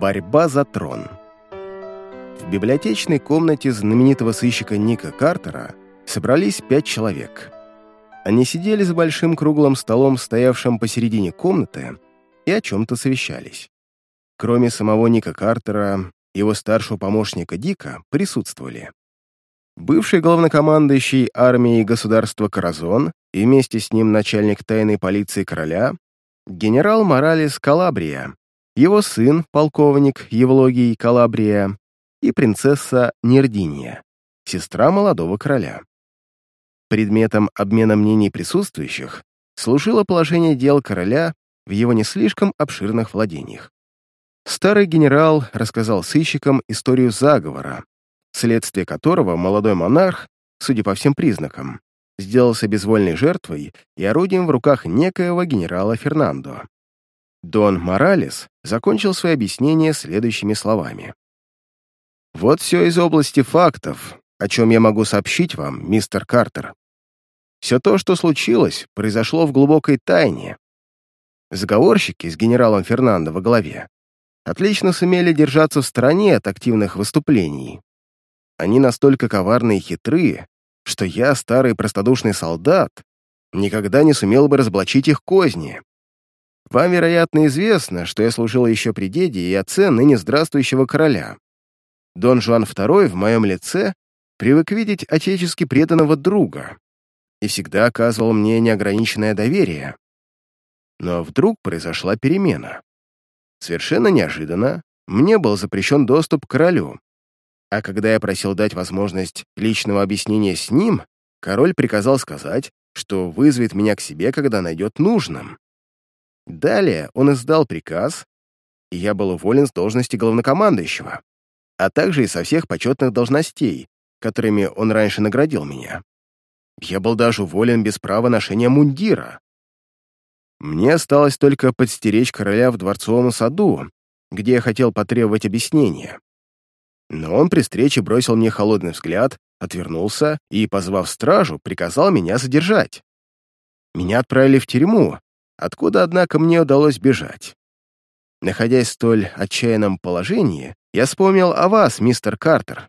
Борьба за трон. В библиотечной комнате знаменитого сыщика Ника Картера собрались пять человек. Они сидели за большим круглым столом, стоявшим посередине комнаты, и о чем-то совещались. Кроме самого Ника Картера, его старшего помощника Дика присутствовали. Бывший главнокомандующий армией государства Каразон и вместе с ним начальник тайной полиции короля, генерал Моралес Калабрия, его сын, полковник Евлогий Калабрия и принцесса Нердиния, сестра молодого короля. Предметом обмена мнений присутствующих служило положение дел короля в его не слишком обширных владениях. Старый генерал рассказал сыщикам историю заговора, следствие которого молодой монарх, судя по всем признакам, сделался безвольной жертвой и орудием в руках некоего генерала Фернандо. Дон Моралес закончил свое объяснение следующими словами. «Вот все из области фактов, о чем я могу сообщить вам, мистер Картер. Все то, что случилось, произошло в глубокой тайне. Заговорщики с генералом Фернандо во главе отлично сумели держаться в стороне от активных выступлений. Они настолько коварны и хитры, что я, старый простодушный солдат, никогда не сумел бы разоблачить их козни. Вам, вероятно, известно, что я служил еще при деде и отце ныне здравствующего короля. Дон Жуан II в моем лице привык видеть отечески преданного друга и всегда оказывал мне неограниченное доверие. Но вдруг произошла перемена. Совершенно неожиданно мне был запрещен доступ к королю, а когда я просил дать возможность личного объяснения с ним, король приказал сказать, что вызовет меня к себе, когда найдет нужным. Далее он издал приказ, и я был уволен с должности главнокомандующего, а также и со всех почетных должностей, которыми он раньше наградил меня. Я был даже уволен без права ношения мундира. Мне осталось только подстеречь короля в дворцовом саду, где я хотел потребовать объяснения. Но он при встрече бросил мне холодный взгляд, отвернулся и, позвав стражу, приказал меня задержать. Меня отправили в тюрьму, откуда, однако, мне удалось бежать. Находясь в столь отчаянном положении, я вспомнил о вас, мистер Картер,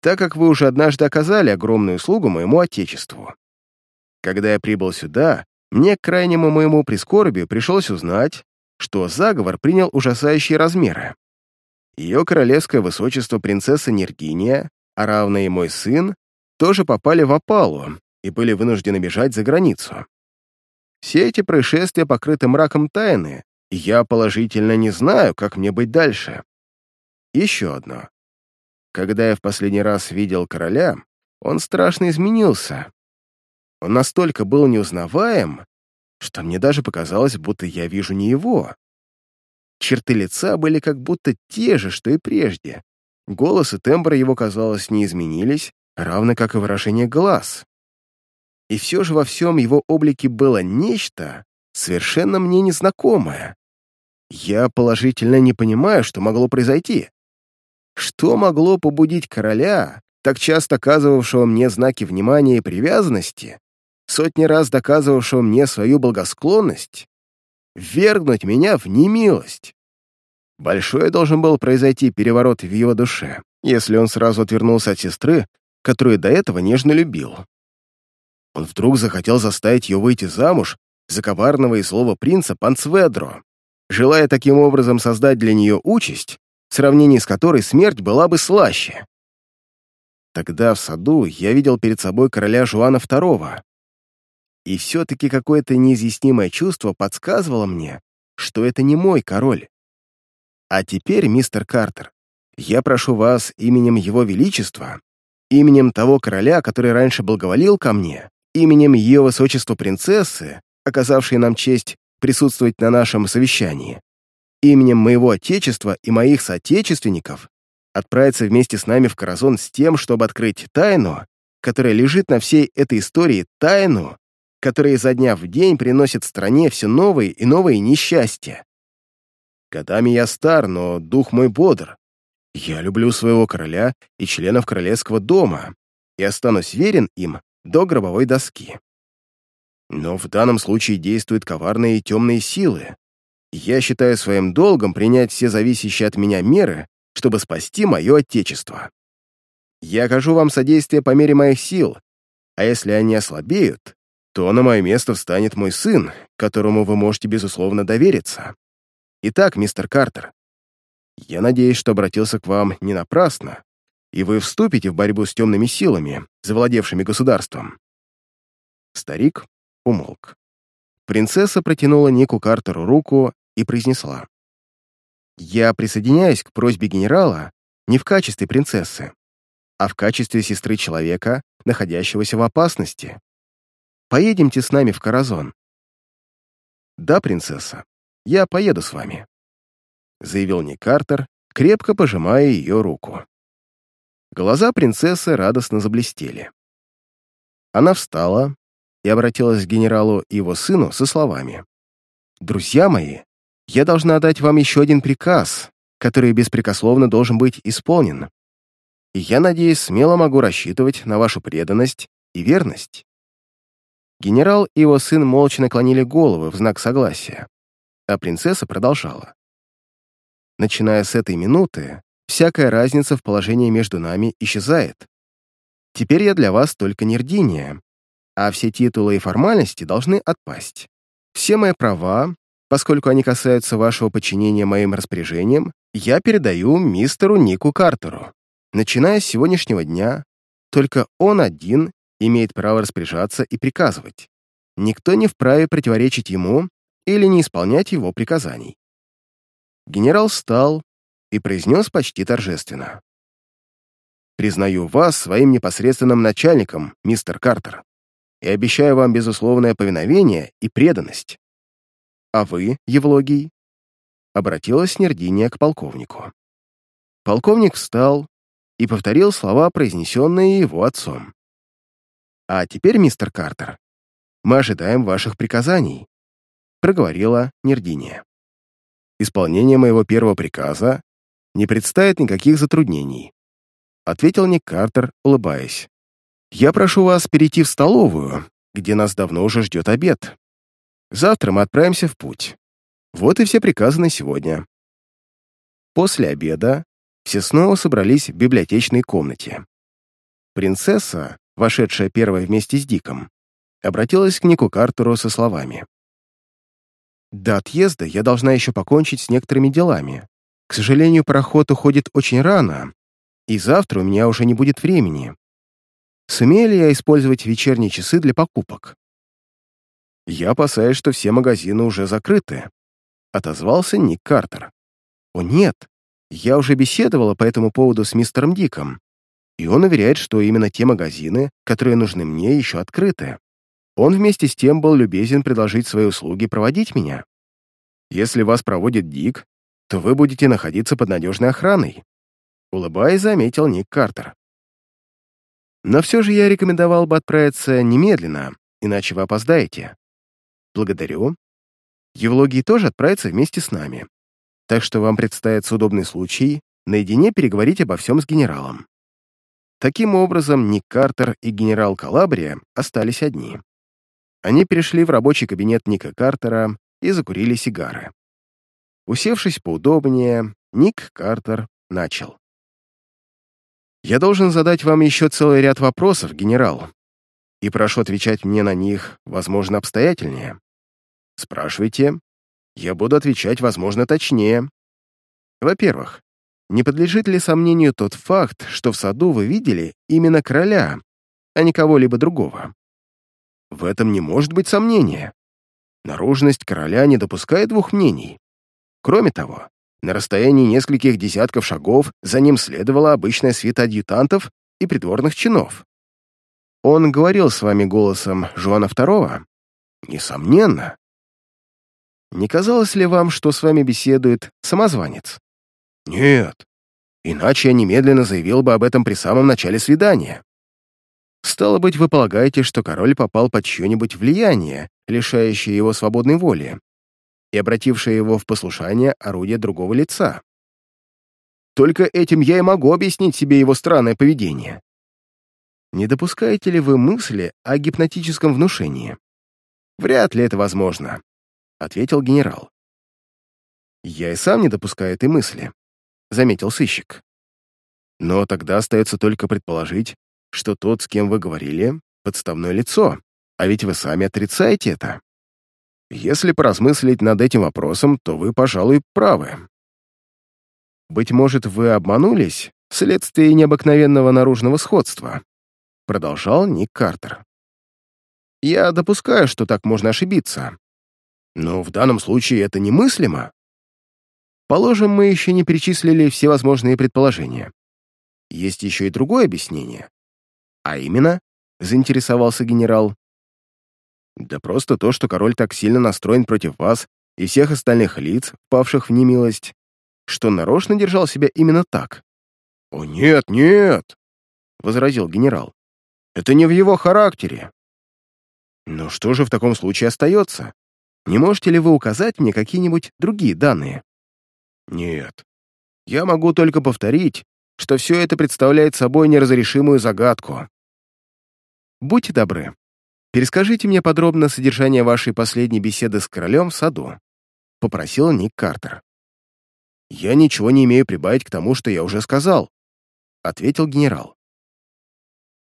так как вы уже однажды оказали огромную услугу моему отечеству. Когда я прибыл сюда, мне к крайнему моему прискорбию пришлось узнать, что заговор принял ужасающие размеры. Ее королевское высочество принцесса Нергиния, а равно и мой сын, тоже попали в опалу и были вынуждены бежать за границу. Все эти происшествия покрыты мраком тайны, и я положительно не знаю, как мне быть дальше. Еще одно. Когда я в последний раз видел короля, он страшно изменился. Он настолько был неузнаваем, что мне даже показалось, будто я вижу не его. Черты лица были как будто те же, что и прежде. Голос и тембр его, казалось, не изменились, равно как и выражение глаз. И все же во всем его облике было нечто, совершенно мне незнакомое. Я положительно не понимаю, что могло произойти. Что могло побудить короля, так часто оказывавшего мне знаки внимания и привязанности, сотни раз доказывавшего мне свою благосклонность, ввергнуть меня в немилость? Большой должен был произойти переворот в его душе, если он сразу отвернулся от сестры, которую до этого нежно любил. Он вдруг захотел заставить ее выйти замуж за коварного и злого принца Панцведро, желая таким образом создать для нее участь, в сравнении с которой смерть была бы слаще. Тогда в саду я видел перед собой короля Жуана II. И все-таки какое-то неизъяснимое чувство подсказывало мне, что это не мой король. А теперь, мистер Картер, я прошу вас именем Его Величества, именем того короля, который раньше благоволил ко мне, именем ее высочества принцессы, оказавшей нам честь присутствовать на нашем совещании, именем моего отечества и моих соотечественников отправиться вместе с нами в Каразон с тем, чтобы открыть тайну, которая лежит на всей этой истории, тайну, которая изо дня в день приносит стране все новые и новые несчастья. Годами я стар, но дух мой бодр. Я люблю своего короля и членов королевского дома и останусь верен им до гробовой доски. Но в данном случае действуют коварные и темные силы. Я считаю своим долгом принять все зависящие от меня меры, чтобы спасти мое отечество. Я окажу вам содействие по мере моих сил, а если они ослабеют, то на мое место встанет мой сын, которому вы можете, безусловно, довериться. Итак, мистер Картер, я надеюсь, что обратился к вам не напрасно, и вы вступите в борьбу с темными силами, завладевшими государством». Старик умолк. Принцесса протянула Нику Картеру руку и произнесла. «Я присоединяюсь к просьбе генерала не в качестве принцессы, а в качестве сестры человека, находящегося в опасности. Поедемте с нами в Каразон». «Да, принцесса, я поеду с вами», — заявил Ник Картер, крепко пожимая ее руку. Глаза принцессы радостно заблестели. Она встала и обратилась к генералу и его сыну со словами. «Друзья мои, я должна дать вам еще один приказ, который беспрекословно должен быть исполнен. И я, надеюсь, смело могу рассчитывать на вашу преданность и верность». Генерал и его сын молча наклонили головы в знак согласия, а принцесса продолжала. Начиная с этой минуты, всякая разница в положении между нами исчезает. Теперь я для вас только Нердиния, а все титулы и формальности должны отпасть. Все мои права, поскольку они касаются вашего подчинения моим распоряжениям, я передаю мистеру Нику Картеру. Начиная с сегодняшнего дня, только он один имеет право распоряжаться и приказывать. Никто не вправе противоречить ему или не исполнять его приказаний. Генерал встал и произнес почти торжественно. «Признаю вас своим непосредственным начальником, мистер Картер, и обещаю вам безусловное повиновение и преданность. А вы, Евлогий?» Обратилась Нердиния к полковнику. Полковник встал и повторил слова, произнесенные его отцом. «А теперь, мистер Картер, мы ожидаем ваших приказаний», проговорила Нердиния. «Исполнение моего первого приказа не представит никаких затруднений», ответил Ник Картер, улыбаясь. «Я прошу вас перейти в столовую, где нас давно уже ждет обед. Завтра мы отправимся в путь. Вот и все приказы на сегодня». После обеда все снова собрались в библиотечной комнате. Принцесса, вошедшая первая вместе с Диком, обратилась к Нику Картеру со словами. «До отъезда я должна еще покончить с некоторыми делами. К сожалению, пароход уходит очень рано, и завтра у меня уже не будет времени. Сумею ли я использовать вечерние часы для покупок?» «Я опасаюсь, что все магазины уже закрыты», — отозвался Ник Картер. «О нет, я уже беседовала по этому поводу с мистером Диком, и он уверяет, что именно те магазины, которые нужны мне, еще открыты. Он вместе с тем был любезен предложить свои услуги проводить меня. Если вас проводит Дик, то вы будете находиться под надежной охраной», улыбаясь, заметил Ник Картер. «Но все же я рекомендовал бы отправиться немедленно, иначе вы опоздаете. Благодарю. Евлогий тоже отправится вместе с нами. Так что вам представится удобный случай наедине переговорить обо всем с генералом». Таким образом, Ник Картер и генерал Калабрия остались одни. Они перешли в рабочий кабинет Ника Картера и закурили сигары. Усевшись поудобнее, Ник Картер начал. «Я должен задать вам еще целый ряд вопросов, генерал, и прошу отвечать мне на них, возможно, обстоятельнее. Спрашивайте. Я буду отвечать, возможно, точнее. Во-первых, не подлежит ли сомнению тот факт, что в саду вы видели именно короля, а не кого-либо другого? В этом не может быть сомнения. Наружность короля не допускает двух мнений. Кроме того, на расстоянии нескольких десятков шагов за ним следовала обычная свита адъютантов и придворных чинов. Он говорил с вами голосом Жуана II? Несомненно. Не казалось ли вам, что с вами беседует самозванец? Нет. Иначе я немедленно заявил бы об этом при самом начале свидания. Стало быть, вы полагаете, что король попал под чье-нибудь влияние, лишающее его свободной воли, и обратившее его в послушание орудие другого лица. Только этим я и могу объяснить себе его странное поведение. Не допускаете ли вы мысли о гипнотическом внушении? Вряд ли это возможно, — ответил генерал. Я и сам не допускаю этой мысли, заметил сыщик. Но тогда остается только предположить, что тот, с кем вы говорили, подставное лицо, а ведь вы сами отрицаете это. Если поразмыслить над этим вопросом, то вы, пожалуй, правы. Быть может, вы обманулись вследствие необыкновенного наружного сходства, продолжал Ник Картер. Я допускаю, что так можно ошибиться. Но в данном случае это немыслимо. Положим, мы еще не перечислили все возможные предположения. Есть еще и другое объяснение. А именно, заинтересовался генерал. Да просто то, что король так сильно настроен против вас и всех остальных лиц, павших в немилость, что нарочно держал себя именно так. «О, нет, нет!» — возразил генерал. «Это не в его характере. Но что же в таком случае остается? Не можете ли вы указать мне какие-нибудь другие данные? Нет. Я могу только повторить, что все это представляет собой неразрешимую загадку. Будьте добры, перескажите мне подробно содержание вашей последней беседы с королем в саду, попросил Ник Картер. Я ничего не имею прибавить к тому, что я уже сказал, ответил генерал.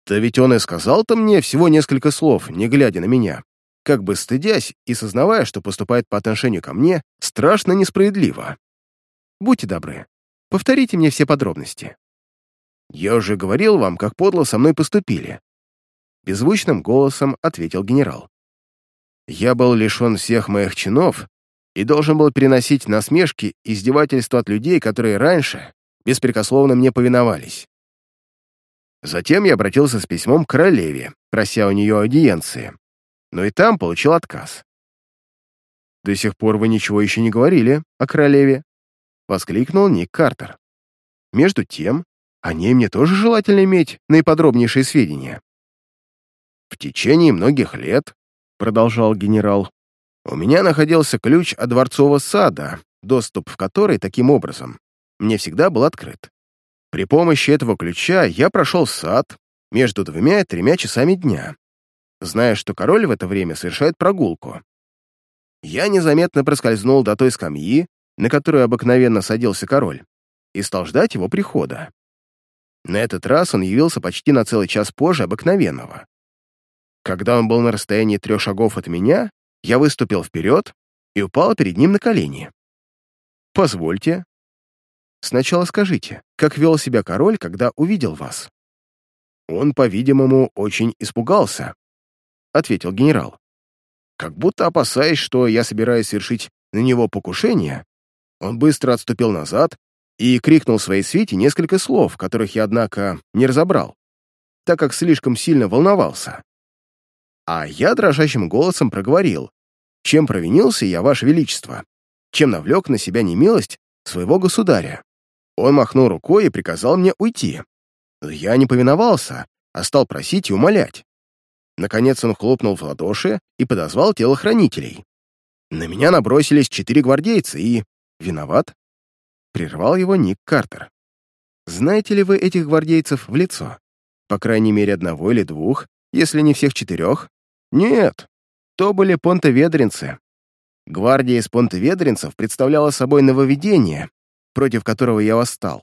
Да ведь он и сказал-то мне всего несколько слов, не глядя на меня, как бы стыдясь и сознавая, что поступает по отношению ко мне страшно несправедливо. Будьте добры, повторите мне все подробности. Я уже говорил вам, как подло со мной поступили. Беззвучным голосом ответил генерал. Я был лишен всех моих чинов и должен был переносить насмешки и издевательства от людей, которые раньше беспрекословно мне повиновались. Затем я обратился с письмом к королеве, прося у нее аудиенции, но и там получил отказ. «До сих пор вы ничего еще не говорили о королеве», — воскликнул Ник Картер. «Между тем, о ней мне тоже желательно иметь наиподробнейшие сведения». «В течение многих лет», — продолжал генерал, «у меня находился ключ от дворцового сада, доступ в который, таким образом, мне всегда был открыт. При помощи этого ключа я прошел сад между двумя и тремя часами дня, зная, что король в это время совершает прогулку. Я незаметно проскользнул до той скамьи, на которую обыкновенно садился король, и стал ждать его прихода. На этот раз он явился почти на целый час позже обыкновенного. Когда он был на расстоянии трех шагов от меня, я выступил вперед и упал перед ним на колени. «Позвольте», Сначала скажите, как вел себя король, когда увидел вас?» «Он, по-видимому, очень испугался», — ответил генерал. «Как будто опасаясь, что я собираюсь совершить на него покушение, он быстро отступил назад и крикнул своей свите несколько слов, которых я, однако, не разобрал, так как слишком сильно волновался. А я дрожащим голосом проговорил, чем провинился я, Ваше Величество, чем навлек на себя немилость своего государя. Он махнул рукой и приказал мне уйти. Я не повиновался, а стал просить и умолять. Наконец он хлопнул в ладоши и подозвал телохранителей. На меня набросились четыре гвардейца и... Виноват? Прервал его Ник Картер. Знаете ли вы этих гвардейцев в лицо? По крайней мере, одного или двух, если не всех четырех? Нет, то были понтоведринцы. Гвардия из понтоведринцев представляла собой нововведение, против которого я восстал.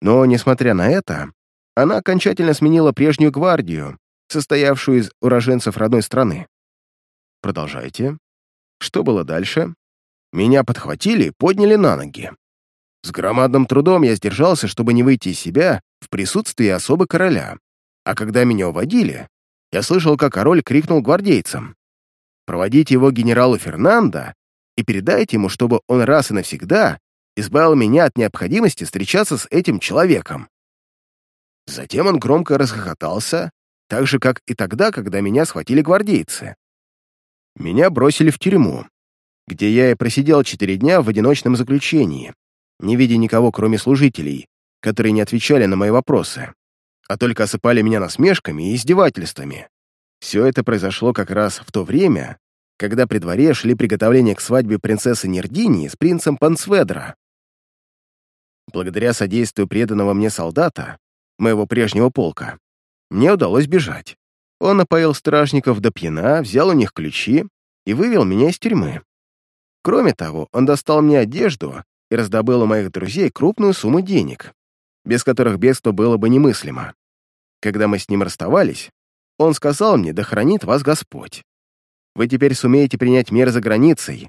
Но, несмотря на это, она окончательно сменила прежнюю гвардию, состоявшую из уроженцев родной страны. Продолжайте. Что было дальше? Меня подхватили и подняли на ноги. С громадным трудом я сдержался, чтобы не выйти из себя в присутствии особы короля. А когда меня уводили, я слышал, как король крикнул гвардейцам. «Проводите его генералу Фернандо и передайте ему, чтобы он раз и навсегда избавил меня от необходимости встречаться с этим человеком. Затем он громко расхохотался, так же, как и тогда, когда меня схватили гвардейцы. Меня бросили в тюрьму, где я и просидел четыре дня в одиночном заключении, не видя никого, кроме служителей, которые не отвечали на мои вопросы, а только осыпали меня насмешками и издевательствами. Все это произошло как раз в то время, когда при дворе шли приготовления к свадьбе принцессы Нердини с принцем Пансведра. Благодаря содействию преданного мне солдата, моего прежнего полка, мне удалось бежать. Он напоил стражников до пьяна, взял у них ключи и вывел меня из тюрьмы. Кроме того, он достал мне одежду и раздобыл у моих друзей крупную сумму денег, без которых бегство было бы немыслимо. Когда мы с ним расставались, он сказал мне, да хранит вас Господь. Вы теперь сумеете принять меры за границей.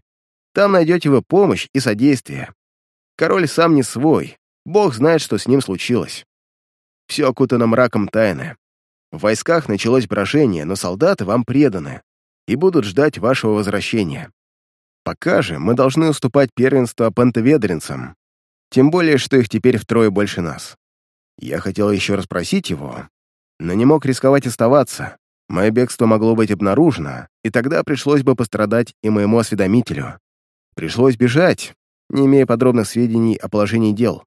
Там найдете вы помощь и содействие. Король сам не свой, Бог знает, что с ним случилось. Все окутано мраком тайны. В войсках началось брожение, но солдаты вам преданы и будут ждать вашего возвращения. Пока же мы должны уступать первенство пантоведринцам, тем более, что их теперь втрое больше нас. Я хотел еще расспросить его, но не мог рисковать оставаться. Мое бегство могло быть обнаружено, и тогда пришлось бы пострадать и моему осведомителю. Пришлось бежать, не имея подробных сведений о положении дел.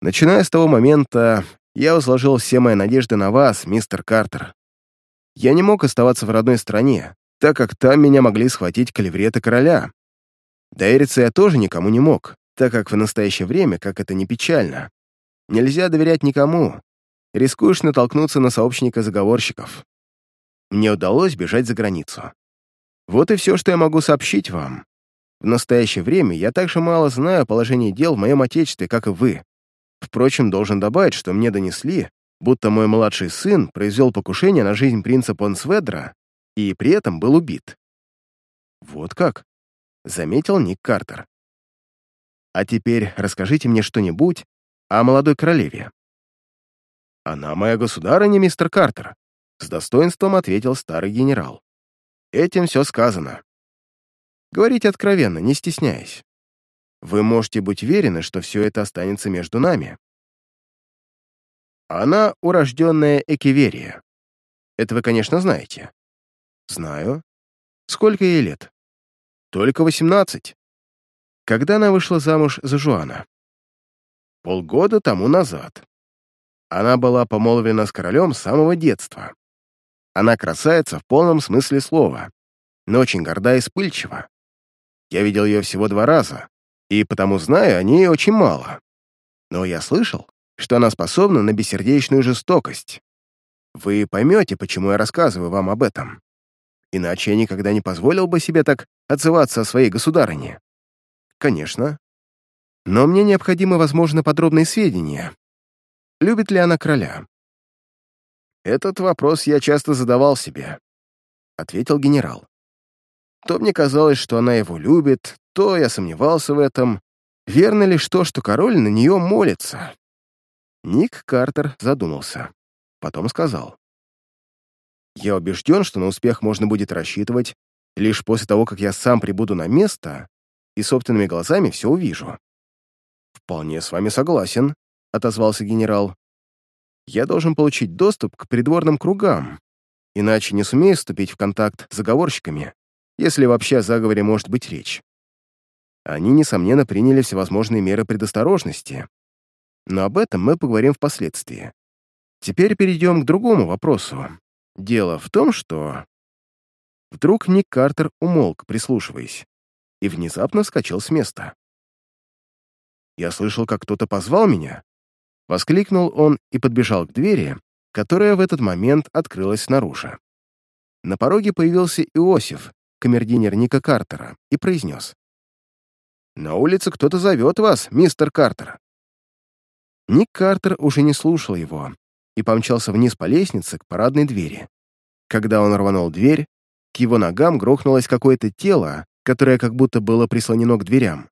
Начиная с того момента, я возложил все мои надежды на вас, мистер Картер. Я не мог оставаться в родной стране, так как там меня могли схватить калевреты короля. Довериться я тоже никому не мог, так как в настоящее время, как это не печально, нельзя доверять никому. Рискуешь натолкнуться на сообщника заговорщиков. Мне удалось бежать за границу. Вот и все, что я могу сообщить вам. В настоящее время я так же мало знаю о положении дел в моем отечестве, как и вы. Впрочем, должен добавить, что мне донесли, будто мой младший сын произвел покушение на жизнь принца Понсведра и при этом был убит. Вот как? Заметил Ник Картер. А теперь расскажите мне что-нибудь о молодой королеве. Она моя государыня, мистер Картер, с достоинством ответил старый генерал. Этим все сказано. Говорите откровенно, не стесняясь. Вы можете быть уверены, что все это останется между нами. Она урожденная Экиверия. Это вы, конечно, знаете. Знаю. Сколько ей лет? Только восемнадцать. Когда она вышла замуж за Жуана? Полгода тому назад. Она была помолвлена с королем с самого детства. Она красавица в полном смысле слова, но очень горда и вспыльчива. Я видел ее всего два раза, и потому знаю о ней очень мало. Но я слышал, что она способна на бессердечную жестокость. Вы поймете, почему я рассказываю вам об этом. Иначе я никогда не позволил бы себе так отзываться о своей государыне. Конечно. Но мне необходимы, возможно, подробные сведения. Любит ли она короля? Этот вопрос я часто задавал себе, — ответил генерал. То мне казалось, что она его любит, то я сомневался в этом. Верно ли что, что король на нее молится? Ник Картер задумался. Потом сказал. «Я убежден, что на успех можно будет рассчитывать лишь после того, как я сам прибуду на место и собственными глазами все увижу». «Вполне с вами согласен», — отозвался генерал. «Я должен получить доступ к придворным кругам, иначе не сумею вступить в контакт с заговорщиками если вообще о заговоре может быть речь. Они, несомненно, приняли всевозможные меры предосторожности, но об этом мы поговорим впоследствии. Теперь перейдем к другому вопросу. Дело в том, что... Вдруг Ник Картер умолк, прислушиваясь, и внезапно вскочил с места. «Я слышал, как кто-то позвал меня», — воскликнул он и подбежал к двери, которая в этот момент открылась снаружи. На пороге появился Иосиф камердинер Ника Картера, и произнес. «На улице кто-то зовет вас, мистер Картер». Ник Картер уже не слушал его и помчался вниз по лестнице к парадной двери. Когда он рванул дверь, к его ногам грохнулось какое-то тело, которое как будто было прислонено к дверям.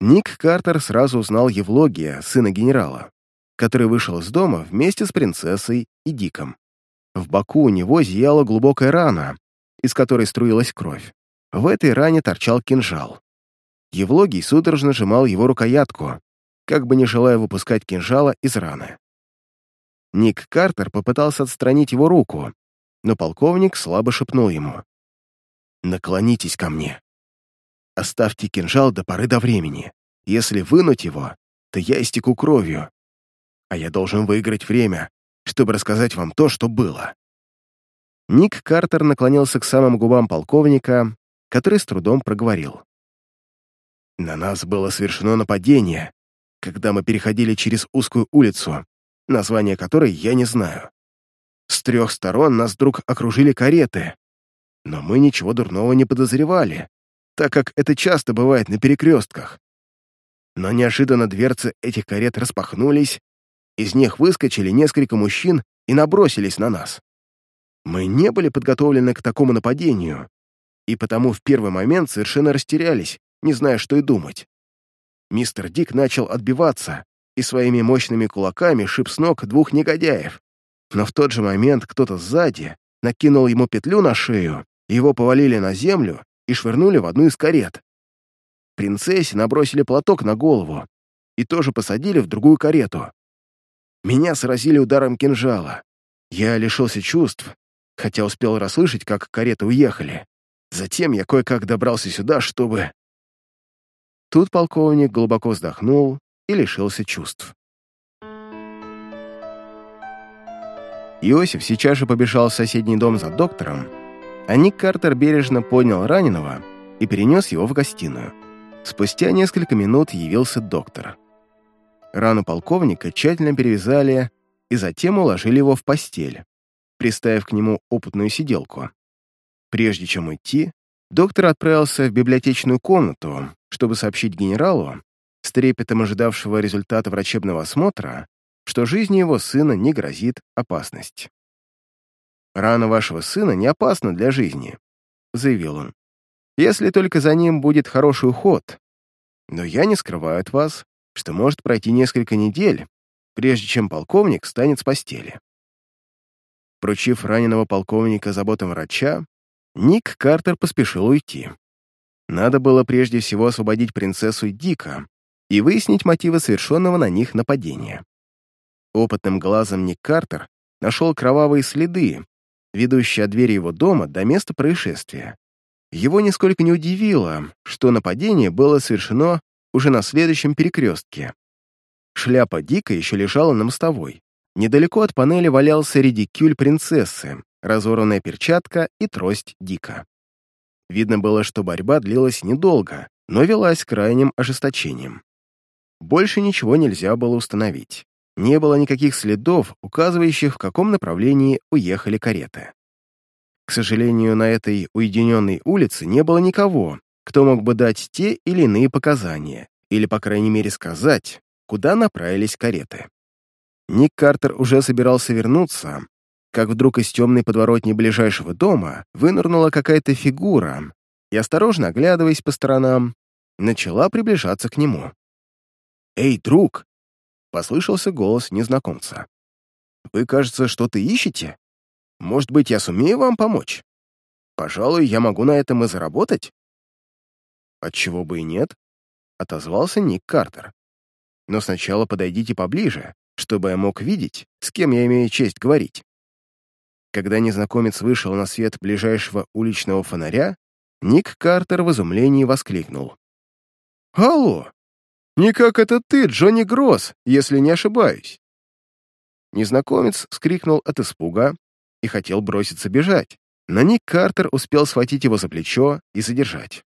Ник Картер сразу узнал Евлогия, сына генерала, который вышел из дома вместе с принцессой и Диком. В боку у него зияла глубокая рана, из которой струилась кровь. В этой ране торчал кинжал. Евлогий судорожно сжимал его рукоятку, как бы не желая выпускать кинжала из раны. Ник Картер попытался отстранить его руку, но полковник слабо шепнул ему. «Наклонитесь ко мне. Оставьте кинжал до поры до времени. Если вынуть его, то я истеку кровью. А я должен выиграть время, чтобы рассказать вам то, что было». Ник Картер наклонился к самым губам полковника, который с трудом проговорил. «На нас было совершено нападение, когда мы переходили через узкую улицу, название которой я не знаю. С трех сторон нас вдруг окружили кареты, но мы ничего дурного не подозревали, так как это часто бывает на перекрестках. Но неожиданно дверцы этих карет распахнулись, из них выскочили несколько мужчин и набросились на нас. Мы не были подготовлены к такому нападению, и потому в первый момент совершенно растерялись, не зная, что и думать. Мистер Дик начал отбиваться и своими мощными кулаками шип с ног двух негодяев. Но в тот же момент кто-то сзади накинул ему петлю на шею, его повалили на землю и швырнули в одну из карет. Принцессе набросили платок на голову и тоже посадили в другую карету. Меня сразили ударом кинжала. Я лишился чувств, хотя успел расслышать, как кареты уехали. Затем я кое-как добрался сюда, чтобы... Тут полковник глубоко вздохнул и лишился чувств. Иосиф сейчас же побежал в соседний дом за доктором, а Ник Картер бережно поднял раненого и перенес его в гостиную. Спустя несколько минут явился доктор. Рану полковника тщательно перевязали и затем уложили его в постель, приставив к нему опытную сиделку. Прежде чем уйти, доктор отправился в библиотечную комнату, чтобы сообщить генералу, с трепетом ожидавшего результата врачебного осмотра, что жизни его сына не грозит опасность. «Рана вашего сына не опасна для жизни», — заявил он, «если только за ним будет хороший уход. Но я не скрываю от вас, что может пройти несколько недель, прежде чем полковник встанет с постели». Поручив раненого полковника заботам врача, Ник Картер поспешил уйти. Надо было прежде всего освободить принцессу Дика и выяснить мотивы совершенного на них нападения. Опытным глазом Ник Картер нашел кровавые следы, ведущие от двери его дома до места происшествия. Его нисколько не удивило, что нападение было совершено уже на следующем перекрестке. Шляпа Дика еще лежала на мостовой. Недалеко от панели валялся редикюль принцессы, разорванная перчатка и трость Дика. Видно было, что борьба длилась недолго, но велась крайним ожесточением. Больше ничего нельзя было установить. Не было никаких следов, указывающих, в каком направлении уехали кареты. К сожалению, на этой уединенной улице не было никого, кто мог бы дать те или иные показания, или, по крайней мере, сказать, куда направились кареты. Ник Картер уже собирался вернуться, как вдруг из темной подворотни ближайшего дома вынырнула какая-то фигура и, осторожно оглядываясь по сторонам, начала приближаться к нему. «Эй, друг!» — послышался голос незнакомца. «Вы, кажется, что-то ищете? Может быть, я сумею вам помочь? Пожалуй, я могу на этом и заработать?» «Отчего бы и нет?» — отозвался Ник Картер. «Но сначала подойдите поближе, чтобы я мог видеть, с кем я имею честь говорить». Когда незнакомец вышел на свет ближайшего уличного фонаря, Ник Картер в изумлении воскликнул. «Алло! Никак это ты, Джонни Гросс, если не ошибаюсь!» Незнакомец скрикнул от испуга и хотел броситься бежать, но Ник Картер успел схватить его за плечо и задержать.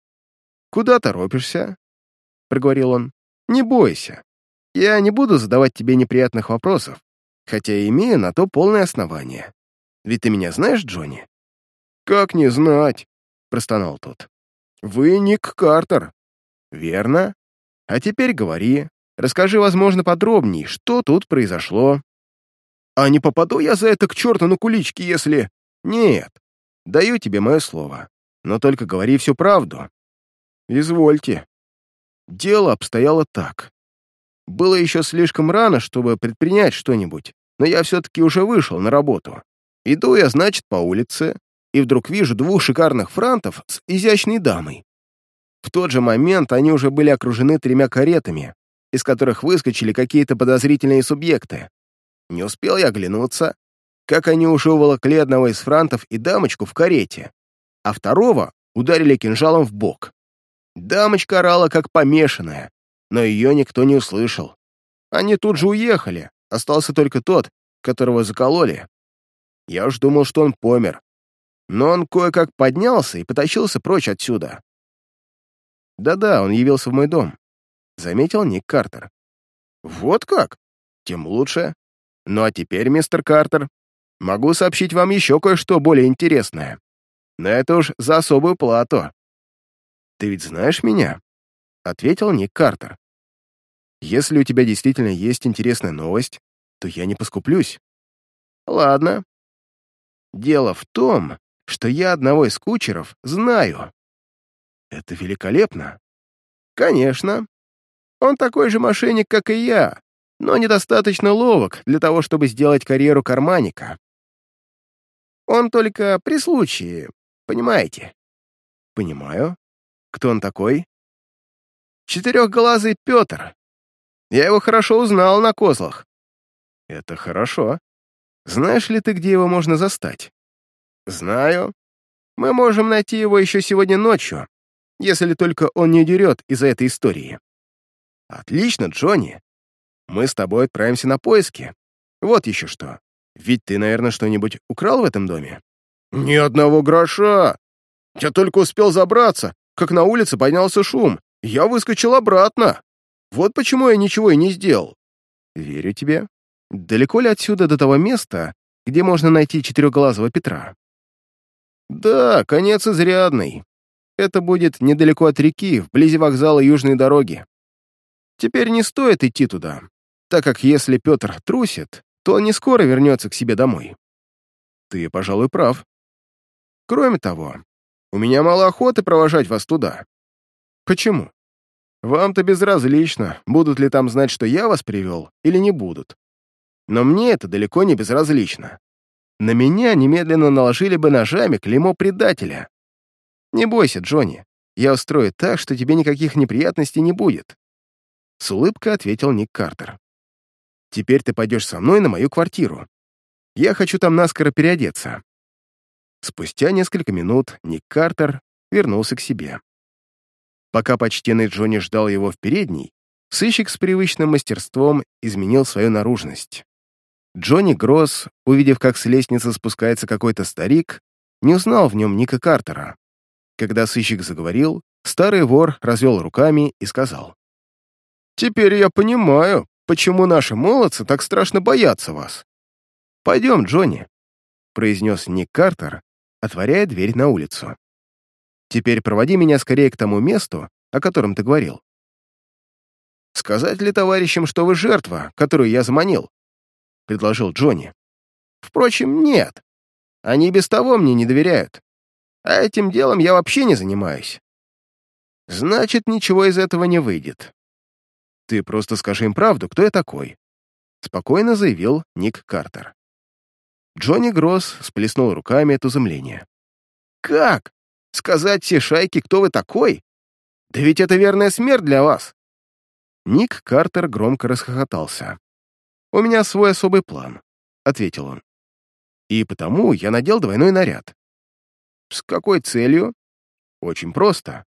«Куда торопишься?» — проговорил он. «Не бойся. Я не буду задавать тебе неприятных вопросов, хотя имею на то полное основание. Ведь ты меня знаешь, Джонни?» «Как не знать?» — простонал тот. «Вы Ник Картер». «Верно. А теперь говори. Расскажи, возможно, подробнее, что тут произошло». «А не попаду я за это к черту на кулички, если...» «Нет. Даю тебе мое слово. Но только говори всю правду». «Извольте». Дело обстояло так. Было еще слишком рано, чтобы предпринять что-нибудь, но я все-таки уже вышел на работу. Иду я, значит, по улице, и вдруг вижу двух шикарных франтов с изящной дамой. В тот же момент они уже были окружены тремя каретами, из которых выскочили какие-то подозрительные субъекты. Не успел я оглянуться, как они уже уволокли одного из франтов и дамочку в карете, а второго ударили кинжалом в бок. Дамочка орала, как помешанная, но ее никто не услышал. Они тут же уехали, остался только тот, которого закололи, я уж думал, что он помер. Но он кое-как поднялся и потащился прочь отсюда. Да-да, он явился в мой дом. Заметил Ник Картер. Вот как? Тем лучше. Ну а теперь, мистер Картер, могу сообщить вам еще кое-что более интересное. Но это уж за особую плату. «Ты ведь знаешь меня?» — ответил Ник Картер. «Если у тебя действительно есть интересная новость, то я не поскуплюсь». «Ладно. Дело в том, что я одного из кучеров знаю». «Это великолепно». «Конечно. Он такой же мошенник, как и я, но недостаточно ловок для того, чтобы сделать карьеру карманника. Он только при случае, понимаете?» «Понимаю. Кто он такой?» «Четырехглазый Петр. Я его хорошо узнал на козлах». «Это хорошо. Знаешь ли ты, где его можно застать?» «Знаю. Мы можем найти его еще сегодня ночью, если только он не дерет из-за этой истории». «Отлично, Джонни. Мы с тобой отправимся на поиски. Вот еще что. Ведь ты, наверное, что-нибудь украл в этом доме?» «Ни одного гроша. Я только успел забраться, как на улице поднялся шум. Я выскочил обратно. Вот почему я ничего и не сделал». «Верю тебе. Далеко ли отсюда до того места, где можно найти четырехглазого Петра?» «Да, конец изрядный. Это будет недалеко от реки, вблизи вокзала Южной дороги. Теперь не стоит идти туда, так как если Петр трусит, то он не скоро вернется к себе домой. Ты, пожалуй, прав. Кроме того, у меня мало охоты провожать вас туда. Почему? Вам-то безразлично, будут ли там знать, что я вас привел, или не будут. Но мне это далеко не безразлично. На меня немедленно наложили бы ножами клеймо предателя. Не бойся, Джонни, я устрою так, что тебе никаких неприятностей не будет. С улыбкой ответил Ник Картер. «Теперь ты пойдешь со мной на мою квартиру. Я хочу там наскоро переодеться». Спустя несколько минут Ник Картер вернулся к себе. Пока почтенный Джонни ждал его в передней, сыщик с привычным мастерством изменил свою наружность. Джонни Гросс, увидев, как с лестницы спускается какой-то старик, не узнал в нем Ника Картера. Когда сыщик заговорил, старый вор развел руками и сказал. Теперь я понимаю, почему наши молодцы так страшно боятся вас. Пойдем, Джонни, произнес Ник Картер, отворяя дверь на улицу. Теперь проводи меня скорее к тому месту, о котором ты говорил. Сказать ли товарищам, что вы жертва, которую я заманил? предложил Джонни. Впрочем, нет. Они без того мне не доверяют. А этим делом я вообще не занимаюсь. Значит, ничего из этого не выйдет. Ты просто скажи им правду, кто я такой», — спокойно заявил Ник Картер. Джонни Гросс сплеснул руками от изумления. «Как? Сказать все шайки, кто вы такой? Да ведь это верная смерть для вас!» Ник Картер громко расхохотался. «У меня свой особый план», — ответил он. «И потому я надел двойной наряд». «С какой целью?» «Очень просто.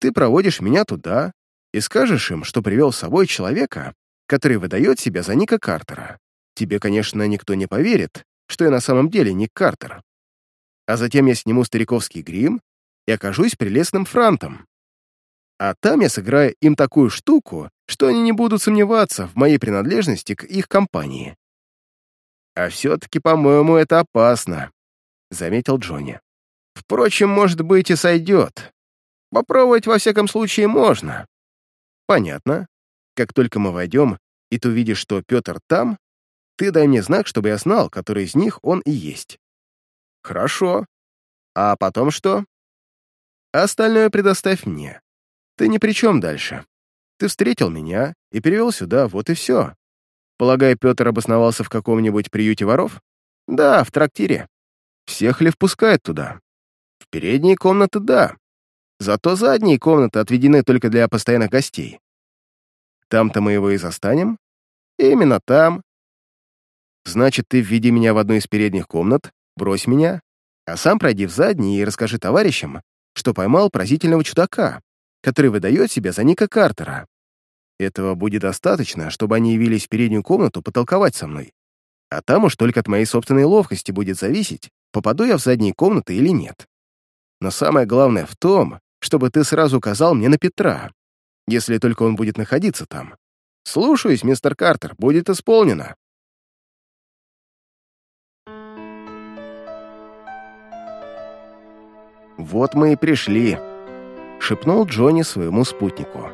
Ты проводишь меня туда, и скажешь им, что привел с собой человека, который выдает себя за Ника Картера. Тебе, конечно, никто не поверит, что я на самом деле Ник Картер. А затем я сниму стариковский грим и окажусь прелестным франтом. А там я сыграю им такую штуку, что они не будут сомневаться в моей принадлежности к их компании. «А все-таки, по-моему, это опасно», — заметил Джонни. «Впрочем, может быть, и сойдет. Попробовать, во всяком случае, можно. Понятно. Как только мы войдем, и ты увидишь, что Петр там, ты дай мне знак, чтобы я знал, который из них он и есть. Хорошо. А потом что? Остальное предоставь мне. Ты ни при чем дальше. Ты встретил меня и перевел сюда, вот и все. Полагаю, Петр обосновался в каком-нибудь приюте воров? Да, в трактире. Всех ли впускают туда? Передние комнаты — да. Зато задние комнаты отведены только для постоянных гостей. Там-то мы его и застанем? Именно там. Значит, ты введи меня в одну из передних комнат, брось меня, а сам пройди в задние и расскажи товарищам, что поймал поразительного чудака, который выдает себя за Ника Картера. Этого будет достаточно, чтобы они явились в переднюю комнату потолковать со мной. А там уж только от моей собственной ловкости будет зависеть, попаду я в задние комнаты или нет. Но самое главное в том, чтобы ты сразу указал мне на Петра, если только он будет находиться там. Слушаюсь, мистер Картер, будет исполнено. Вот мы и пришли. шепнул Джонни своему спутнику.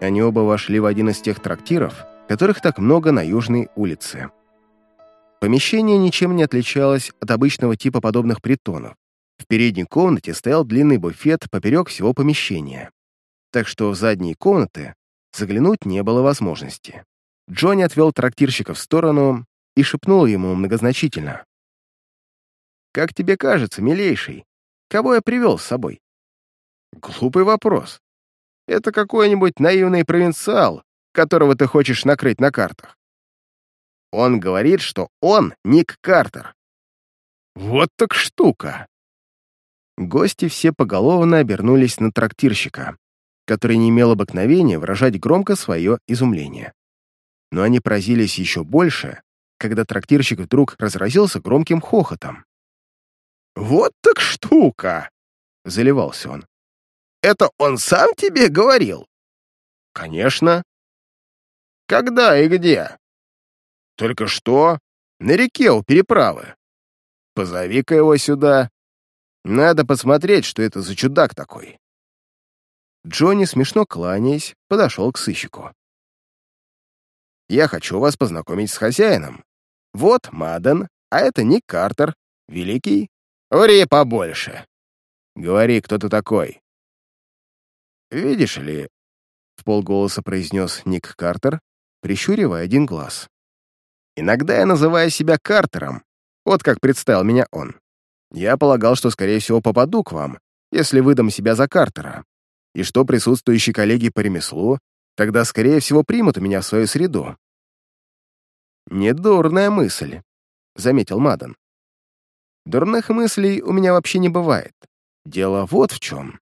Они оба вошли в один из тех трактиров, которых так много на Южной улице. Помещение ничем не отличалось от обычного типа подобных притонов. В передней комнате стоял длинный буфет поперек всего помещения, так что в задние комнаты заглянуть не было возможности. Джонни отвел трактирщика в сторону и шепнул ему многозначительно. «Как тебе кажется, милейший, кого я привел с собой?» «Глупый вопрос. Это какой-нибудь наивный провинциал, которого ты хочешь накрыть на картах. Он говорит, что он Ник Картер. Вот так штука. Гости все поголовно обернулись на трактирщика, который не имел обыкновения выражать громко свое изумление. Но они поразились еще больше, когда трактирщик вдруг разразился громким хохотом. «Вот так штука!» — заливался он. «Это он сам тебе говорил?» «Конечно». «Когда и где?» «Только что? На реке у переправы. Позови-ка его сюда. Надо посмотреть, что это за чудак такой». Джонни, смешно кланяясь, подошел к сыщику. «Я хочу вас познакомить с хозяином. Вот Маден, а это Ник Картер, великий. Ври побольше. Говори, кто ты такой». «Видишь ли», — в полголоса произнес Ник Картер, прищуривая один глаз. Иногда я называю себя Картером, вот как представил меня он. Я полагал, что, скорее всего, попаду к вам, если выдам себя за Картера, и что присутствующие коллеги по ремеслу тогда, скорее всего, примут меня в свою среду. «Недурная мысль», — заметил Мадан. «Дурных мыслей у меня вообще не бывает. Дело вот в чем.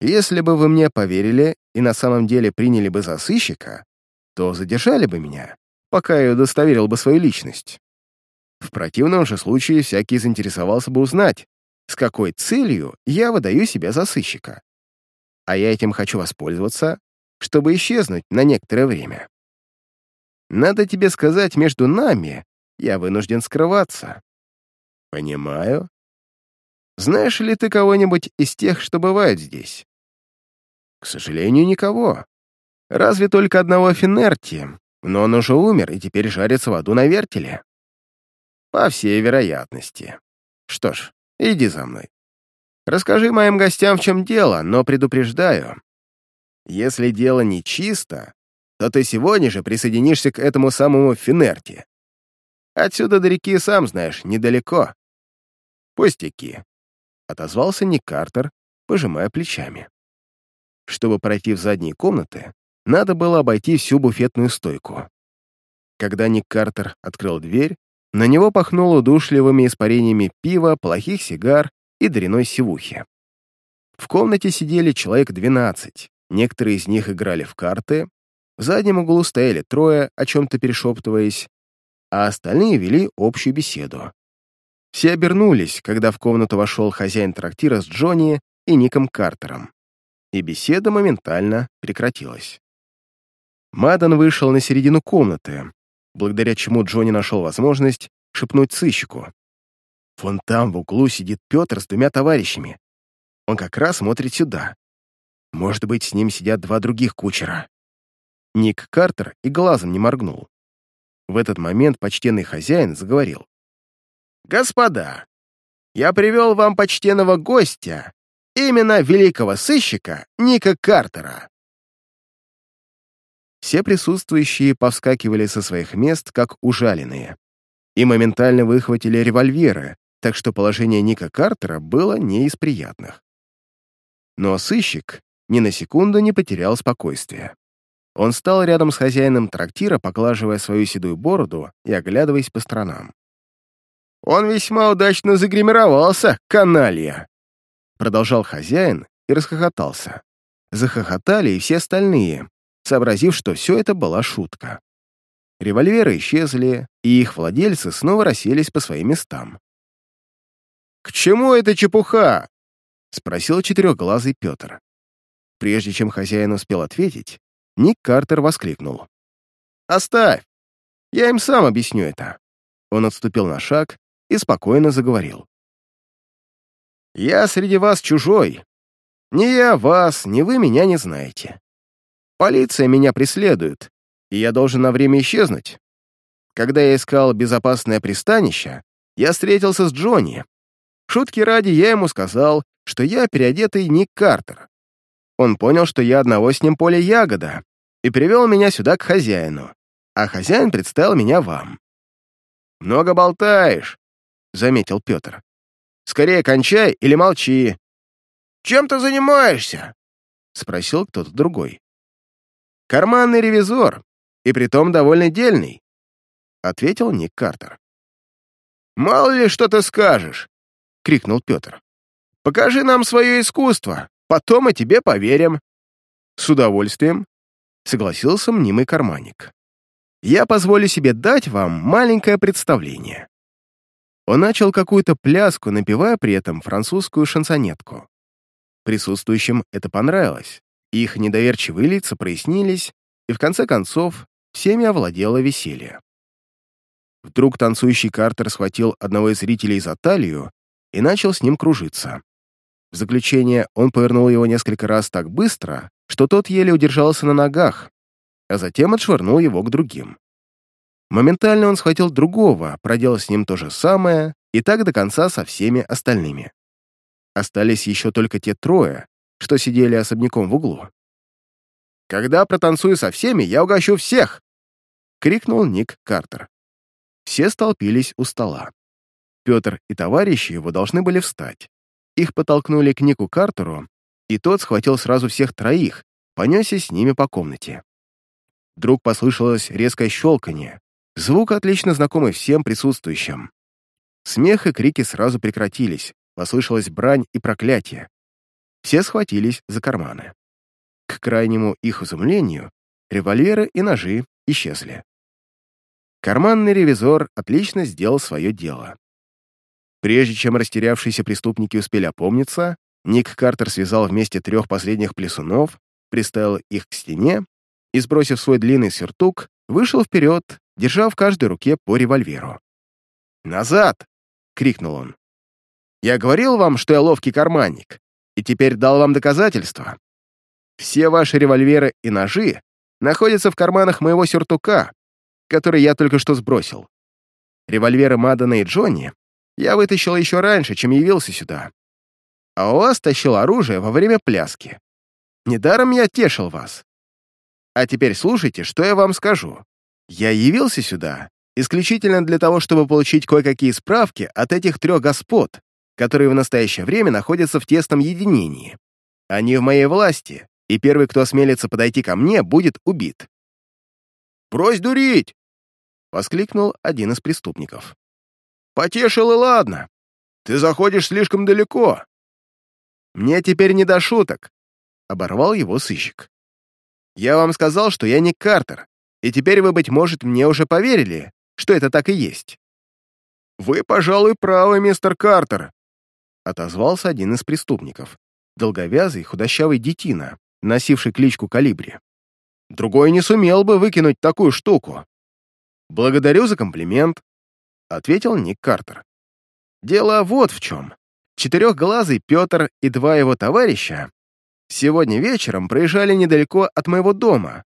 Если бы вы мне поверили и на самом деле приняли бы за сыщика, то задержали бы меня, пока я удостоверил бы свою личность. В противном же случае всякий заинтересовался бы узнать, с какой целью я выдаю себя за сыщика. А я этим хочу воспользоваться, чтобы исчезнуть на некоторое время. Надо тебе сказать, между нами я вынужден скрываться. Понимаю. Знаешь ли ты кого-нибудь из тех, что бывают здесь? К сожалению, никого. Разве только одного Финерти, но он уже умер и теперь жарится в аду на вертеле. По всей вероятности. Что ж, иди за мной. Расскажи моим гостям, в чем дело, но предупреждаю. Если дело не чисто, то ты сегодня же присоединишься к этому самому Финерти. Отсюда до реки, сам знаешь, недалеко. Пустяки. Отозвался Ник Картер, пожимая плечами. Чтобы пройти в задние комнаты, надо было обойти всю буфетную стойку. Когда Ник Картер открыл дверь, на него пахнуло удушливыми испарениями пива, плохих сигар и дряной сивухи. В комнате сидели человек 12, некоторые из них играли в карты, в заднем углу стояли трое, о чем-то перешептываясь, а остальные вели общую беседу. Все обернулись, когда в комнату вошел хозяин трактира с Джонни и Ником Картером, и беседа моментально прекратилась. Мадан вышел на середину комнаты, благодаря чему Джонни нашел возможность шепнуть сыщику. «Вон там, в углу, сидит Петр с двумя товарищами. Он как раз смотрит сюда. Может быть, с ним сидят два других кучера». Ник Картер и глазом не моргнул. В этот момент почтенный хозяин заговорил. «Господа, я привел вам почтенного гостя, именно великого сыщика Ника Картера. Все присутствующие повскакивали со своих мест, как ужаленные, и моментально выхватили револьверы, так что положение Ника Картера было не из приятных. Но сыщик ни на секунду не потерял спокойствия. Он стал рядом с хозяином трактира, поглаживая свою седую бороду и оглядываясь по сторонам. «Он весьма удачно загримировался, каналья!» Продолжал хозяин и расхохотался. Захохотали и все остальные, сообразив, что все это была шутка. Револьверы исчезли, и их владельцы снова расселись по своим местам. «К чему эта чепуха?» — спросил четырехглазый Петр. Прежде чем хозяин успел ответить, Ник Картер воскликнул. «Оставь! Я им сам объясню это». Он отступил на шаг и спокойно заговорил. «Я среди вас чужой, Ни я вас, ни вы меня не знаете. Полиция меня преследует, и я должен на время исчезнуть. Когда я искал безопасное пристанище, я встретился с Джонни. Шутки ради я ему сказал, что я переодетый Ник Картер. Он понял, что я одного с ним поле ягода, и привел меня сюда к хозяину, а хозяин представил меня вам. «Много болтаешь», — заметил Петр. «Скорее кончай или молчи». «Чем ты занимаешься?» — спросил кто-то другой. «Карманный ревизор, и притом довольно дельный», — ответил Ник Картер. «Мало ли что ты скажешь!» — крикнул Петр. «Покажи нам свое искусство, потом мы тебе поверим». «С удовольствием», — согласился мнимый карманник. «Я позволю себе дать вам маленькое представление». Он начал какую-то пляску, напевая при этом французскую шансонетку. Присутствующим это понравилось, их недоверчивые лица прояснились, и в конце концов всеми овладело веселье. Вдруг танцующий Картер схватил одного из зрителей за талию и начал с ним кружиться. В заключение он повернул его несколько раз так быстро, что тот еле удержался на ногах, а затем отшвырнул его к другим. Моментально он схватил другого, проделал с ним то же самое, и так до конца со всеми остальными. Остались еще только те трое, что сидели особняком в углу. «Когда протанцую со всеми, я угощу всех!» — крикнул Ник Картер. Все столпились у стола. Петр и товарищи его должны были встать. Их подтолкнули к Нику Картеру, и тот схватил сразу всех троих, понесся с ними по комнате. Вдруг послышалось резкое щелканье, звук, отлично знакомый всем присутствующим. Смех и крики сразу прекратились, послышалась брань и проклятие. Все схватились за карманы. К крайнему их изумлению, револьверы и ножи исчезли. Карманный ревизор отлично сделал свое дело. Прежде чем растерявшиеся преступники успели опомниться, Ник Картер связал вместе трех последних плесунов, приставил их к стене и, сбросив свой длинный сюртук, вышел вперед, держа в каждой руке по револьверу. «Назад!» — крикнул он. «Я говорил вам, что я ловкий карманник, и теперь дал вам доказательства. Все ваши револьверы и ножи находятся в карманах моего сюртука, который я только что сбросил. Револьверы Мадана и Джонни я вытащил еще раньше, чем явился сюда. А у вас тащил оружие во время пляски. Недаром я тешил вас. А теперь слушайте, что я вам скажу. Я явился сюда исключительно для того, чтобы получить кое-какие справки от этих трех господ, которые в настоящее время находятся в тесном единении. Они в моей власти, и первый, кто осмелится подойти ко мне, будет убит. «Брось дурить!» — воскликнул один из преступников. «Потешил и ладно. Ты заходишь слишком далеко». «Мне теперь не до шуток», — оборвал его сыщик. «Я вам сказал, что я не Картер, и теперь вы, быть может, мне уже поверили, что это так и есть». «Вы, пожалуй, правы, мистер Картер», — отозвался один из преступников, долговязый худощавый детина, носивший кличку Калибри. Другой не сумел бы выкинуть такую штуку. «Благодарю за комплимент», — ответил Ник Картер. «Дело вот в чем. Четырехглазый Петр и два его товарища сегодня вечером проезжали недалеко от моего дома.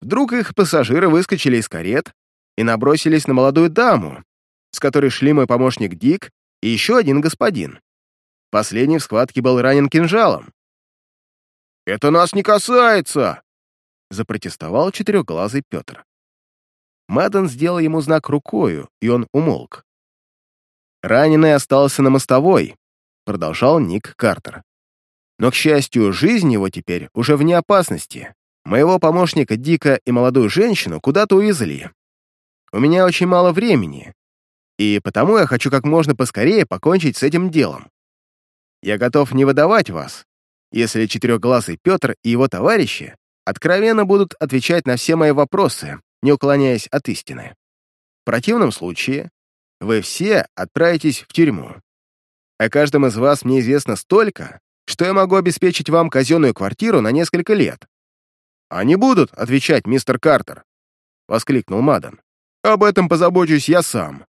Вдруг их пассажиры выскочили из карет и набросились на молодую даму, с которой шли мой помощник Дик и еще один господин. Последний в схватке был ранен кинжалом. «Это нас не касается!» запротестовал четырехглазый Петр. Мадден сделал ему знак рукою, и он умолк. «Раненый остался на мостовой», — продолжал Ник Картер. «Но, к счастью, жизнь его теперь уже вне опасности. Моего помощника Дика и молодую женщину куда-то увезли. У меня очень мало времени, и потому я хочу как можно поскорее покончить с этим делом. Я готов не выдавать вас, если четырехглазый Петр и его товарищи откровенно будут отвечать на все мои вопросы, не уклоняясь от истины. В противном случае вы все отправитесь в тюрьму. О каждом из вас мне известно столько, что я могу обеспечить вам казенную квартиру на несколько лет. «Они будут отвечать, мистер Картер», — воскликнул Мадан. «Об этом позабочусь я сам».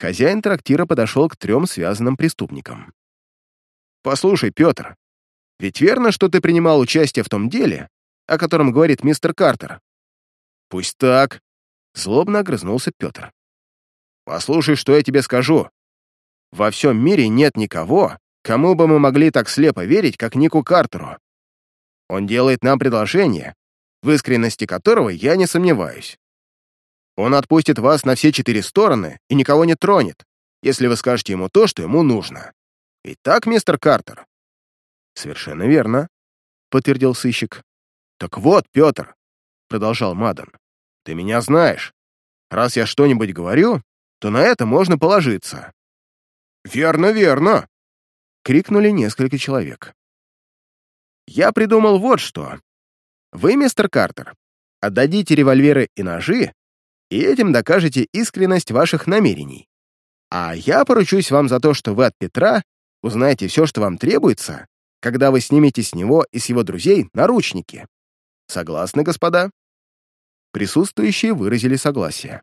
Хозяин трактира подошел к трем связанным преступникам. «Послушай, Петр, Ведь верно, что ты принимал участие в том деле, о котором говорит мистер Картер?» «Пусть так», — злобно огрызнулся Петр. «Послушай, что я тебе скажу. Во всем мире нет никого, кому бы мы могли так слепо верить, как Нику Картеру. Он делает нам предложение, в искренности которого я не сомневаюсь. Он отпустит вас на все четыре стороны и никого не тронет, если вы скажете ему то, что ему нужно. Итак, мистер Картер?» «Совершенно верно», — подтвердил сыщик. «Так вот, Петр», — продолжал Мадан, — «ты меня знаешь. Раз я что-нибудь говорю, то на это можно положиться». «Верно, верно!» — крикнули несколько человек. «Я придумал вот что. Вы, мистер Картер, отдадите револьверы и ножи, и этим докажете искренность ваших намерений. А я поручусь вам за то, что вы от Петра узнаете все, что вам требуется, когда вы снимете с него и с его друзей наручники. Согласны, господа?» Присутствующие выразили согласие.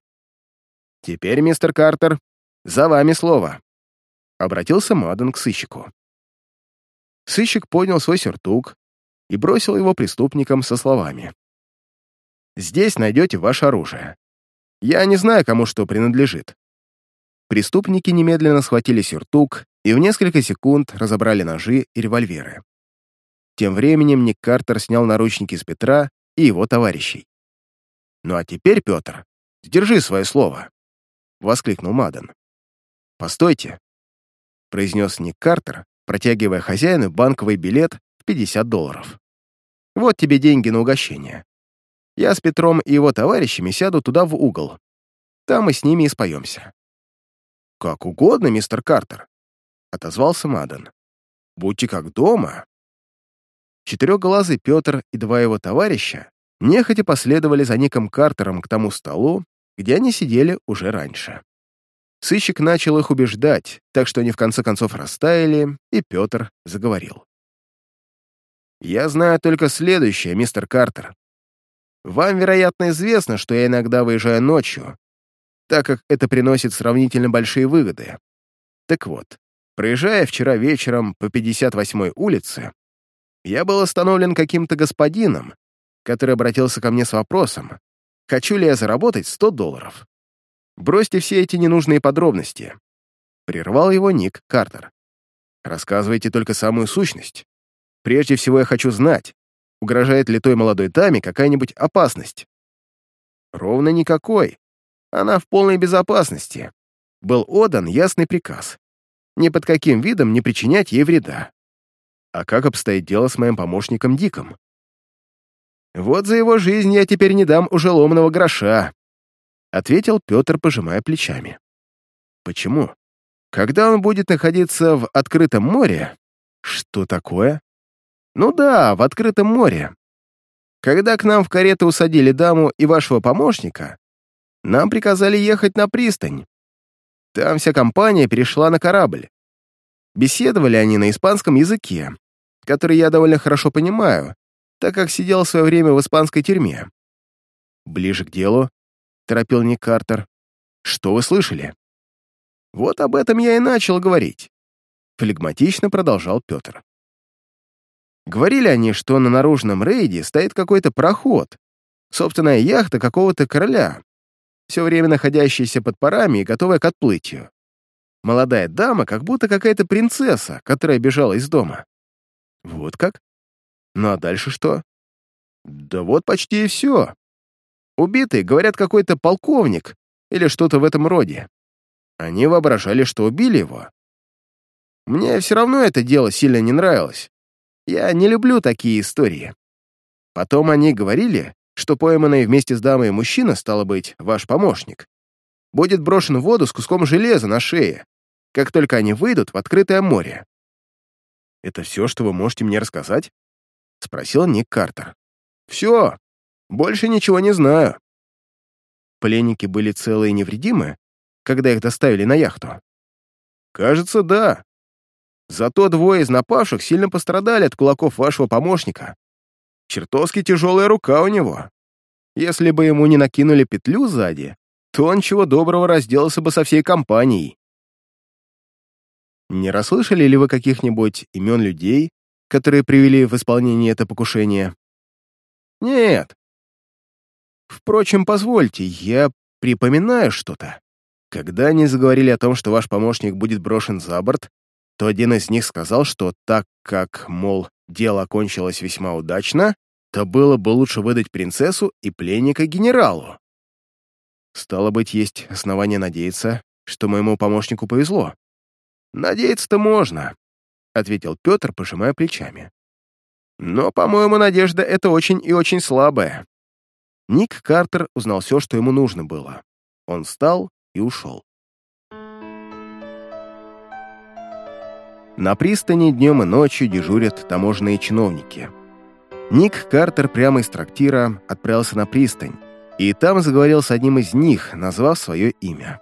«Теперь, мистер Картер, за вами слово», — обратился Мадден к сыщику. Сыщик поднял свой сюртук и бросил его преступникам со словами. «Здесь найдете ваше оружие. Я не знаю, кому что принадлежит». Преступники немедленно схватили сюртук и в несколько секунд разобрали ножи и револьверы. Тем временем Ник Картер снял наручники с Петра и его товарищей. «Ну а теперь, Петр, сдержи свое слово!» — воскликнул Маден. «Постойте!» — произнес Ник Картер, протягивая хозяину банковый билет в 50 долларов. «Вот тебе деньги на угощение. Я с Петром и его товарищами сяду туда в угол. Там мы с ними и споемся». «Как угодно, мистер Картер», — отозвался Маден. «Будьте как дома». Четырехглазый Петр и два его товарища нехотя последовали за Ником Картером к тому столу, где они сидели уже раньше. Сыщик начал их убеждать, так что они в конце концов растаяли, и Петр заговорил. «Я знаю только следующее, мистер Картер. Вам, вероятно, известно, что я иногда выезжаю ночью, так как это приносит сравнительно большие выгоды. Так вот, проезжая вчера вечером по 58-й улице, я был остановлен каким-то господином, который обратился ко мне с вопросом, хочу ли я заработать 100 долларов. Бросьте все эти ненужные подробности. Прервал его Ник Картер. Рассказывайте только самую сущность. Прежде всего я хочу знать, угрожает ли той молодой даме какая-нибудь опасность. Ровно никакой. Она в полной безопасности. Был отдан ясный приказ. Ни под каким видом не причинять ей вреда. А как обстоит дело с моим помощником Диком? Вот за его жизнь я теперь не дам уже ломаного гроша, ответил Петр, пожимая плечами. Почему? Когда он будет находиться в открытом море? Что такое? Ну да, в открытом море. Когда к нам в карету усадили даму и вашего помощника, нам приказали ехать на пристань. Там вся компания перешла на корабль. Беседовали они на испанском языке, который я довольно хорошо понимаю, так как сидел в свое время в испанской тюрьме. «Ближе к делу», — торопил Ник Картер. «Что вы слышали?» «Вот об этом я и начал говорить», — флегматично продолжал Петр. Говорили они, что на наружном рейде стоит какой-то проход, собственная яхта какого-то короля, все время находящаяся под парами и готовая к отплытию. Молодая дама, как будто какая-то принцесса, которая бежала из дома. Вот как? Ну а дальше что? Да вот почти и все. Убитый, говорят, какой-то полковник или что-то в этом роде. Они воображали, что убили его. Мне все равно это дело сильно не нравилось. Я не люблю такие истории. Потом они говорили, что пойманный вместе с дамой мужчина, стало быть, ваш помощник, будет брошен в воду с куском железа на шее, как только они выйдут в открытое море. «Это все, что вы можете мне рассказать?» — спросил Ник Картер. «Все. Больше ничего не знаю». Пленники были целы и невредимы, когда их доставили на яхту? Кажется, да. Зато двое из напавших сильно пострадали от кулаков вашего помощника. Чертовски тяжелая рука у него. Если бы ему не накинули петлю сзади, то он чего доброго разделался бы со всей компанией. Не расслышали ли вы каких-нибудь имен людей, которые привели в исполнение это покушение? Нет. Впрочем, позвольте, я припоминаю что-то. Когда они заговорили о том, что ваш помощник будет брошен за борт, то один из них сказал, что так как, мол, дело окончилось весьма удачно, то было бы лучше выдать принцессу и пленника генералу. Стало быть, есть основания надеяться, что моему помощнику повезло. Надеяться-то можно, — ответил Петр, пожимая плечами. Но, по-моему, надежда — это очень и очень слабая. Ник Картер узнал все, что ему нужно было. Он встал и ушел. На пристани днем и ночью дежурят таможенные чиновники. Ник Картер прямо из трактира отправился на пристань, и там заговорил с одним из них, назвав свое имя.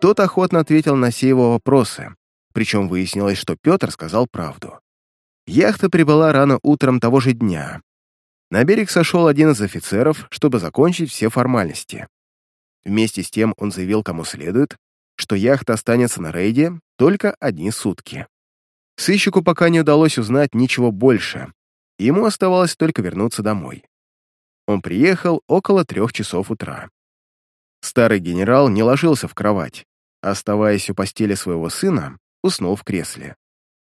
Тот охотно ответил на все его вопросы, причем выяснилось, что Петр сказал правду. Яхта прибыла рано утром того же дня. На берег сошел один из офицеров, чтобы закончить все формальности. Вместе с тем он заявил кому следует, что яхта останется на рейде только одни сутки. Сыщику пока не удалось узнать ничего больше, ему оставалось только вернуться домой. Он приехал около трех часов утра. Старый генерал не ложился в кровать, оставаясь у постели своего сына, уснул в кресле.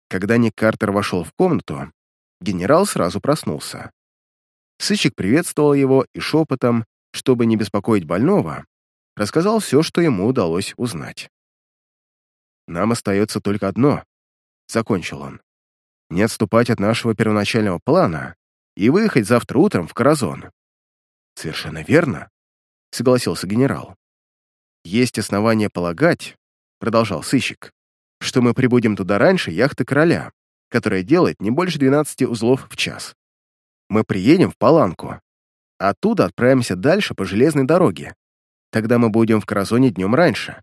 Когда Ник Картер вошел в комнату, генерал сразу проснулся. Сыщик приветствовал его и шепотом, чтобы не беспокоить больного, рассказал все, что ему удалось узнать. «Нам остается только одно», — закончил он. «Не отступать от нашего первоначального плана и выехать завтра утром в Каразон». «Совершенно верно», — согласился генерал. «Есть основания полагать», — продолжал сыщик, что мы прибудем туда раньше яхты короля, которая делает не больше 12 узлов в час. Мы приедем в Паланку. Оттуда отправимся дальше по железной дороге. Тогда мы будем в Каразоне днем раньше.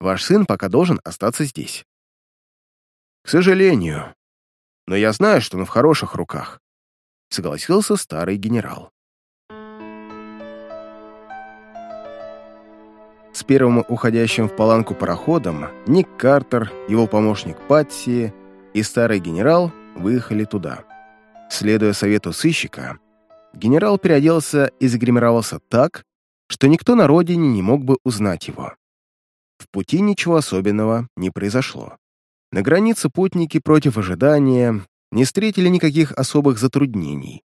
Ваш сын пока должен остаться здесь. К сожалению. Но я знаю, что он в хороших руках. Согласился старый генерал. С первым уходящим в Паланку пароходом Ник Картер, его помощник Патси и старый генерал выехали туда. Следуя совету сыщика, генерал переоделся и загримировался так, что никто на родине не мог бы узнать его. В пути ничего особенного не произошло. На границе путники против ожидания не встретили никаких особых затруднений.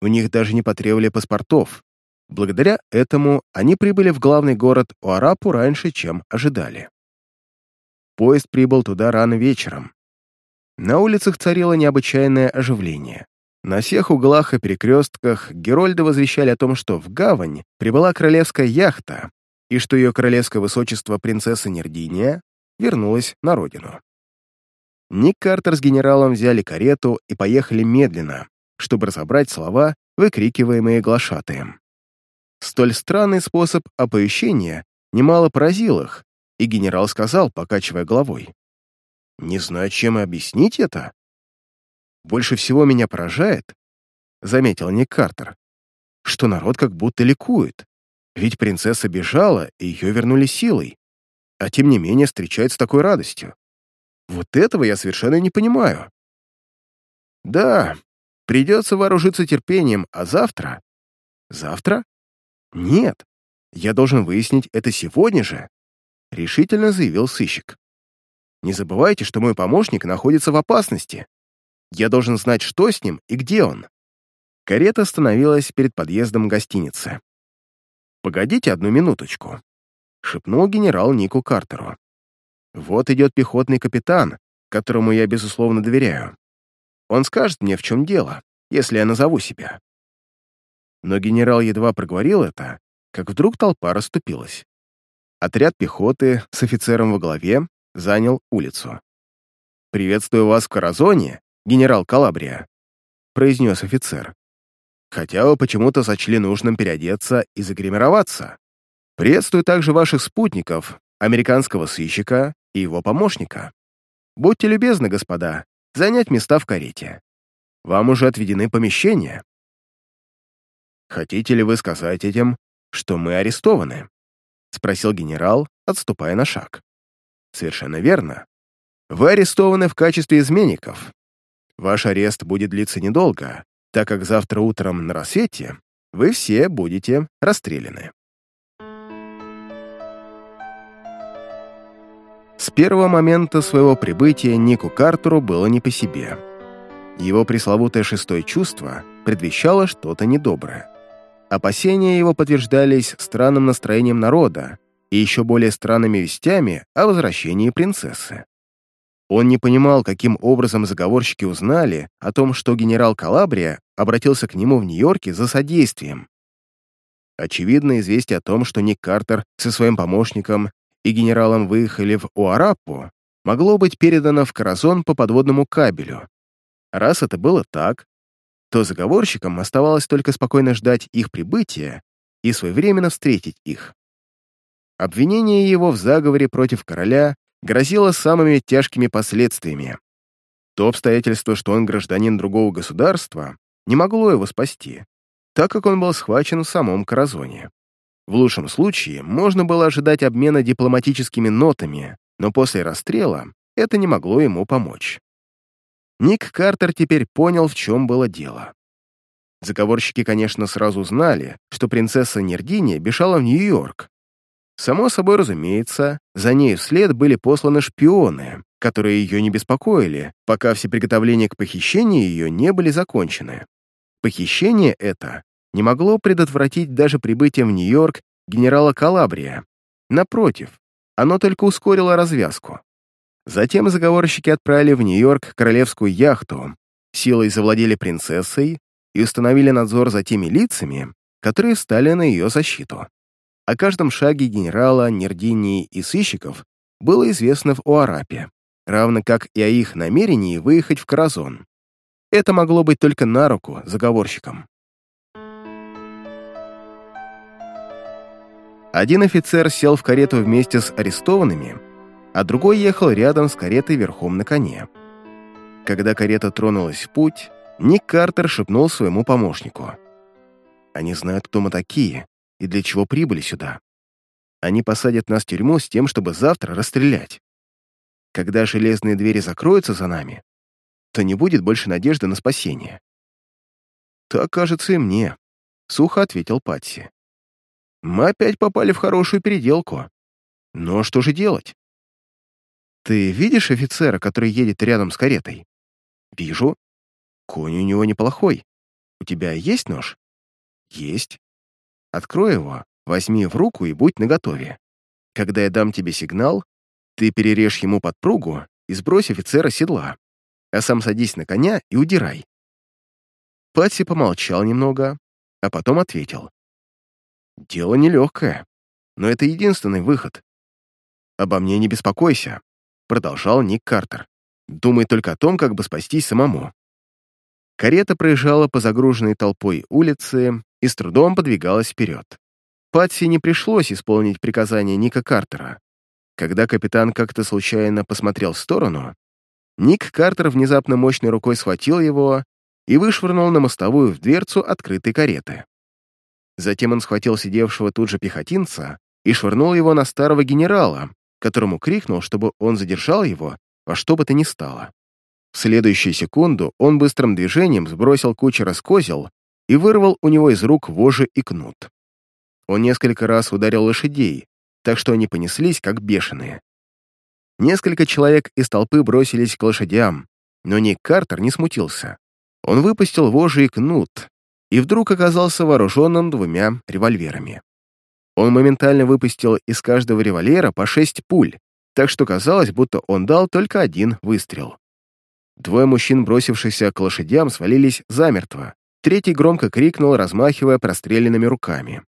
У них даже не потребовали паспортов, Благодаря этому они прибыли в главный город Уарапу раньше, чем ожидали. Поезд прибыл туда рано вечером. На улицах царило необычайное оживление. На всех углах и перекрестках Герольды возвещали о том, что в гавань прибыла королевская яхта и что ее королевское высочество принцесса Нердиния вернулась на родину. Ник Картер с генералом взяли карету и поехали медленно, чтобы разобрать слова, выкрикиваемые глашатаем. Столь странный способ оповещения немало поразил их, и генерал сказал, покачивая головой. «Не знаю, чем объяснить это. Больше всего меня поражает, — заметил Ник Картер, — что народ как будто ликует. Ведь принцесса бежала, и ее вернули силой, а тем не менее встречают с такой радостью. Вот этого я совершенно не понимаю. Да, придется вооружиться терпением, а завтра... Завтра «Нет, я должен выяснить это сегодня же», — решительно заявил сыщик. «Не забывайте, что мой помощник находится в опасности. Я должен знать, что с ним и где он». Карета остановилась перед подъездом гостиницы. «Погодите одну минуточку», — шепнул генерал Нику Картеру. «Вот идет пехотный капитан, которому я, безусловно, доверяю. Он скажет мне, в чем дело, если я назову себя. Но генерал едва проговорил это, как вдруг толпа расступилась. Отряд пехоты с офицером во главе занял улицу. «Приветствую вас в Каразоне, генерал Калабрия», — произнес офицер. «Хотя вы почему-то сочли нужным переодеться и загримироваться. Приветствую также ваших спутников, американского сыщика и его помощника. Будьте любезны, господа, занять места в карете. Вам уже отведены помещения, «Хотите ли вы сказать этим, что мы арестованы?» — спросил генерал, отступая на шаг. «Совершенно верно. Вы арестованы в качестве изменников. Ваш арест будет длиться недолго, так как завтра утром на рассвете вы все будете расстреляны. С первого момента своего прибытия Нику Картеру было не по себе. Его пресловутое шестое чувство предвещало что-то недоброе. Опасения его подтверждались странным настроением народа и еще более странными вестями о возвращении принцессы. Он не понимал, каким образом заговорщики узнали о том, что генерал Калабрия обратился к нему в Нью-Йорке за содействием. Очевидно, известие о том, что Ник Картер со своим помощником и генералом выехали в Уараппу, могло быть передано в Каразон по подводному кабелю. Раз это было так, то заговорщикам оставалось только спокойно ждать их прибытия и своевременно встретить их. Обвинение его в заговоре против короля грозило самыми тяжкими последствиями. То обстоятельство, что он гражданин другого государства, не могло его спасти, так как он был схвачен в самом Каразоне. В лучшем случае можно было ожидать обмена дипломатическими нотами, но после расстрела это не могло ему помочь. Ник Картер теперь понял, в чем было дело. Заговорщики, конечно, сразу знали, что принцесса Нердини бежала в Нью-Йорк. Само собой разумеется, за ней вслед были посланы шпионы, которые ее не беспокоили, пока все приготовления к похищению ее не были закончены. Похищение это не могло предотвратить даже прибытие в Нью-Йорк генерала Калабрия. Напротив, оно только ускорило развязку. Затем заговорщики отправили в Нью-Йорк королевскую яхту, силой завладели принцессой и установили надзор за теми лицами, которые встали на ее защиту. О каждом шаге генерала, Нердинии и сыщиков было известно в Уарапе, равно как и о их намерении выехать в Каразон. Это могло быть только на руку заговорщикам. Один офицер сел в карету вместе с арестованными, а другой ехал рядом с каретой верхом на коне. Когда карета тронулась в путь, Ник Картер шепнул своему помощнику. «Они знают, кто мы такие и для чего прибыли сюда. Они посадят нас в тюрьму с тем, чтобы завтра расстрелять. Когда железные двери закроются за нами, то не будет больше надежды на спасение». «Так кажется и мне», — сухо ответил Патси. Мы опять попали в хорошую переделку. Но что же делать? Ты видишь офицера, который едет рядом с каретой? Вижу. Конь у него неплохой. У тебя есть нож? Есть. Открой его, возьми в руку и будь наготове. Когда я дам тебе сигнал, ты перережь ему подпругу и сбрось офицера седла, а сам садись на коня и удирай. Патси помолчал немного, а потом ответил. Дело нелегкое, но это единственный выход. «Обо мне не беспокойся», — продолжал Ник Картер. «Думай только о том, как бы спастись самому». Карета проезжала по загруженной толпой улице и с трудом подвигалась вперед. Патси не пришлось исполнить приказание Ника Картера. Когда капитан как-то случайно посмотрел в сторону, Ник Картер внезапно мощной рукой схватил его и вышвырнул на мостовую в дверцу открытой кареты. Затем он схватил сидевшего тут же пехотинца и швырнул его на старого генерала, которому крикнул, чтобы он задержал его во что бы то ни стало. В следующую секунду он быстрым движением сбросил кучера с козел и вырвал у него из рук вожжи и кнут. Он несколько раз ударил лошадей, так что они понеслись, как бешеные. Несколько человек из толпы бросились к лошадям, но Ник Картер не смутился. Он выпустил вожжи и кнут, и вдруг оказался вооруженным двумя револьверами. Он моментально выпустил из каждого револьвера по шесть пуль, так что казалось, будто он дал только один выстрел. Двое мужчин, бросившихся к лошадям, свалились замертво. Третий громко крикнул, размахивая простреленными руками.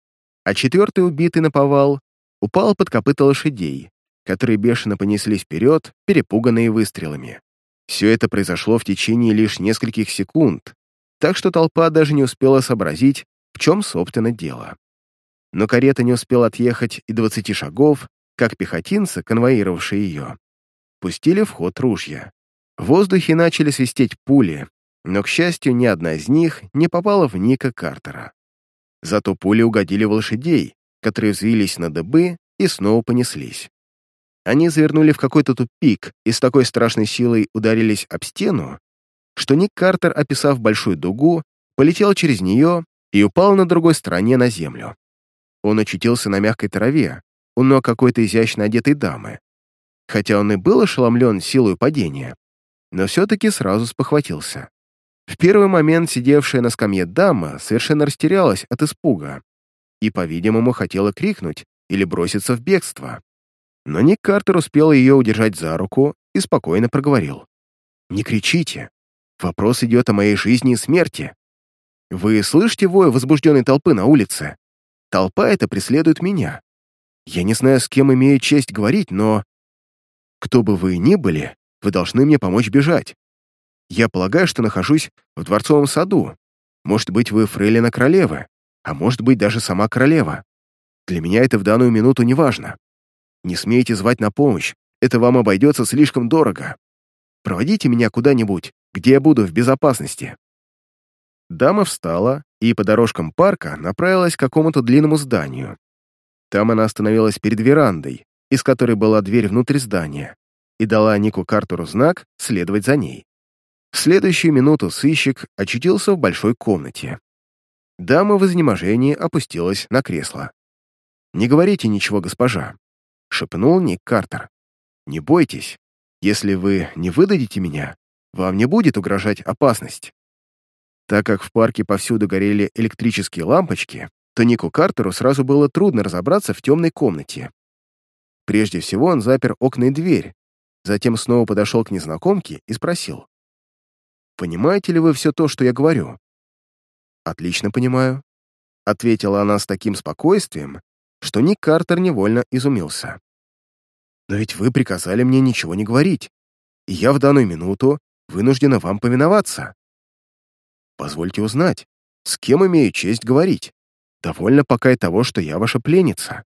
А четвертый, убитый на повал, упал под копыта лошадей, которые бешено понеслись вперед, перепуганные выстрелами. Все это произошло в течение лишь нескольких секунд, так что толпа даже не успела сообразить, в чем, собственно, дело. Но карета не успела отъехать и двадцати шагов, как пехотинцы, конвоировавшие ее, пустили в ход ружья. В воздухе начали свистеть пули, но, к счастью, ни одна из них не попала в Ника Картера. Зато пули угодили в лошадей, которые взвились на дыбы и снова понеслись. Они завернули в какой-то тупик и с такой страшной силой ударились об стену, что Ник Картер, описав большую дугу, полетел через нее и упал на другой стороне на землю. Он очутился на мягкой траве, у ног какой-то изящно одетой дамы. Хотя он и был ошеломлен силой падения, но все-таки сразу спохватился. В первый момент сидевшая на скамье дама совершенно растерялась от испуга и, по-видимому, хотела крикнуть или броситься в бегство. Но Ник Картер успел ее удержать за руку и спокойно проговорил. «Не кричите. Вопрос идет о моей жизни и смерти. Вы слышите вой возбужденной толпы на улице? Толпа эта преследует меня. Я не знаю, с кем имею честь говорить, но... Кто бы вы ни были, вы должны мне помочь бежать. Я полагаю, что нахожусь в дворцовом саду. Может быть, вы фрейлина королевы, а может быть, даже сама королева. Для меня это в данную минуту не важно. Не смейте звать на помощь, это вам обойдется слишком дорого. Проводите меня куда-нибудь, где я буду в безопасности». Дама встала и по дорожкам парка направилась к какому-то длинному зданию. Там она остановилась перед верандой, из которой была дверь внутрь здания, и дала Нику Картеру знак следовать за ней. В следующую минуту сыщик очутился в большой комнате. Дама в изнеможении опустилась на кресло. «Не говорите ничего, госпожа», — шепнул Ник Картер. «Не бойтесь. Если вы не выдадите меня, вам не будет угрожать опасность». Так как в парке повсюду горели электрические лампочки, то Нику Картеру сразу было трудно разобраться в темной комнате. Прежде всего он запер окна и дверь, затем снова подошел к незнакомке и спросил. «Понимаете ли вы все то, что я говорю?» «Отлично понимаю», — ответила она с таким спокойствием, что Ник Картер невольно изумился. «Но ведь вы приказали мне ничего не говорить, и я в данную минуту вынуждена вам повиноваться. Позвольте узнать, с кем имею честь говорить. Довольно пока и того, что я ваша пленница».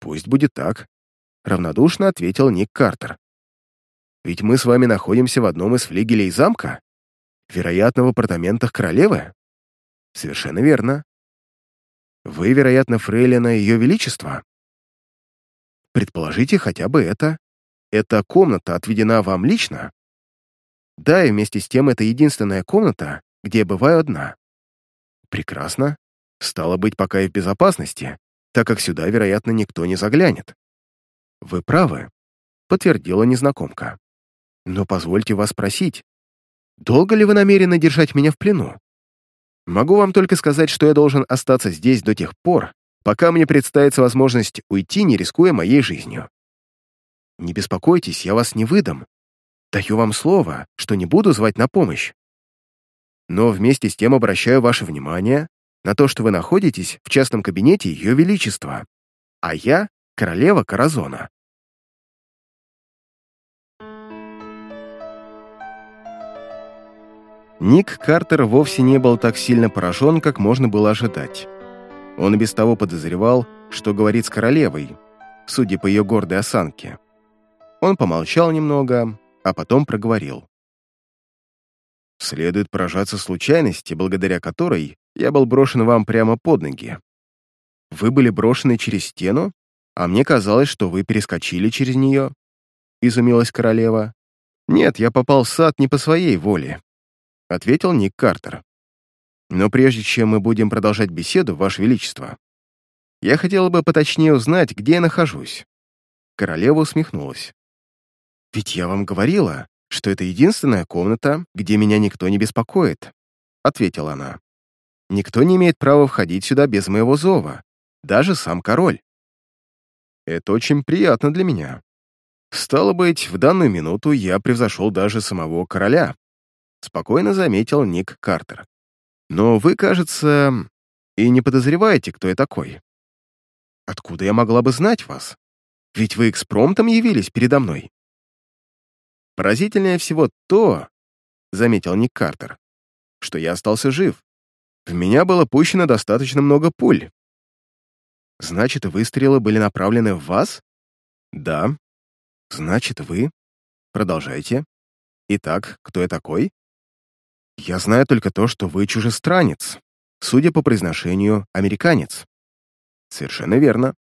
«Пусть будет так», — равнодушно ответил Ник Картер. «Ведь мы с вами находимся в одном из флигелей замка, вероятно, в апартаментах королевы». «Совершенно верно. Вы, вероятно, фрейлина Ее Величества?» «Предположите хотя бы это. Эта комната отведена вам лично?» «Да, и вместе с тем это единственная комната, где я бываю одна». «Прекрасно. Стало быть, пока и в безопасности, так как сюда, вероятно, никто не заглянет». «Вы правы», — подтвердила незнакомка. «Но позвольте вас спросить, долго ли вы намерены держать меня в плену?» Могу вам только сказать, что я должен остаться здесь до тех пор, пока мне представится возможность уйти, не рискуя моей жизнью. Не беспокойтесь, я вас не выдам. Даю вам слово, что не буду звать на помощь. Но вместе с тем обращаю ваше внимание на то, что вы находитесь в частном кабинете Ее Величества, а я — королева Каразона. Ник Картер вовсе не был так сильно поражен, как можно было ожидать. Он и без того подозревал, что говорит с королевой, судя по ее гордой осанке. Он помолчал немного, а потом проговорил. «Следует поражаться случайности, благодаря которой я был брошен вам прямо под ноги. Вы были брошены через стену, а мне казалось, что вы перескочили через нее», — изумилась королева. «Нет, я попал в сад не по своей воле ответил Ник Картер. Но прежде чем мы будем продолжать беседу, Ваше Величество, я хотела бы поточнее узнать, где я нахожусь. Королева усмехнулась. «Ведь я вам говорила, что это единственная комната, где меня никто не беспокоит», — ответила она. «Никто не имеет права входить сюда без моего зова, даже сам король». «Это очень приятно для меня. Стало быть, в данную минуту я превзошел даже самого короля», спокойно заметил Ник Картер. «Но вы, кажется, и не подозреваете, кто я такой. Откуда я могла бы знать вас? Ведь вы экспромтом явились передо мной». «Поразительнее всего то, — заметил Ник Картер, — что я остался жив. В меня было пущено достаточно много пуль. Значит, выстрелы были направлены в вас? Да. Значит, вы? Продолжайте. Итак, кто я такой? Я знаю только то, что вы чужестранец, судя по произношению, американец. Совершенно верно.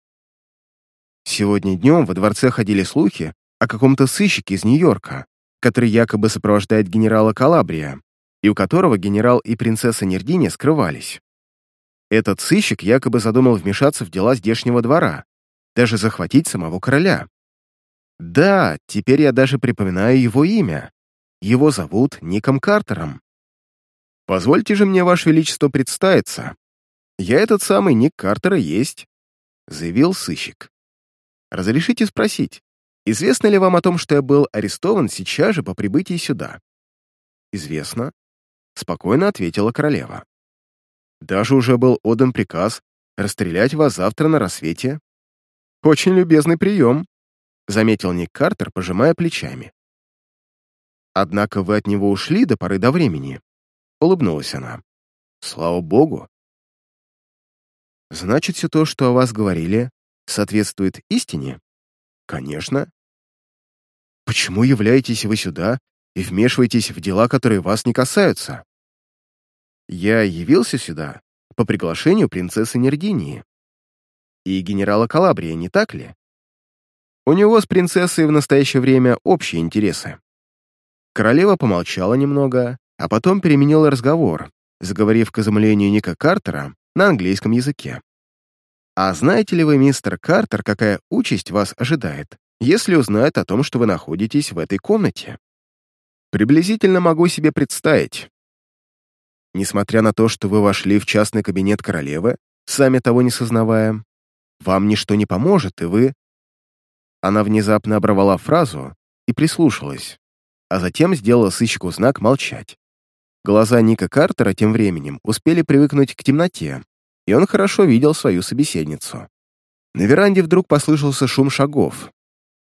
Сегодня днем во дворце ходили слухи о каком-то сыщике из Нью-Йорка, который якобы сопровождает генерала Калабрия, и у которого генерал и принцесса Нердини скрывались. Этот сыщик якобы задумал вмешаться в дела здешнего двора, даже захватить самого короля. Да, теперь я даже припоминаю его имя. Его зовут Ником Картером. Позвольте же мне, Ваше Величество, представиться. Я этот самый Ник Картера есть, заявил сыщик. Разрешите спросить, известно ли вам о том, что я был арестован сейчас же по прибытии сюда? Известно, спокойно ответила королева. Даже уже был отдан приказ расстрелять вас завтра на рассвете. Очень любезный прием, заметил Ник Картер, пожимая плечами. Однако вы от него ушли до поры до времени, улыбнулась она. Слава богу. Значит, все то, что о вас говорили, соответствует истине? Конечно. Почему являетесь вы сюда и вмешиваетесь в дела, которые вас не касаются? Я явился сюда по приглашению принцессы Нердинии и генерала Калабрия, не так ли? У него с принцессой в настоящее время общие интересы. Королева помолчала немного, а потом переменила разговор, заговорив к изумлению Ника Картера на английском языке. «А знаете ли вы, мистер Картер, какая участь вас ожидает, если узнает о том, что вы находитесь в этой комнате?» «Приблизительно могу себе представить. Несмотря на то, что вы вошли в частный кабинет королевы, сами того не сознавая, вам ничто не поможет, и вы...» Она внезапно оборвала фразу и прислушалась, а затем сделала сыщику знак «молчать». Глаза Ника Картера тем временем успели привыкнуть к темноте, и он хорошо видел свою собеседницу. На веранде вдруг послышался шум шагов.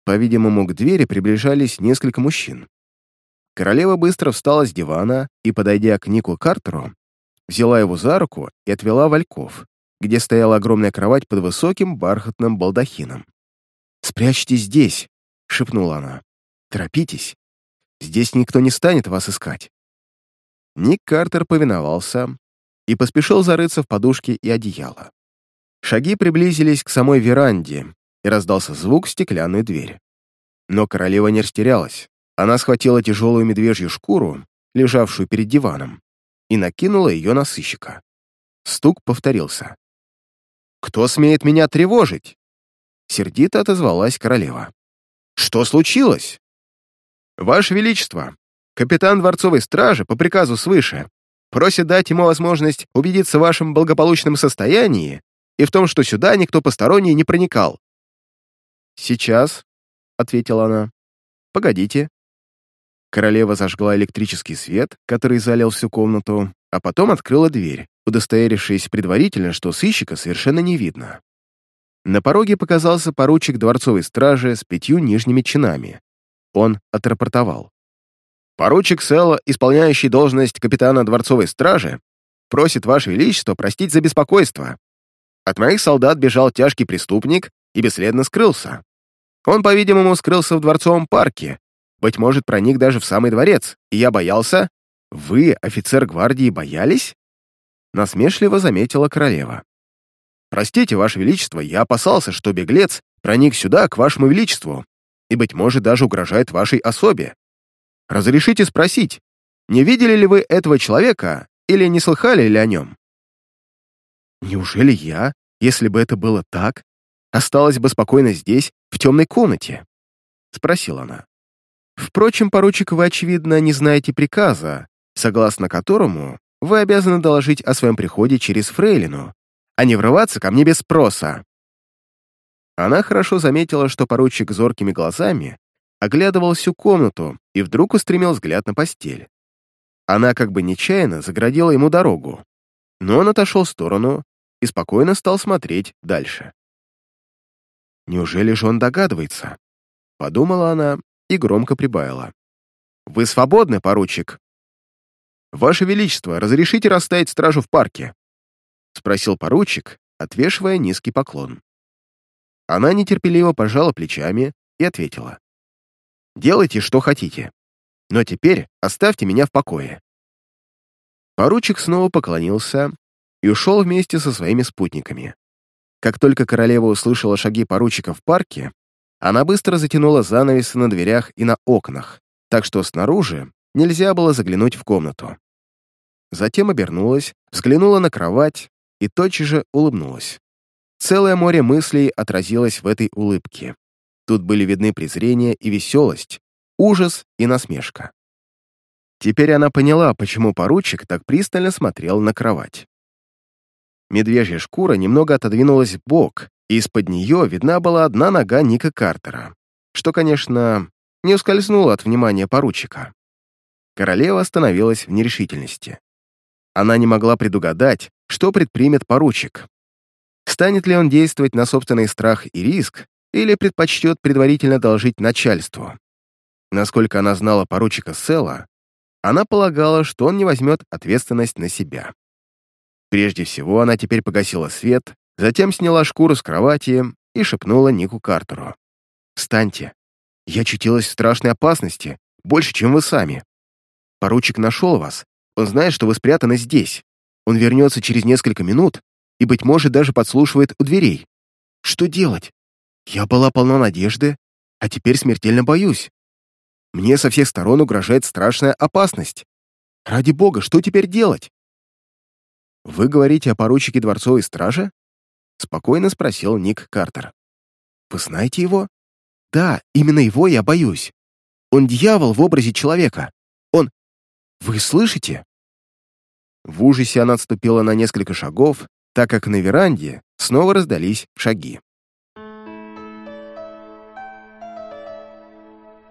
По-видимому, к двери приближались несколько мужчин. Королева быстро встала с дивана и, подойдя к Нику Картеру, взяла его за руку и отвела в альков, где стояла огромная кровать под высоким бархатным балдахином. «Спрячьтесь здесь», — шепнула она. «Торопитесь. Здесь никто не станет вас искать». Ник Картер повиновался и поспешил зарыться в подушки и одеяло. Шаги приблизились к самой веранде, и раздался звук в дверь. Но королева не растерялась. Она схватила тяжелую медвежью шкуру, лежавшую перед диваном, и накинула ее на сыщика. Стук повторился. «Кто смеет меня тревожить?» Сердито отозвалась королева. «Что случилось?» «Ваше Величество, капитан дворцовой стражи по приказу свыше просит дать ему возможность убедиться в вашем благополучном состоянии и в том, что сюда никто посторонний не проникал». «Сейчас», — ответила она. «Погодите». Королева зажгла электрический свет, который залил всю комнату, а потом открыла дверь, удостоверившись предварительно, что сыщика совершенно не видно. На пороге показался поручик дворцовой стражи с пятью нижними чинами. Он отрапортовал. «Поручик Селла, исполняющий должность капитана дворцовой стражи, просит Ваше Величество простить за беспокойство. От моих солдат бежал тяжкий преступник и бесследно скрылся. Он, по-видимому, скрылся в дворцовом парке, быть может, проник даже в самый дворец, и я боялся... Вы, офицер гвардии, боялись?» Насмешливо заметила королева. Простите, Ваше Величество, я опасался, что беглец проник сюда, к Вашему Величеству, и, быть может, даже угрожает вашей особе. Разрешите спросить, не видели ли вы этого человека или не слыхали ли о нем? Неужели я, если бы это было так, осталась бы спокойно здесь, в темной комнате? Спросила она. Впрочем, поручик, вы, очевидно, не знаете приказа, согласно которому вы обязаны доложить о своем приходе через Фрейлину, а не врываться ко мне без спроса». Она хорошо заметила, что поручик зоркими глазами оглядывал всю комнату и вдруг устремил взгляд на постель. Она как бы нечаянно заградила ему дорогу, но он отошел в сторону и спокойно стал смотреть дальше. «Неужели же он догадывается?» — подумала она и громко прибавила. «Вы свободны, поручик?» «Ваше Величество, разрешите расставить стражу в парке?» — спросил поручик, отвешивая низкий поклон. Она нетерпеливо пожала плечами и ответила. «Делайте, что хотите. Но теперь оставьте меня в покое». Поручик снова поклонился и ушел вместе со своими спутниками. Как только королева услышала шаги поручика в парке, она быстро затянула занавесы на дверях и на окнах, так что снаружи нельзя было заглянуть в комнату. Затем обернулась, взглянула на кровать и тотчас же улыбнулась. Целое море мыслей отразилось в этой улыбке. Тут были видны презрение и веселость, ужас и насмешка. Теперь она поняла, почему поручик так пристально смотрел на кровать. Медвежья шкура немного отодвинулась в бок, и из-под нее видна была одна нога Ника Картера, что, конечно, не ускользнуло от внимания поручика. Королева остановилась в нерешительности. Она не могла предугадать, что предпримет поручик. Станет ли он действовать на собственный страх и риск, или предпочтет предварительно доложить начальству. Насколько она знала поручика Села, она полагала, что он не возьмет ответственность на себя. Прежде всего, она теперь погасила свет, затем сняла шкуру с кровати и шепнула Нику Картеру. «Встаньте. Я чутилась в страшной опасности, больше, чем вы сами. Поручик нашел вас. Он знает, что вы спрятаны здесь. Он вернется через несколько минут и, быть может, даже подслушивает у дверей. Что делать? Я была полна надежды, а теперь смертельно боюсь. Мне со всех сторон угрожает страшная опасность. Ради бога, что теперь делать? «Вы говорите о поручике дворцовой стражи?» — спокойно спросил Ник Картер. «Вы знаете его?» «Да, именно его я боюсь. Он дьявол в образе человека. Он... Вы слышите?» В ужасе она отступила на несколько шагов, так как на веранде снова раздались шаги.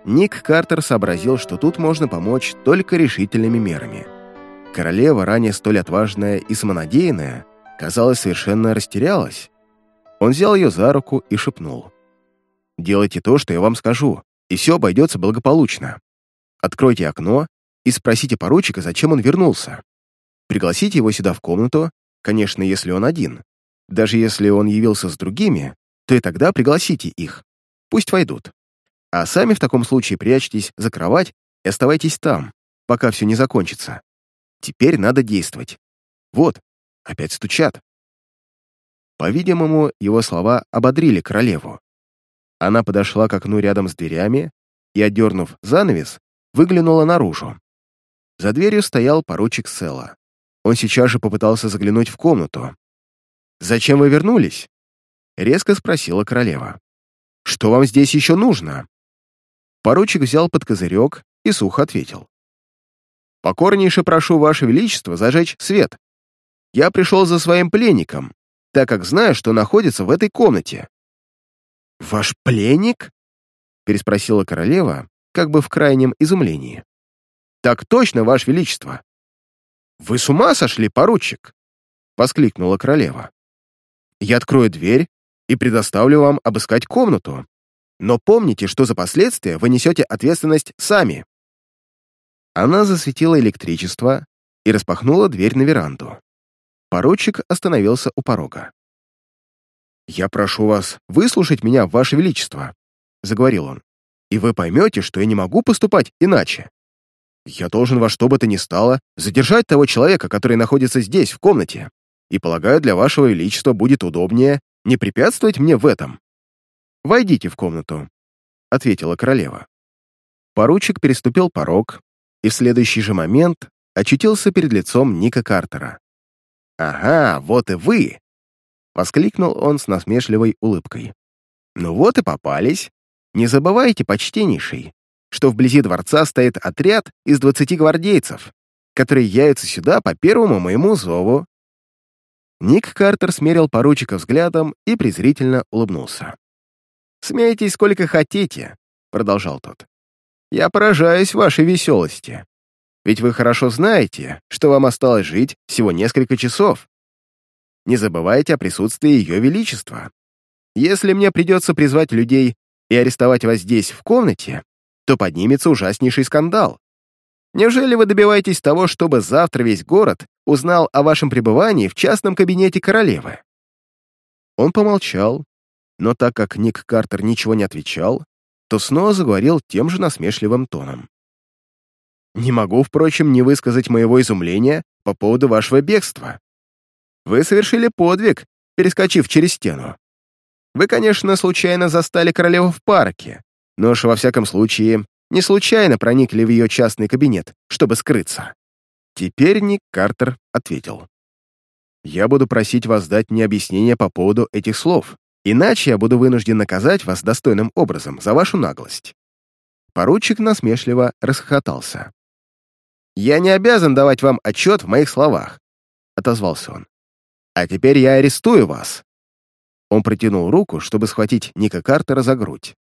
Ник Картер сообразил, что тут можно помочь только решительными мерами. Королева, ранее столь отважная и самонадеянная, казалось, совершенно растерялась. Он взял ее за руку и шепнул. «Делайте то, что я вам скажу, и все обойдется благополучно. Откройте окно и спросите поручика, зачем он вернулся. Пригласите его сюда в комнату, конечно, если он один. Даже если он явился с другими, то и тогда пригласите их. Пусть войдут. А сами в таком случае прячьтесь за кровать и оставайтесь там, пока все не закончится. Теперь надо действовать. Вот, опять стучат. По-видимому, его слова ободрили королеву. Она подошла к окну рядом с дверями и, отдернув занавес, выглянула наружу. За дверью стоял поручик Села. Он сейчас же попытался заглянуть в комнату. «Зачем вы вернулись?» — резко спросила королева. «Что вам здесь еще нужно?» Поручик взял под козырек и сухо ответил. «Покорнейше прошу Ваше Величество зажечь свет. Я пришел за своим пленником, так как знаю, что находится в этой комнате». «Ваш пленник?» — переспросила королева, как бы в крайнем изумлении. «Так точно, Ваше Величество!» «Вы с ума сошли, поручик?» — воскликнула королева. «Я открою дверь и предоставлю вам обыскать комнату, но помните, что за последствия вы несете ответственность сами». Она засветила электричество и распахнула дверь на веранду. Поручик остановился у порога. «Я прошу вас выслушать меня, Ваше Величество», — заговорил он, «и вы поймете, что я не могу поступать иначе. Я должен во что бы то ни стало задержать того человека, который находится здесь, в комнате, и, полагаю, для Вашего Величества будет удобнее не препятствовать мне в этом. «Войдите в комнату», — ответила королева. Поручик переступил порог и в следующий же момент очутился перед лицом Ника Картера. «Ага, вот и вы!» — воскликнул он с насмешливой улыбкой. «Ну вот и попались. Не забывайте, почтеннейший, что вблизи дворца стоит отряд из двадцати гвардейцев, которые явятся сюда по первому моему зову». Ник Картер смерил поручика взглядом и презрительно улыбнулся. «Смейтесь сколько хотите», — продолжал тот. «Я поражаюсь вашей веселости. Ведь вы хорошо знаете, что вам осталось жить всего несколько часов. Не забывайте о присутствии Ее Величества. Если мне придется призвать людей и арестовать вас здесь, в комнате, то поднимется ужаснейший скандал. Неужели вы добиваетесь того, чтобы завтра весь город узнал о вашем пребывании в частном кабинете королевы?» Он помолчал, но так как Ник Картер ничего не отвечал, то снова заговорил тем же насмешливым тоном. «Не могу, впрочем, не высказать моего изумления по поводу вашего бегства. Вы совершили подвиг, перескочив через стену. Вы, конечно, случайно застали королеву в парке, но уж во всяком случае не случайно проникли в ее частный кабинет, чтобы скрыться. Теперь Ник Картер ответил. «Я буду просить вас дать мне объяснение по поводу этих слов, иначе я буду вынужден наказать вас достойным образом за вашу наглость». Поручик насмешливо расхохотался. «Я не обязан давать вам отчет в моих словах», — отозвался он. «А теперь я арестую вас». Он протянул руку, чтобы схватить Ника Картера за грудь.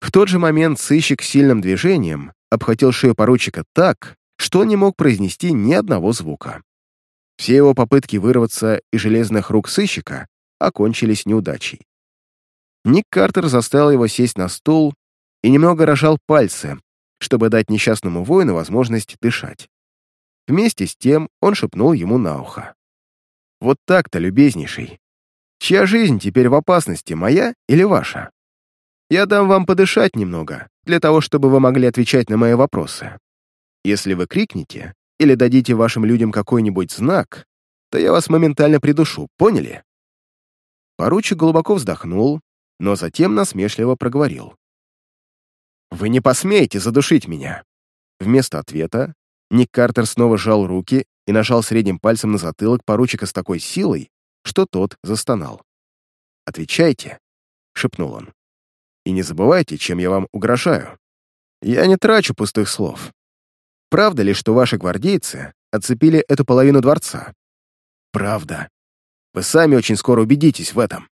В тот же момент сыщик сильным движением обхватил шею поручика так, что он не мог произнести ни одного звука. Все его попытки вырваться из железных рук сыщика окончились неудачей. Ник Картер заставил его сесть на стул и немного рожал пальцы, чтобы дать несчастному воину возможность дышать. Вместе с тем он шепнул ему на ухо. «Вот так-то, любезнейший. Чья жизнь теперь в опасности, моя или ваша? Я дам вам подышать немного, для того, чтобы вы могли отвечать на мои вопросы. Если вы крикнете или дадите вашим людям какой-нибудь знак, то я вас моментально придушу, поняли?» Поручик глубоко вздохнул, но затем насмешливо проговорил. «Вы не посмеете задушить меня!» Вместо ответа Ник Картер снова сжал руки и нажал средним пальцем на затылок поручика с такой силой, что тот застонал. «Отвечайте», — шепнул он. «И не забывайте, чем я вам угрожаю. Я не трачу пустых слов. Правда ли, что ваши гвардейцы оцепили эту половину дворца? Правда. Вы сами очень скоро убедитесь в этом.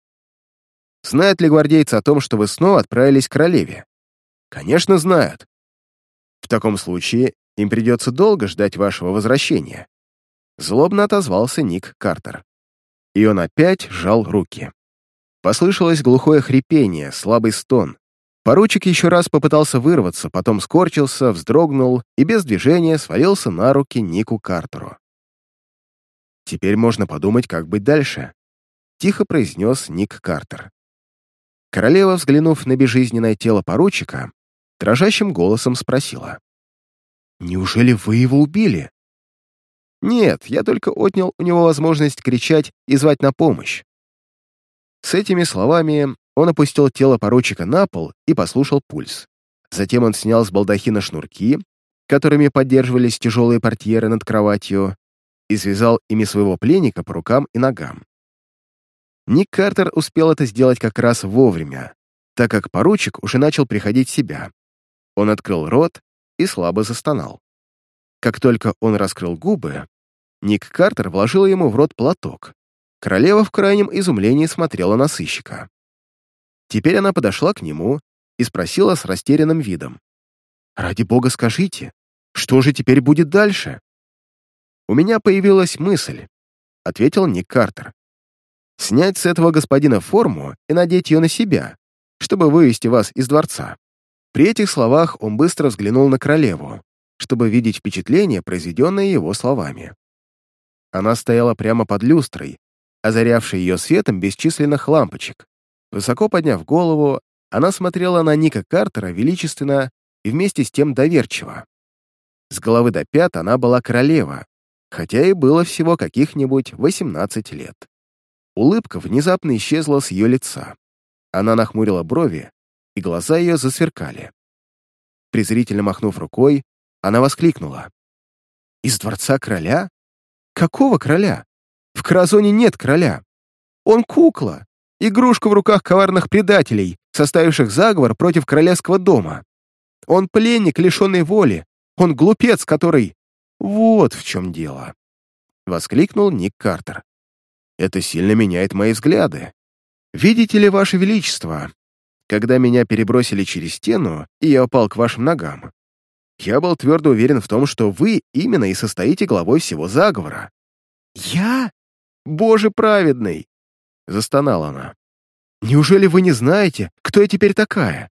Знают ли гвардейцы о том, что вы снова отправились к королеве? Конечно, знают. В таком случае им придется долго ждать вашего возвращения. Злобно отозвался Ник Картер. И он опять сжал руки. Послышалось глухое хрипение, слабый стон, Поручик еще раз попытался вырваться, потом скорчился, вздрогнул и без движения свалился на руки Нику Картеру. «Теперь можно подумать, как быть дальше», — тихо произнес Ник Картер. Королева, взглянув на безжизненное тело поручика, дрожащим голосом спросила. «Неужели вы его убили?» «Нет, я только отнял у него возможность кричать и звать на помощь». С этими словами он опустил тело поручика на пол и послушал пульс. Затем он снял с балдахина шнурки, которыми поддерживались тяжелые портьеры над кроватью, и связал ими своего пленника по рукам и ногам. Ник Картер успел это сделать как раз вовремя, так как поручик уже начал приходить в себя. Он открыл рот и слабо застонал. Как только он раскрыл губы, Ник Картер вложил ему в рот платок. Королева в крайнем изумлении смотрела на сыщика. Теперь она подошла к нему и спросила с растерянным видом. «Ради бога скажите, что же теперь будет дальше?» «У меня появилась мысль», — ответил Ник Картер. «Снять с этого господина форму и надеть ее на себя, чтобы вывести вас из дворца». При этих словах он быстро взглянул на королеву, чтобы видеть впечатление, произведенное его словами. Она стояла прямо под люстрой, озарявшей ее светом бесчисленных лампочек. Высоко подняв голову, она смотрела на Ника Картера величественно и вместе с тем доверчиво. С головы до пят она была королева, хотя и было всего каких-нибудь 18 лет. Улыбка внезапно исчезла с ее лица. Она нахмурила брови, и глаза ее засверкали. Презрительно махнув рукой, она воскликнула. «Из дворца короля? Какого короля? В Каразоне нет короля. Он кукла, игрушка в руках коварных предателей, составивших заговор против королевского дома. Он пленник, лишенный воли. Он глупец, который... Вот в чем дело. Воскликнул Ник Картер. Это сильно меняет мои взгляды. Видите ли, Ваше Величество, когда меня перебросили через стену, и я упал к вашим ногам, я был твердо уверен в том, что вы именно и состоите главой всего заговора. Я? Боже праведный! Застонала она. «Неужели вы не знаете, кто я теперь такая?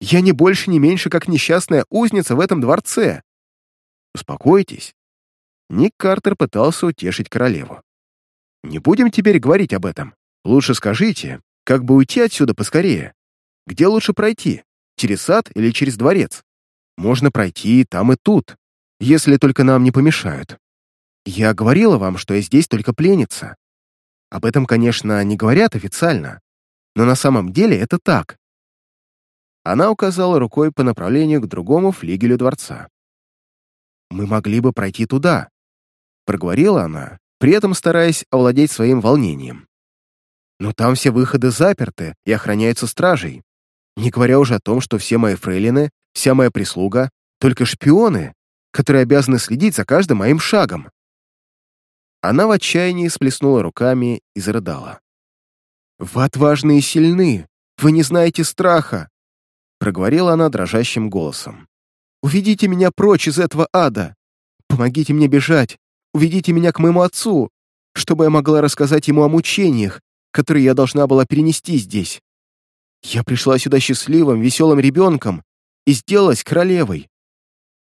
Я не больше, не меньше, как несчастная узница в этом дворце. Успокойтесь». Ник Картер пытался утешить королеву. «Не будем теперь говорить об этом. Лучше скажите, как бы уйти отсюда поскорее. Где лучше пройти? Через сад или через дворец? Можно пройти и там, и тут, если только нам не помешают. Я говорила вам, что я здесь только пленница. Об этом, конечно, не говорят официально, но на самом деле это так. Она указала рукой по направлению к другому флигелю дворца. «Мы могли бы пройти туда», — проговорила она, при этом стараясь овладеть своим волнением. «Но там все выходы заперты и охраняются стражей, не говоря уже о том, что все мои фрейлины, вся моя прислуга — только шпионы, которые обязаны следить за каждым моим шагом». Она в отчаянии сплеснула руками и зарыдала. «Вы отважны и сильны, вы не знаете страха, проговорила она дрожащим голосом. «Уведите меня прочь из этого ада! Помогите мне бежать! Уведите меня к моему отцу, чтобы я могла рассказать ему о мучениях, которые я должна была перенести здесь. Я пришла сюда счастливым, веселым ребенком и сделалась королевой.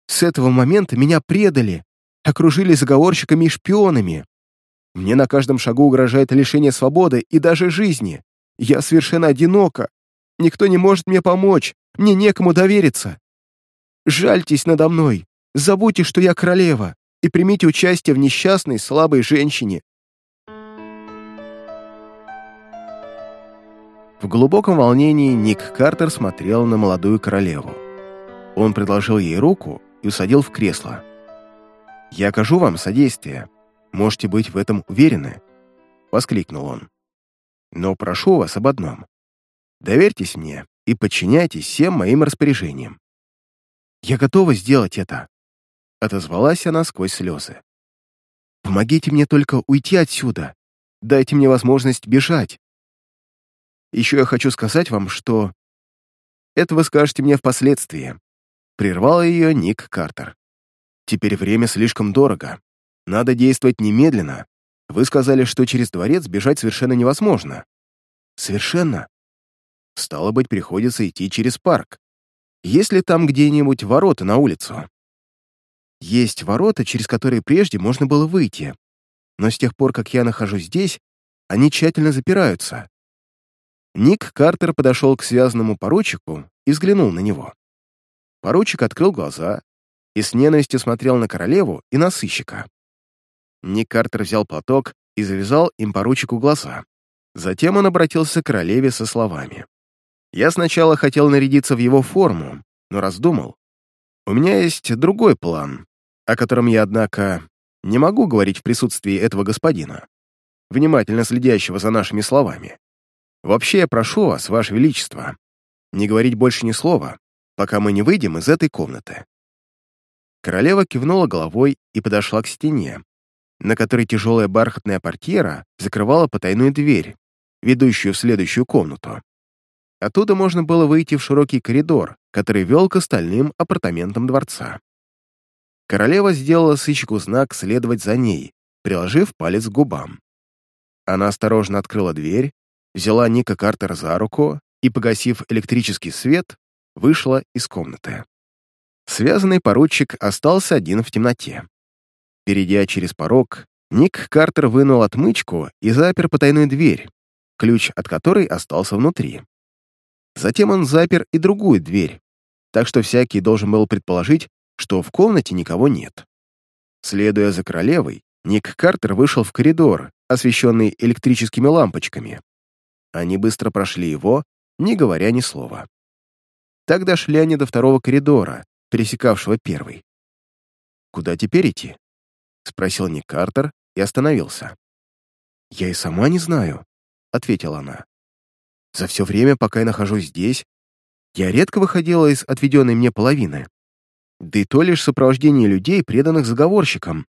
С этого момента меня предали, окружили заговорщиками и шпионами. Мне на каждом шагу угрожает лишение свободы и даже жизни. Я совершенно одинока. Никто не может мне помочь. Мне некому довериться. Жальтесь надо мной, забудьте, что я королева, и примите участие в несчастной, слабой женщине. В глубоком волнении Ник Картер смотрел на молодую королеву. Он предложил ей руку и усадил в кресло. «Я окажу вам содействие. Можете быть в этом уверены», — воскликнул он. «Но прошу вас об одном. Доверьтесь мне и подчиняйтесь всем моим распоряжениям. Я готова сделать это, отозвалась она сквозь слезы. Помогите мне только уйти отсюда. Дайте мне возможность бежать. Еще я хочу сказать вам, что... Это вы скажете мне впоследствии. Прервал ее Ник Картер. Теперь время слишком дорого. Надо действовать немедленно. Вы сказали, что через дворец бежать совершенно невозможно. Совершенно. Стало быть, приходится идти через парк. Есть ли там где-нибудь ворота на улицу? Есть ворота, через которые прежде можно было выйти. Но с тех пор, как я нахожусь здесь, они тщательно запираются. Ник Картер подошел к связанному поручику и взглянул на него. Поручик открыл глаза и с ненавистью смотрел на королеву и на сыщика. Ник Картер взял платок и завязал им поручику глаза. Затем он обратился к королеве со словами. Я сначала хотел нарядиться в его форму, но раздумал. У меня есть другой план, о котором я, однако, не могу говорить в присутствии этого господина, внимательно следящего за нашими словами. Вообще, я прошу вас, Ваше Величество, не говорить больше ни слова, пока мы не выйдем из этой комнаты». Королева кивнула головой и подошла к стене, на которой тяжелая бархатная портьера закрывала потайную дверь, ведущую в следующую комнату. Оттуда можно было выйти в широкий коридор, который вел к остальным апартаментам дворца. Королева сделала сыщику знак следовать за ней, приложив палец к губам. Она осторожно открыла дверь, взяла Ника Картера за руку и, погасив электрический свет, вышла из комнаты. Связанный поручик остался один в темноте. Перейдя через порог, Ник Картер вынул отмычку и запер потайную дверь, ключ от которой остался внутри. Затем он запер и другую дверь, так что всякий должен был предположить, что в комнате никого нет. Следуя за королевой, Ник Картер вышел в коридор, освещенный электрическими лампочками. Они быстро прошли его, не говоря ни слова. Так дошли они до второго коридора, пересекавшего первый. «Куда теперь идти?» — спросил Ник Картер и остановился. «Я и сама не знаю», — ответила она. За все время, пока я нахожусь здесь, я редко выходила из отведенной мне половины. Да и то лишь в сопровождении людей, преданных заговорщикам.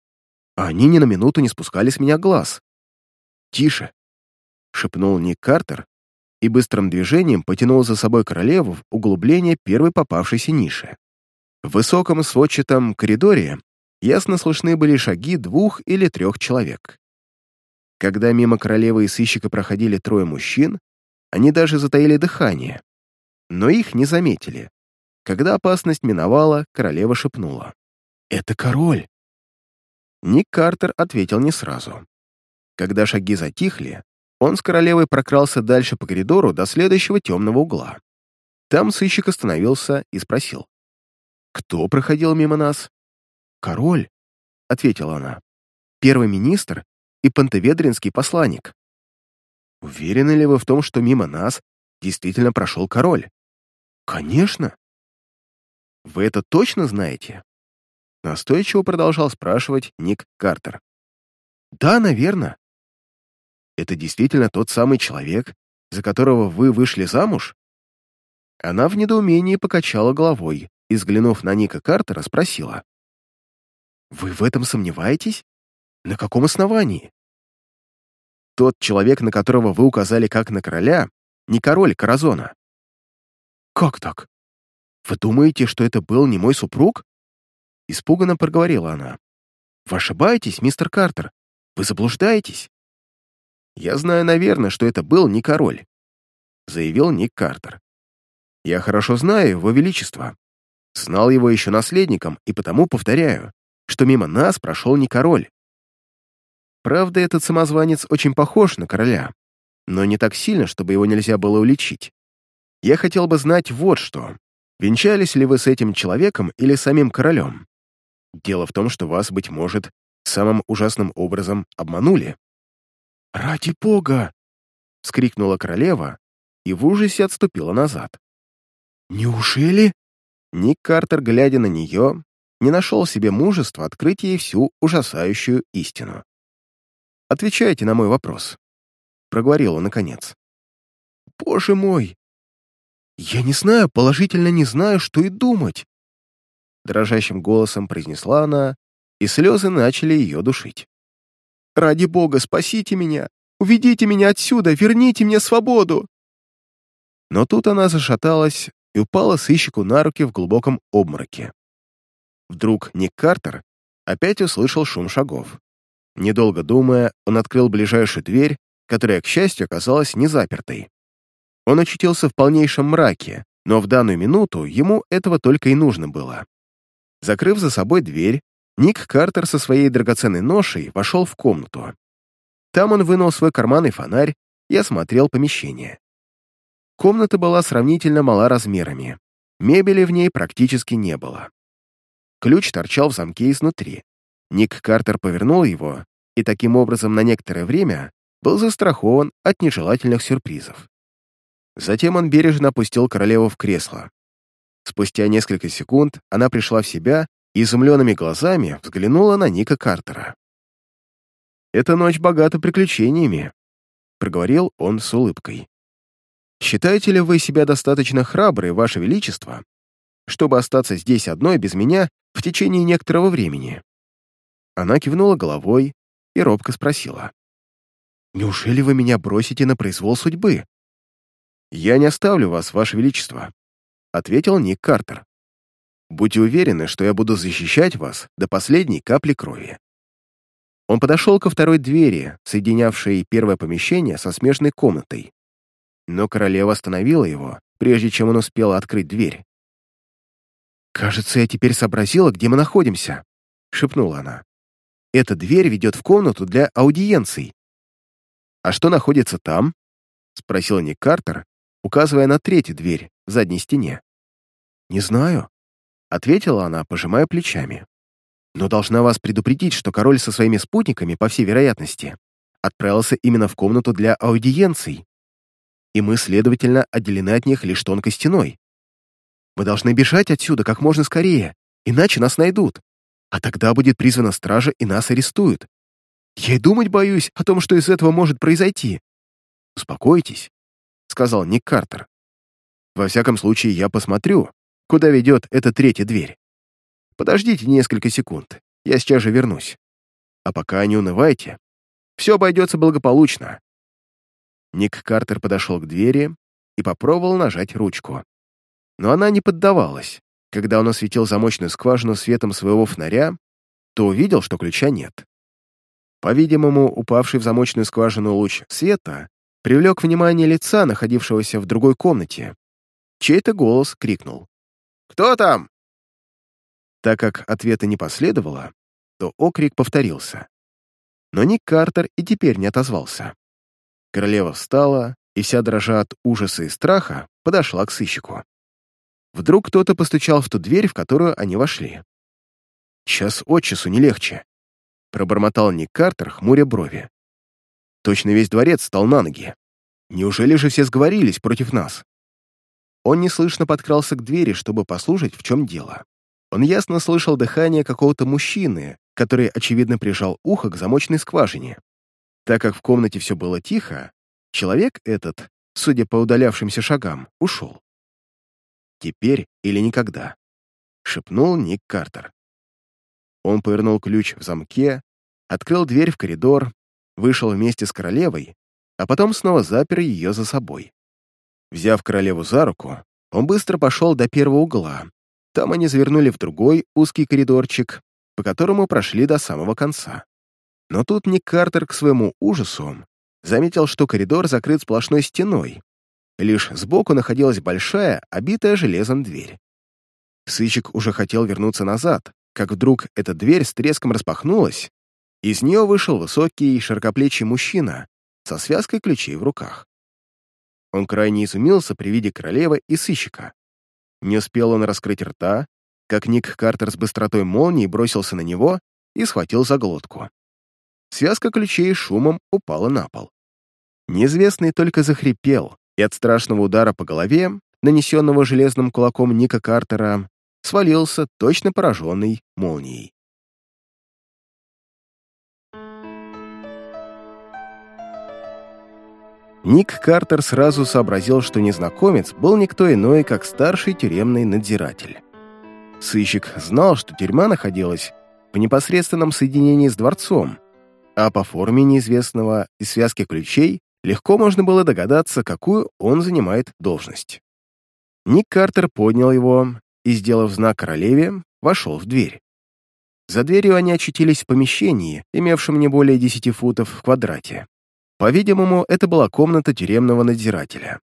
А они ни на минуту не спускали с меня глаз. «Тише!» — шепнул Ник Картер и быстрым движением потянул за собой королеву в углубление первой попавшейся ниши. В высоком сводчатом коридоре ясно слышны были шаги двух или трех человек. Когда мимо королевы и сыщика проходили трое мужчин, они даже затаили дыхание. Но их не заметили. Когда опасность миновала, королева шепнула. «Это король!» Ник Картер ответил не сразу. Когда шаги затихли, он с королевой прокрался дальше по коридору до следующего темного угла. Там сыщик остановился и спросил. «Кто проходил мимо нас?» «Король», — ответила она. «Первый министр и пантеведринский посланник». Уверены ли вы в том, что мимо нас действительно прошел король? «Конечно!» «Вы это точно знаете?» Настойчиво продолжал спрашивать Ник Картер. «Да, наверное. Это действительно тот самый человек, за которого вы вышли замуж?» Она в недоумении покачала головой и, взглянув на Ника Картера, спросила. «Вы в этом сомневаетесь? На каком основании?» «Тот человек, на которого вы указали как на короля, не король Каразона». «Как так? Вы думаете, что это был не мой супруг?» Испуганно проговорила она. «Вы ошибаетесь, мистер Картер. Вы заблуждаетесь». «Я знаю, наверное, что это был не король», заявил Ник Картер. «Я хорошо знаю его величество. Знал его еще наследником, и потому повторяю, что мимо нас прошел не король. Правда, этот самозванец очень похож на короля, но не так сильно, чтобы его нельзя было уличить. Я хотел бы знать вот что. Венчались ли вы с этим человеком или самим королем? Дело в том, что вас, быть может, самым ужасным образом обманули. «Ради бога!» — скрикнула королева и в ужасе отступила назад. «Неужели?» Ник Картер, глядя на нее, не нашел себе мужества открыть ей всю ужасающую истину. «Отвечайте на мой вопрос», — проговорил он наконец. «Боже мой! Я не знаю, положительно не знаю, что и думать!» Дрожащим голосом произнесла она, и слезы начали ее душить. «Ради бога, спасите меня! Уведите меня отсюда! Верните мне свободу!» Но тут она зашаталась и упала сыщику на руки в глубоком обмороке. Вдруг Ник Картер опять услышал шум шагов. Недолго думая, он открыл ближайшую дверь, которая, к счастью, оказалась не запертой. Он очутился в полнейшем мраке, но в данную минуту ему этого только и нужно было. Закрыв за собой дверь, Ник Картер со своей драгоценной ношей вошел в комнату. Там он вынул свой карманный фонарь и осмотрел помещение. Комната была сравнительно мала размерами. Мебели в ней практически не было. Ключ торчал в замке изнутри. Ник Картер повернул его и таким образом на некоторое время был застрахован от нежелательных сюрпризов. Затем он бережно опустил королеву в кресло. Спустя несколько секунд она пришла в себя и изумленными глазами взглянула на Ника Картера. «Эта ночь богата приключениями», — проговорил он с улыбкой. «Считаете ли вы себя достаточно храброй, Ваше Величество, чтобы остаться здесь одной без меня в течение некоторого времени?» Она кивнула головой и робко спросила. «Неужели вы меня бросите на произвол судьбы?» «Я не оставлю вас, Ваше Величество», — ответил Ник Картер. «Будьте уверены, что я буду защищать вас до последней капли крови». Он подошел ко второй двери, соединявшей первое помещение со смежной комнатой. Но королева остановила его, прежде чем он успел открыть дверь. «Кажется, я теперь сообразила, где мы находимся», — шепнула она. «Эта дверь ведет в комнату для аудиенций». «А что находится там?» — спросил Ник Картер, указывая на третью дверь в задней стене. «Не знаю», — ответила она, пожимая плечами. «Но должна вас предупредить, что король со своими спутниками, по всей вероятности, отправился именно в комнату для аудиенций, и мы, следовательно, отделены от них лишь тонкой стеной. Мы должны бежать отсюда как можно скорее, иначе нас найдут, а тогда будет призвана стража и нас арестуют. Я и думать боюсь о том, что из этого может произойти. Успокойтесь, сказал Ник Картер. «Во всяком случае, я посмотрю, куда ведет эта третья дверь. Подождите несколько секунд, я сейчас же вернусь. А пока не унывайте. Все обойдется благополучно». Ник Картер подошел к двери и попробовал нажать ручку. Но она не поддавалась. Когда он осветил замочную скважину светом своего фонаря, то увидел, что ключа нет. По-видимому, упавший в замочную скважину луч света привлек внимание лица, находившегося в другой комнате. Чей-то голос крикнул. «Кто там?» Так как ответа не последовало, то окрик повторился. Но Ник Картер и теперь не отозвался. Королева встала и, вся дрожа от ужаса и страха, подошла к сыщику. Вдруг кто-то постучал в ту дверь, в которую они вошли. «Час от часу не легче», — пробормотал Ник Картер, хмуря брови. Точно весь дворец стал на ноги. Неужели же все сговорились против нас? он неслышно подкрался к двери, чтобы послушать, в чем дело. Он ясно слышал дыхание какого-то мужчины, который, очевидно, прижал ухо к замочной скважине. Так как в комнате все было тихо, человек этот, судя по удалявшимся шагам, ушел. «Теперь или никогда», — шепнул Ник Картер. Он повернул ключ в замке, открыл дверь в коридор, вышел вместе с королевой, а потом снова запер ее за собой. Взяв королеву за руку, он быстро пошел до первого угла. Там они завернули в другой узкий коридорчик, по которому прошли до самого конца. Но тут Ник Картер к своему ужасу заметил, что коридор закрыт сплошной стеной. Лишь сбоку находилась большая, обитая железом дверь. Сыщик уже хотел вернуться назад, как вдруг эта дверь с треском распахнулась, из нее вышел высокий, широкоплечий мужчина со связкой ключей в руках. Он крайне изумился при виде королевы и сыщика. Не успел он раскрыть рта, как Ник Картер с быстротой молнии бросился на него и схватил за глотку. Связка ключей шумом упала на пол. Неизвестный только захрипел, и от страшного удара по голове, нанесенного железным кулаком Ника Картера, свалился, точно пораженный молнией. Ник Картер сразу сообразил, что незнакомец был никто иной, как старший тюремный надзиратель. Сыщик знал, что тюрьма находилась в непосредственном соединении с дворцом, а по форме неизвестного и связке ключей легко можно было догадаться, какую он занимает должность. Ник Картер поднял его и, сделав знак королеве, вошел в дверь. За дверью они очутились в помещении, имевшем не более 10 футов в квадрате. По-видимому, это была комната тюремного надзирателя.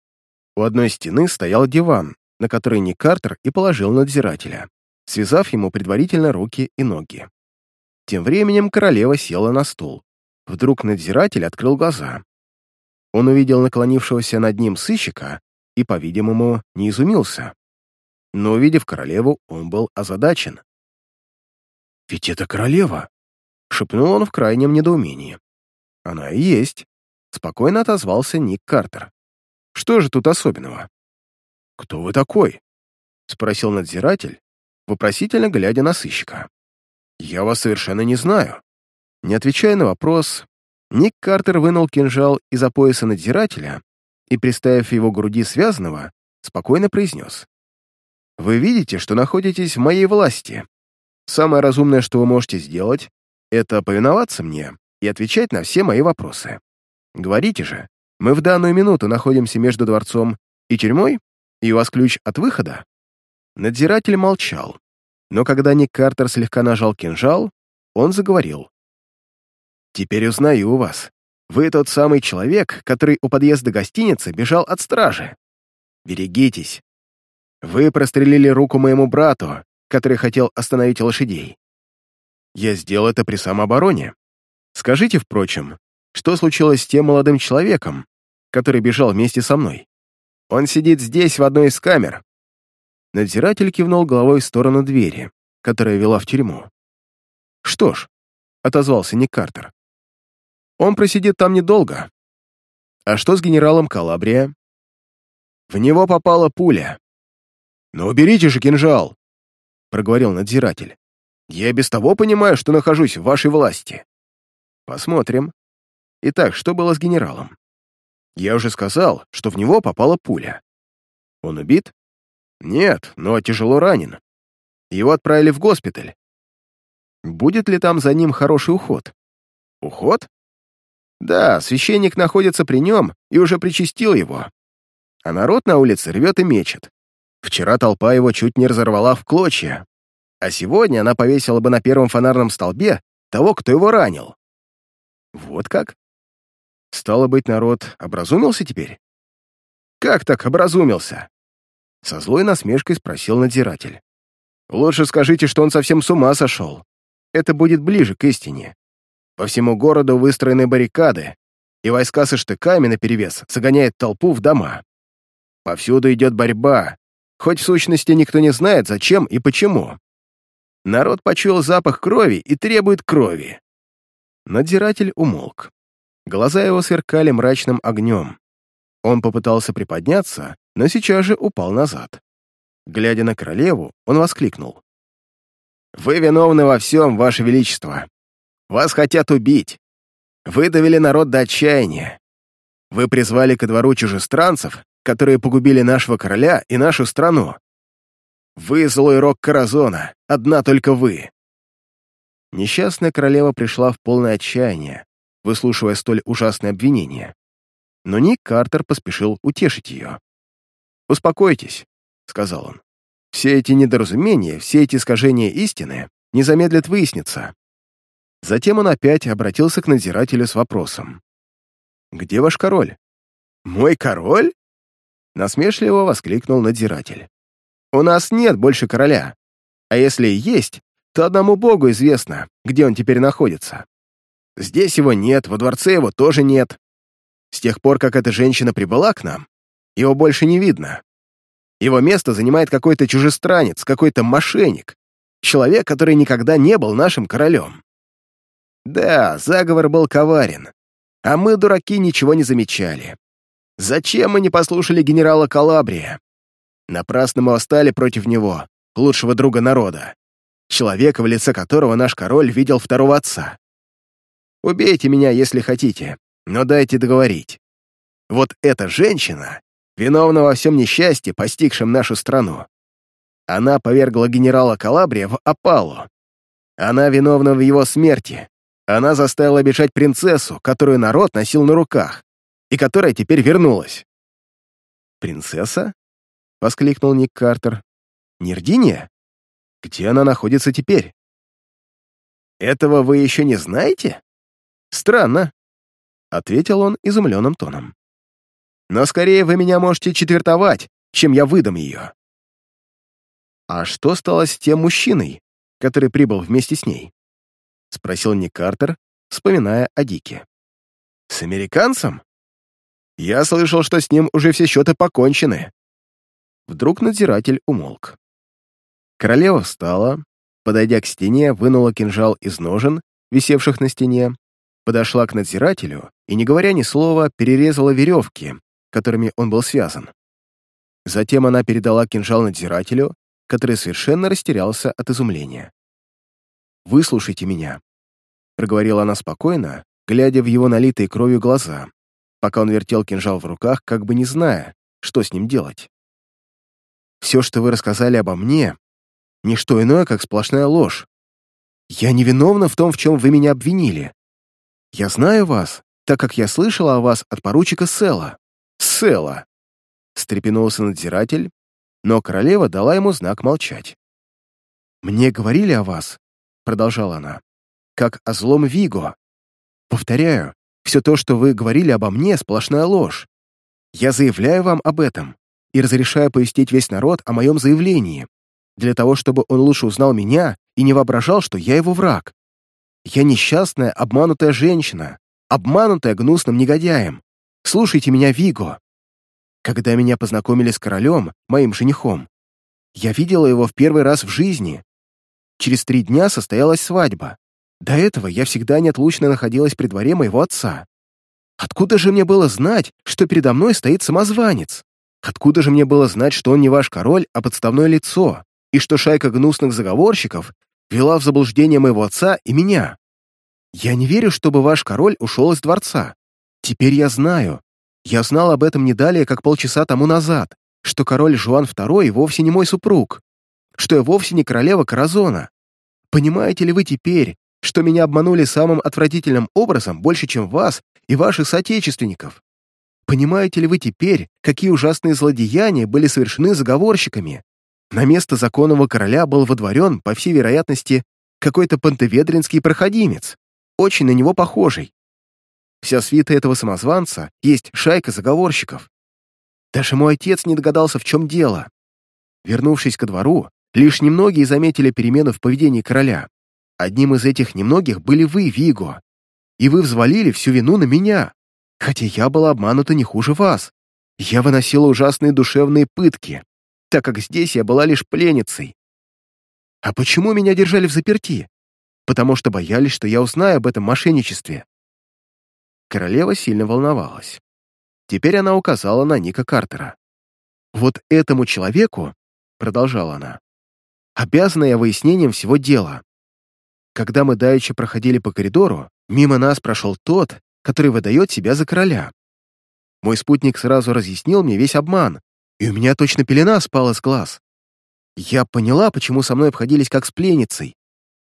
У одной стены стоял диван, на который Ник Картер и положил надзирателя, связав ему предварительно руки и ноги. Тем временем королева села на стул. Вдруг надзиратель открыл глаза. Он увидел наклонившегося над ним сыщика и, по-видимому, не изумился но, увидев королеву, он был озадачен. «Ведь это королева!» — шепнул он в крайнем недоумении. «Она и есть», — спокойно отозвался Ник Картер. «Что же тут особенного?» «Кто вы такой?» — спросил надзиратель, вопросительно глядя на сыщика. «Я вас совершенно не знаю». Не отвечая на вопрос, Ник Картер вынул кинжал из-за пояса надзирателя и, приставив его к груди связанного, спокойно произнес. Вы видите, что находитесь в моей власти. Самое разумное, что вы можете сделать, это повиноваться мне и отвечать на все мои вопросы. Говорите же, мы в данную минуту находимся между дворцом и тюрьмой, и у вас ключ от выхода?» Надзиратель молчал, но когда Ник Картер слегка нажал кинжал, он заговорил. «Теперь узнаю вас. Вы тот самый человек, который у подъезда гостиницы бежал от стражи. Берегитесь, вы прострелили руку моему брату, который хотел остановить лошадей. Я сделал это при самообороне. Скажите, впрочем, что случилось с тем молодым человеком, который бежал вместе со мной? Он сидит здесь, в одной из камер. Надзиратель кивнул головой в сторону двери, которая вела в тюрьму. «Что ж», — отозвался Ник Картер, — «он просидит там недолго. А что с генералом Калабрия?» В него попала пуля. «Но уберите же кинжал!» — проговорил надзиратель. «Я без того понимаю, что нахожусь в вашей власти». «Посмотрим. Итак, что было с генералом?» «Я уже сказал, что в него попала пуля». «Он убит?» «Нет, но тяжело ранен. Его отправили в госпиталь. Будет ли там за ним хороший уход?» «Уход?» «Да, священник находится при нем и уже причастил его. А народ на улице рвет и мечет. Вчера толпа его чуть не разорвала в клочья, а сегодня она повесила бы на первом фонарном столбе того, кто его ранил. Вот как? Стало быть, народ образумился теперь? Как так образумился? Со злой насмешкой спросил надзиратель. Лучше скажите, что он совсем с ума сошел. Это будет ближе к истине. По всему городу выстроены баррикады, и войска со штыками наперевес загоняют толпу в дома. Повсюду идет борьба, Хоть в сущности никто не знает, зачем и почему. Народ почуял запах крови и требует крови. Надзиратель умолк. Глаза его сверкали мрачным огнем. Он попытался приподняться, но сейчас же упал назад. Глядя на королеву, он воскликнул. «Вы виновны во всем, Ваше Величество. Вас хотят убить. Вы довели народ до отчаяния. Вы призвали ко двору чужестранцев, которые погубили нашего короля и нашу страну. Вы злой рок Каразона, одна только вы». Несчастная королева пришла в полное отчаяние, выслушивая столь ужасное обвинение. Но Ник Картер поспешил утешить ее. «Успокойтесь», — сказал он. «Все эти недоразумения, все эти искажения истины не замедлят выясниться». Затем он опять обратился к надзирателю с вопросом. «Где ваш король?» «Мой король?» Насмешливо воскликнул надзиратель. «У нас нет больше короля. А если и есть, то одному богу известно, где он теперь находится. Здесь его нет, во дворце его тоже нет. С тех пор, как эта женщина прибыла к нам, его больше не видно. Его место занимает какой-то чужестранец, какой-то мошенник, человек, который никогда не был нашим королем. Да, заговор был коварен, а мы, дураки, ничего не замечали. Зачем мы не послушали генерала Калабрия? Напрасно мы восстали против него, лучшего друга народа, человека, в лице которого наш король видел второго отца. Убейте меня, если хотите, но дайте договорить. Вот эта женщина виновна во всем несчастье, постигшем нашу страну. Она повергла генерала Калабрия в опалу. Она виновна в его смерти. Она заставила бежать принцессу, которую народ носил на руках, и которая теперь вернулась. «Принцесса?» — воскликнул Ник Картер. «Нердиния? Где она находится теперь?» «Этого вы еще не знаете? Странно», — ответил он изумленным тоном но скорее вы меня можете четвертовать, чем я выдам ее». «А что стало с тем мужчиной, который прибыл вместе с ней?» — спросил Ник Картер, вспоминая о Дике. «С американцем? Я слышал, что с ним уже все счеты покончены». Вдруг надзиратель умолк. Королева встала, подойдя к стене, вынула кинжал из ножен, висевших на стене, подошла к надзирателю и, не говоря ни слова, перерезала веревки, которыми он был связан. Затем она передала кинжал надзирателю, который совершенно растерялся от изумления. «Выслушайте меня», — проговорила она спокойно, глядя в его налитые кровью глаза, пока он вертел кинжал в руках, как бы не зная, что с ним делать. «Все, что вы рассказали обо мне, — не что иное, как сплошная ложь. Я невиновна в том, в чем вы меня обвинили. Я знаю вас, так как я слышала о вас от поручика Села. Села!» Стрепенулся надзиратель, но королева дала ему знак молчать. «Мне говорили о вас», — продолжала она, — «как о злом Виго. Повторяю, все то, что вы говорили обо мне, сплошная ложь. Я заявляю вам об этом и разрешаю повестить весь народ о моем заявлении, для того, чтобы он лучше узнал меня и не воображал, что я его враг. Я несчастная, обманутая женщина, обманутая гнусным негодяем, Слушайте меня, Виго. Когда меня познакомили с королем, моим женихом, я видела его в первый раз в жизни. Через три дня состоялась свадьба. До этого я всегда неотлучно находилась при дворе моего отца. Откуда же мне было знать, что передо мной стоит самозванец? Откуда же мне было знать, что он не ваш король, а подставное лицо, и что шайка гнусных заговорщиков вела в заблуждение моего отца и меня? Я не верю, чтобы ваш король ушел из дворца. Теперь я знаю. Я знал об этом не далее, как полчаса тому назад, что король Жуан II вовсе не мой супруг, что я вовсе не королева Каразона. Понимаете ли вы теперь, что меня обманули самым отвратительным образом больше, чем вас и ваших соотечественников? Понимаете ли вы теперь, какие ужасные злодеяния были совершены заговорщиками? На место законного короля был водворен, по всей вероятности, какой-то пантеведринский проходимец, очень на него похожий. Вся свита этого самозванца есть шайка заговорщиков. Даже мой отец не догадался, в чем дело. Вернувшись ко двору, лишь немногие заметили перемену в поведении короля. Одним из этих немногих были вы, Виго. И вы взвалили всю вину на меня, хотя я была обманута не хуже вас. Я выносила ужасные душевные пытки, так как здесь я была лишь пленницей. А почему меня держали в заперти? Потому что боялись, что я узнаю об этом мошенничестве. Королева сильно волновалась. Теперь она указала на Ника Картера. «Вот этому человеку, — продолжала она, — обязана я выяснением всего дела. Когда мы давеча проходили по коридору, мимо нас прошел тот, который выдает себя за короля. Мой спутник сразу разъяснил мне весь обман, и у меня точно пелена спала с глаз. Я поняла, почему со мной обходились как с пленницей.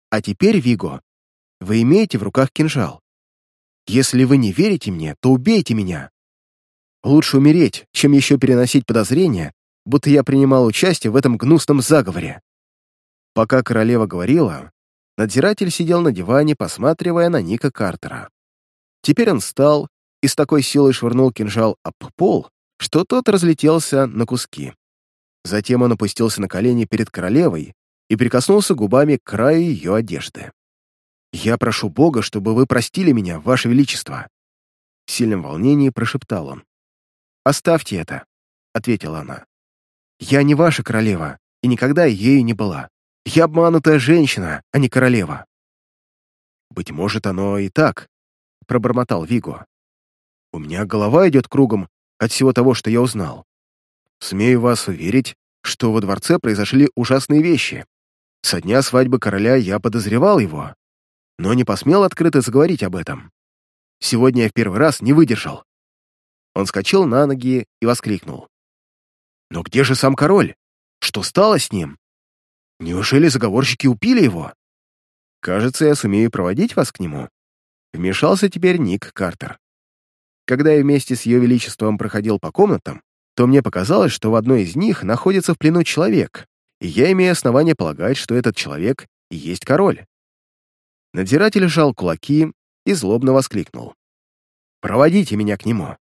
А теперь, Виго, вы имеете в руках кинжал. Если вы не верите мне, то убейте меня. Лучше умереть, чем еще переносить подозрения, будто я принимал участие в этом гнусном заговоре. Пока королева говорила, надзиратель сидел на диване, посматривая на Ника Картера. Теперь он встал и с такой силой швырнул кинжал об пол, что тот разлетелся на куски. Затем он опустился на колени перед королевой и прикоснулся губами к краю ее одежды. «Я прошу Бога, чтобы вы простили меня, Ваше Величество!» В сильном волнении прошептал он. «Оставьте это», — ответила она. «Я не ваша королева и никогда ею не была. Я обманутая женщина, а не королева». «Быть может, оно и так», — пробормотал Виго. «У меня голова идет кругом от всего того, что я узнал. Смею вас уверить, что во дворце произошли ужасные вещи. Со дня свадьбы короля я подозревал его, но не посмел открыто заговорить об этом. Сегодня я в первый раз не выдержал. Он скочил на ноги и воскликнул. «Но где же сам король? Что стало с ним? Неужели заговорщики убили его?» «Кажется, я сумею проводить вас к нему». Вмешался теперь Ник Картер. Когда я вместе с Ее Величеством проходил по комнатам, то мне показалось, что в одной из них находится в плену человек, и я имею основание полагать, что этот человек и есть король. Надзиратель сжал кулаки и злобно воскликнул. «Проводите меня к нему.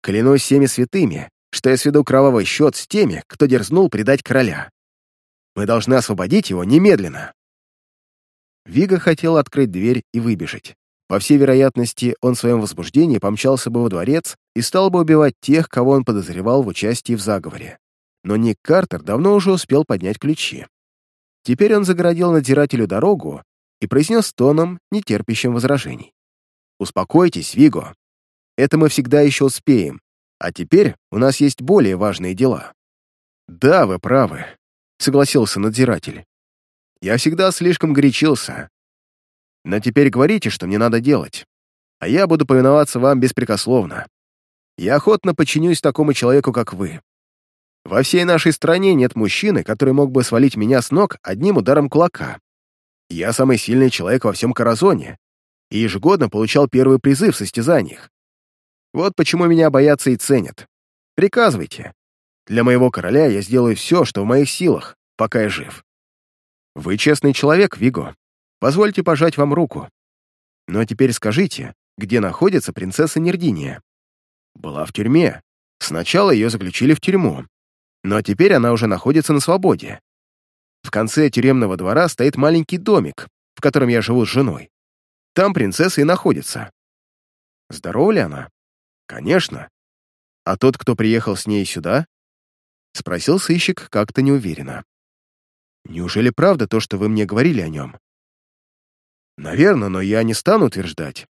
Клянусь всеми святыми, что я сведу кровавый счет с теми, кто дерзнул предать короля. Мы должны освободить его немедленно». Вига хотел открыть дверь и выбежать. По всей вероятности, он в своем возбуждении помчался бы во дворец и стал бы убивать тех, кого он подозревал в участии в заговоре. Но Ник Картер давно уже успел поднять ключи. Теперь он загородил надзирателю дорогу и произнес тоном, нетерпящим возражений. «Успокойтесь, Виго. Это мы всегда еще успеем. А теперь у нас есть более важные дела». «Да, вы правы», — согласился надзиратель. «Я всегда слишком горячился. Но теперь говорите, что мне надо делать, а я буду повиноваться вам беспрекословно. Я охотно подчинюсь такому человеку, как вы. Во всей нашей стране нет мужчины, который мог бы свалить меня с ног одним ударом кулака. Я самый сильный человек во всем Каразоне и ежегодно получал первые призы в состязаниях. Вот почему меня боятся и ценят. Приказывайте. Для моего короля я сделаю все, что в моих силах, пока я жив. Вы честный человек, Виго. Позвольте пожать вам руку. Но теперь скажите, где находится принцесса Нердиния? Была в тюрьме. Сначала ее заключили в тюрьму. Но теперь она уже находится на свободе. В конце тюремного двора стоит маленький домик, в котором я живу с женой. Там принцесса и находится. Здорова ли она? Конечно. А тот, кто приехал с ней сюда? Спросил сыщик как-то неуверенно. Неужели правда то, что вы мне говорили о нем? Наверное, но я не стану утверждать.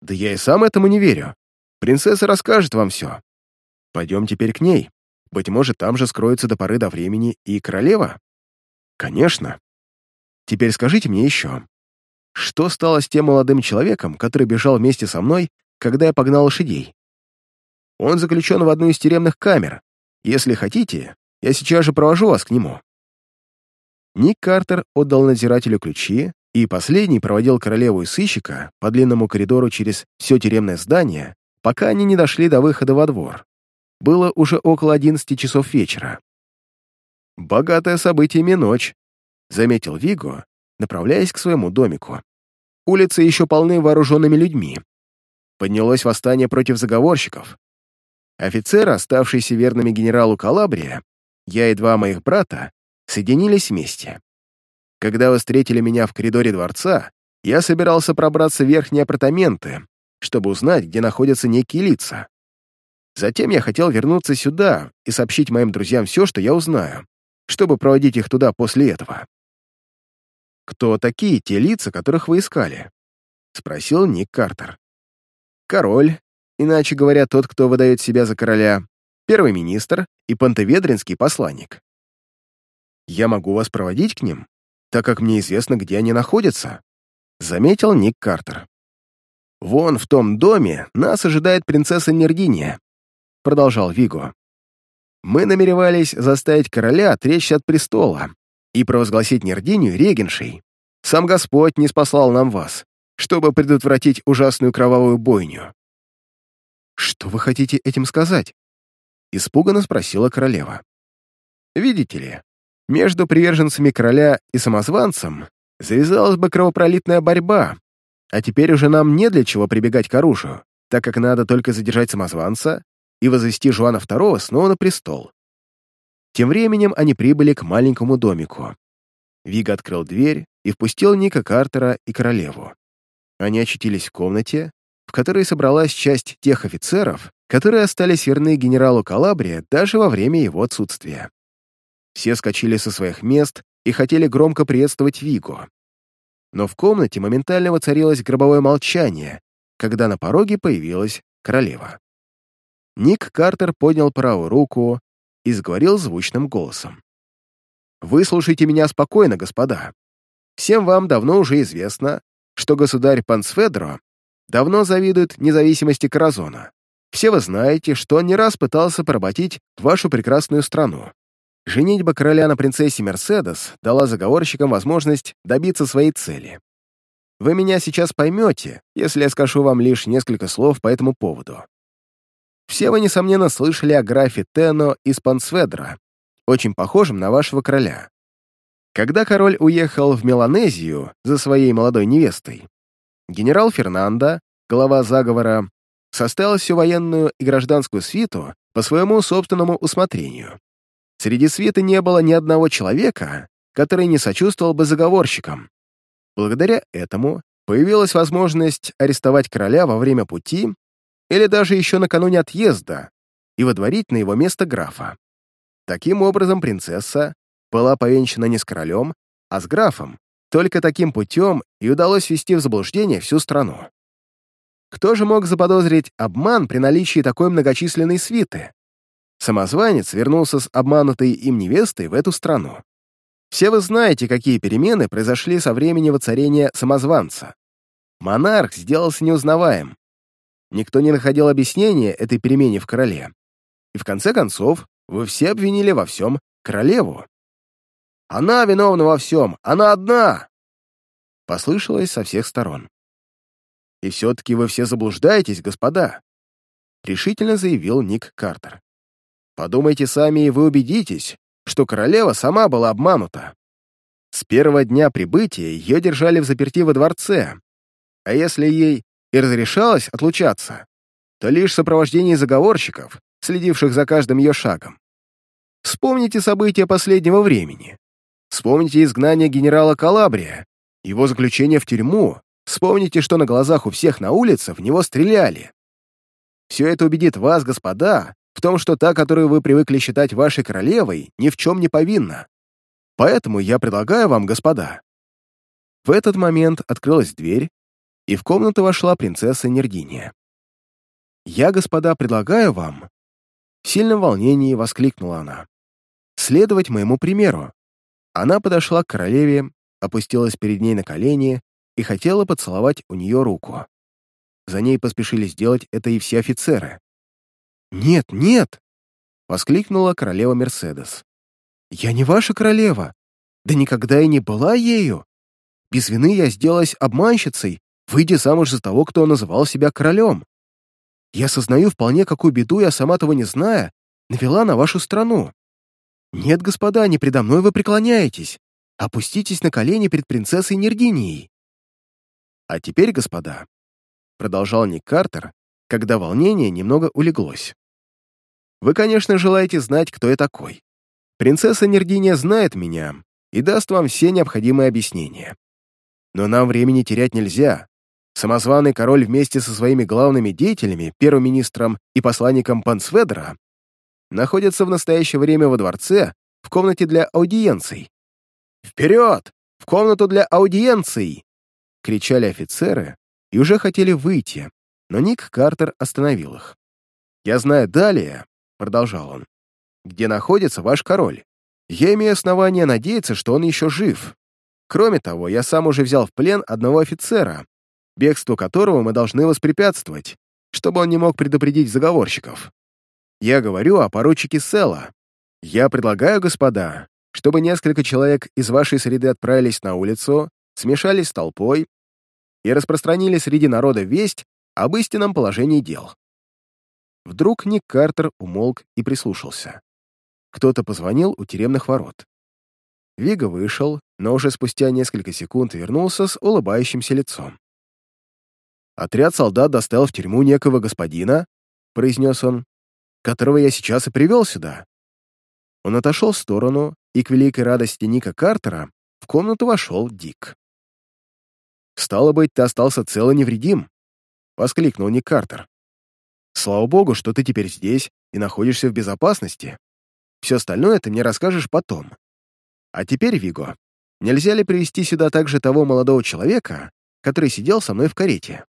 Да я и сам этому не верю. Принцесса расскажет вам все. Пойдем теперь к ней. Быть может, там же скроется до поры до времени и королева? Конечно. Теперь скажите мне еще, что стало с тем молодым человеком, который бежал вместе со мной, когда я погнал лошадей? Он заключен в одну из тюремных камер. Если хотите, я сейчас же провожу вас к нему». Ник Картер отдал надзирателю ключи, и последний проводил королеву и сыщика по длинному коридору через все тюремное здание, пока они не дошли до выхода во двор. Было уже около одиннадцати часов вечера. «Богатая событиями ночь», — заметил Виго, направляясь к своему домику. «Улицы еще полны вооруженными людьми. Поднялось восстание против заговорщиков, Офицеры, оставшиеся верными генералу Калабрия, я и два моих брата, соединились вместе. Когда вы встретили меня в коридоре дворца, я собирался пробраться в верхние апартаменты, чтобы узнать, где находятся некие лица. Затем я хотел вернуться сюда и сообщить моим друзьям все, что я узнаю, чтобы проводить их туда после этого. «Кто такие те лица, которых вы искали?» — спросил Ник Картер. «Король, иначе говоря, тот, кто выдает себя за короля, первый министр и пантоведринский посланник. Я могу вас проводить к ним, так как мне известно, где они находятся», — заметил Ник Картер. «Вон в том доме нас ожидает принцесса Нердиния», — продолжал Виго. «Мы намеревались заставить короля отречься от престола и провозгласить Нердинию регеншей. Сам Господь не спасал нам вас, чтобы предотвратить ужасную кровавую бойню». «Что вы хотите этим сказать?» — испуганно спросила королева. «Видите ли, между приверженцами короля и самозванцем завязалась бы кровопролитная борьба, а теперь уже нам не для чего прибегать к оружию, так как надо только задержать самозванца и возвести Жуана II снова на престол. Тем временем они прибыли к маленькому домику. Вига открыл дверь и впустил Ника Картера и королеву. Они очутились в комнате, в которой собралась часть тех офицеров, которые остались верны генералу Калабрия даже во время его отсутствия. Все скочили со своих мест и хотели громко приветствовать Виго. Но в комнате моментально воцарилось гробовое молчание, когда на пороге появилась королева. Ник Картер поднял правую руку и заговорил звучным голосом. «Выслушайте меня спокойно, господа. Всем вам давно уже известно, что государь Пансфедро давно завидует независимости Каразона. Все вы знаете, что он не раз пытался поработить вашу прекрасную страну. Женитьба короля на принцессе Мерседес дала заговорщикам возможность добиться своей цели. Вы меня сейчас поймете, если я скажу вам лишь несколько слов по этому поводу. Все вы, несомненно, слышали о графе Тено из Пансведра, очень похожем на вашего короля. Когда король уехал в Меланезию за своей молодой невестой, генерал Фернандо, глава заговора, составил всю военную и гражданскую свиту по своему собственному усмотрению. Среди свита не было ни одного человека, который не сочувствовал бы заговорщикам. Благодаря этому появилась возможность арестовать короля во время пути или даже еще накануне отъезда и водворить на его место графа. Таким образом, принцесса была повенчана не с королем, а с графом. Только таким путем и удалось ввести в заблуждение всю страну. Кто же мог заподозрить обман при наличии такой многочисленной свиты? Самозванец вернулся с обманутой им невестой в эту страну. Все вы знаете, какие перемены произошли со времени воцарения самозванца. Монарх сделался неузнаваем. Никто не находил объяснения этой перемене в короле. И в конце концов, вы все обвинили во всем королеву. «Она виновна во всем! Она одна!» Послышалось со всех сторон. «И все-таки вы все заблуждаетесь, господа», — решительно заявил Ник Картер. Подумайте сами, и вы убедитесь, что королева сама была обманута. С первого дня прибытия ее держали в заперти во дворце, а если ей и разрешалось отлучаться, то лишь в сопровождении заговорщиков, следивших за каждым ее шагом. Вспомните события последнего времени. Вспомните изгнание генерала Калабрия, его заключение в тюрьму, вспомните, что на глазах у всех на улице в него стреляли. Все это убедит вас, господа, в том, что та, которую вы привыкли считать вашей королевой, ни в чем не повинна. Поэтому я предлагаю вам, господа». В этот момент открылась дверь, и в комнату вошла принцесса Нердиния. «Я, господа, предлагаю вам...» В сильном волнении воскликнула она. «Следовать моему примеру». Она подошла к королеве, опустилась перед ней на колени и хотела поцеловать у нее руку. За ней поспешили сделать это и все офицеры. «Нет, нет!» — воскликнула королева Мерседес. «Я не ваша королева, да никогда и не была ею. Без вины я сделалась обманщицей, выйдя замуж за того, кто называл себя королем. Я сознаю вполне, какую беду я, сама того не зная, навела на вашу страну. Нет, господа, не предо мной вы преклоняетесь. Опуститесь на колени перед принцессой Нергинией. А теперь, господа, продолжал Ник Картер, когда волнение немного улеглось. Вы, конечно, желаете знать, кто я такой. Принцесса Нердиния знает меня и даст вам все необходимые объяснения. Но нам времени терять нельзя. Самозваный король вместе со своими главными деятелями, первым министром и посланником Пансведра, находятся в настоящее время во дворце, в комнате для аудиенций. «Вперед! В комнату для аудиенций!» — кричали офицеры и уже хотели выйти, но Ник Картер остановил их. «Я знаю далее», — продолжал он, — «где находится ваш король. Я имею основания надеяться, что он еще жив. Кроме того, я сам уже взял в плен одного офицера, бегству которого мы должны воспрепятствовать, чтобы он не мог предупредить заговорщиков. Я говорю о поручике Села. Я предлагаю, господа, чтобы несколько человек из вашей среды отправились на улицу, смешались с толпой и распространили среди народа весть об истинном положении дел. Вдруг Ник Картер умолк и прислушался. Кто-то позвонил у тюремных ворот. Вига вышел, но уже спустя несколько секунд вернулся с улыбающимся лицом. «Отряд солдат доставил в тюрьму некого господина», — произнес он, «которого я сейчас и привел сюда». Он отошел в сторону, и к великой радости Ника Картера в комнату вошел Дик. «Стало быть, ты остался цел и невредим», — воскликнул Ник Картер. «Слава богу, что ты теперь здесь и находишься в безопасности. Все остальное ты мне расскажешь потом. А теперь, Виго, нельзя ли привести сюда также того молодого человека, который сидел со мной в карете?»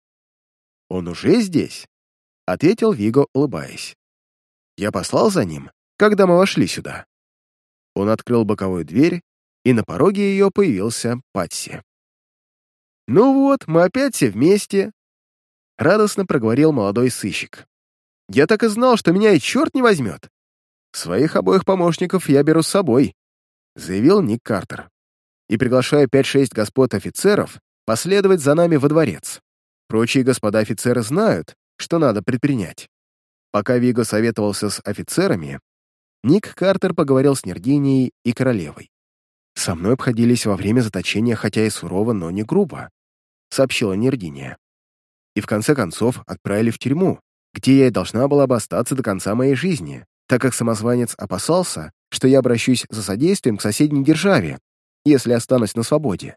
«Он уже здесь?» — ответил Виго, улыбаясь. «Я послал за ним, когда мы вошли сюда». Он открыл боковую дверь, и на пороге ее появился Патси. «Ну вот, мы опять все вместе», — радостно проговорил молодой сыщик. «Я так и знал, что меня и черт не возьмет. Своих обоих помощников я беру с собой», — заявил Ник Картер. «И приглашаю пять-шесть господ офицеров последовать за нами во дворец. Прочие господа офицеры знают, что надо предпринять». Пока Виго советовался с офицерами, Ник Картер поговорил с Нердинией и королевой. «Со мной обходились во время заточения, хотя и сурово, но не грубо», — сообщила Нердиния. «И в конце концов отправили в тюрьму, где я должна была бы остаться до конца моей жизни, так как самозванец опасался, что я обращусь за содействием к соседней державе, если останусь на свободе.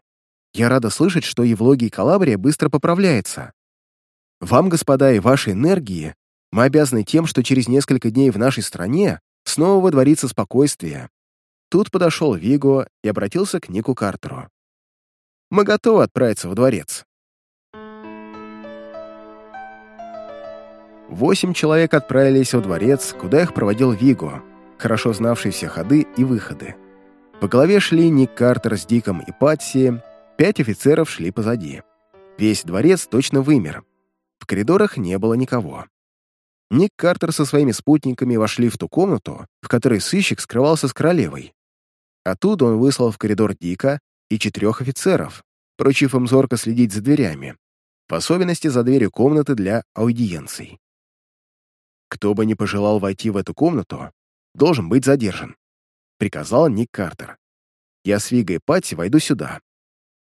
Я рада слышать, что Евлогия и Калабрия быстро поправляется. Вам, господа, и вашей энергии мы обязаны тем, что через несколько дней в нашей стране снова водворится спокойствие. Тут подошел Виго и обратился к Нику Картеру. «Мы готовы отправиться во дворец». Восемь человек отправились во дворец, куда их проводил Виго, хорошо знавший все ходы и выходы. По голове шли Ник Картер с Диком и Патси, пять офицеров шли позади. Весь дворец точно вымер. В коридорах не было никого. Ник Картер со своими спутниками вошли в ту комнату, в которой сыщик скрывался с королевой. Оттуда он выслал в коридор Дика и четырех офицеров, поручив им зорко следить за дверями, в особенности за дверью комнаты для аудиенций. Кто бы ни пожелал войти в эту комнату, должен быть задержан, приказал Ник Картер. Я с Вигой Патти войду сюда.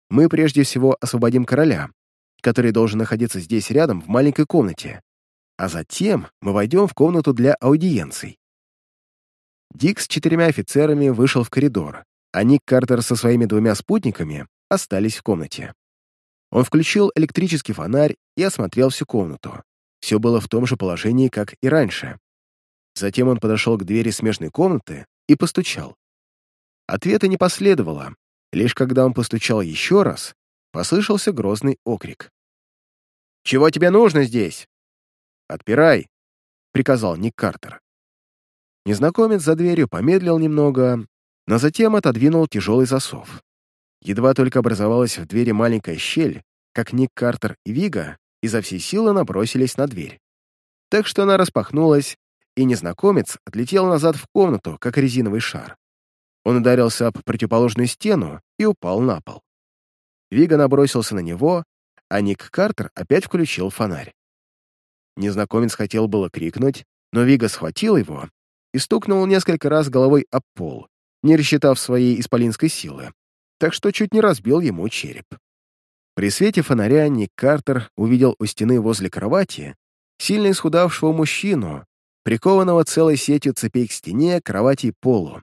Мы прежде всего освободим короля, который должен находиться здесь рядом в маленькой комнате, а затем мы войдем в комнату для аудиенций. Дик с четырьмя офицерами вышел в коридор, а Ник Картер со своими двумя спутниками остались в комнате. Он включил электрический фонарь и осмотрел всю комнату. Все было в том же положении, как и раньше. Затем он подошел к двери смежной комнаты и постучал. Ответа не последовало. Лишь когда он постучал еще раз, послышался грозный окрик. «Чего тебе нужно здесь?» «Отпирай!» — приказал Ник Картер. Незнакомец за дверью помедлил немного, но затем отодвинул тяжелый засов. Едва только образовалась в двери маленькая щель, как Ник Картер и Вига изо всей силы набросились на дверь. Так что она распахнулась, и незнакомец отлетел назад в комнату, как резиновый шар. Он ударился об противоположную стену и упал на пол. Вига набросился на него, а Ник Картер опять включил фонарь. Незнакомец хотел было крикнуть, но Вига схватил его и стукнул несколько раз головой об пол, не рассчитав своей исполинской силы, так что чуть не разбил ему череп. При свете фонаря Ник Картер увидел у стены возле кровати сильно исхудавшего мужчину, прикованного целой сетью цепей к стене, кровати и полу,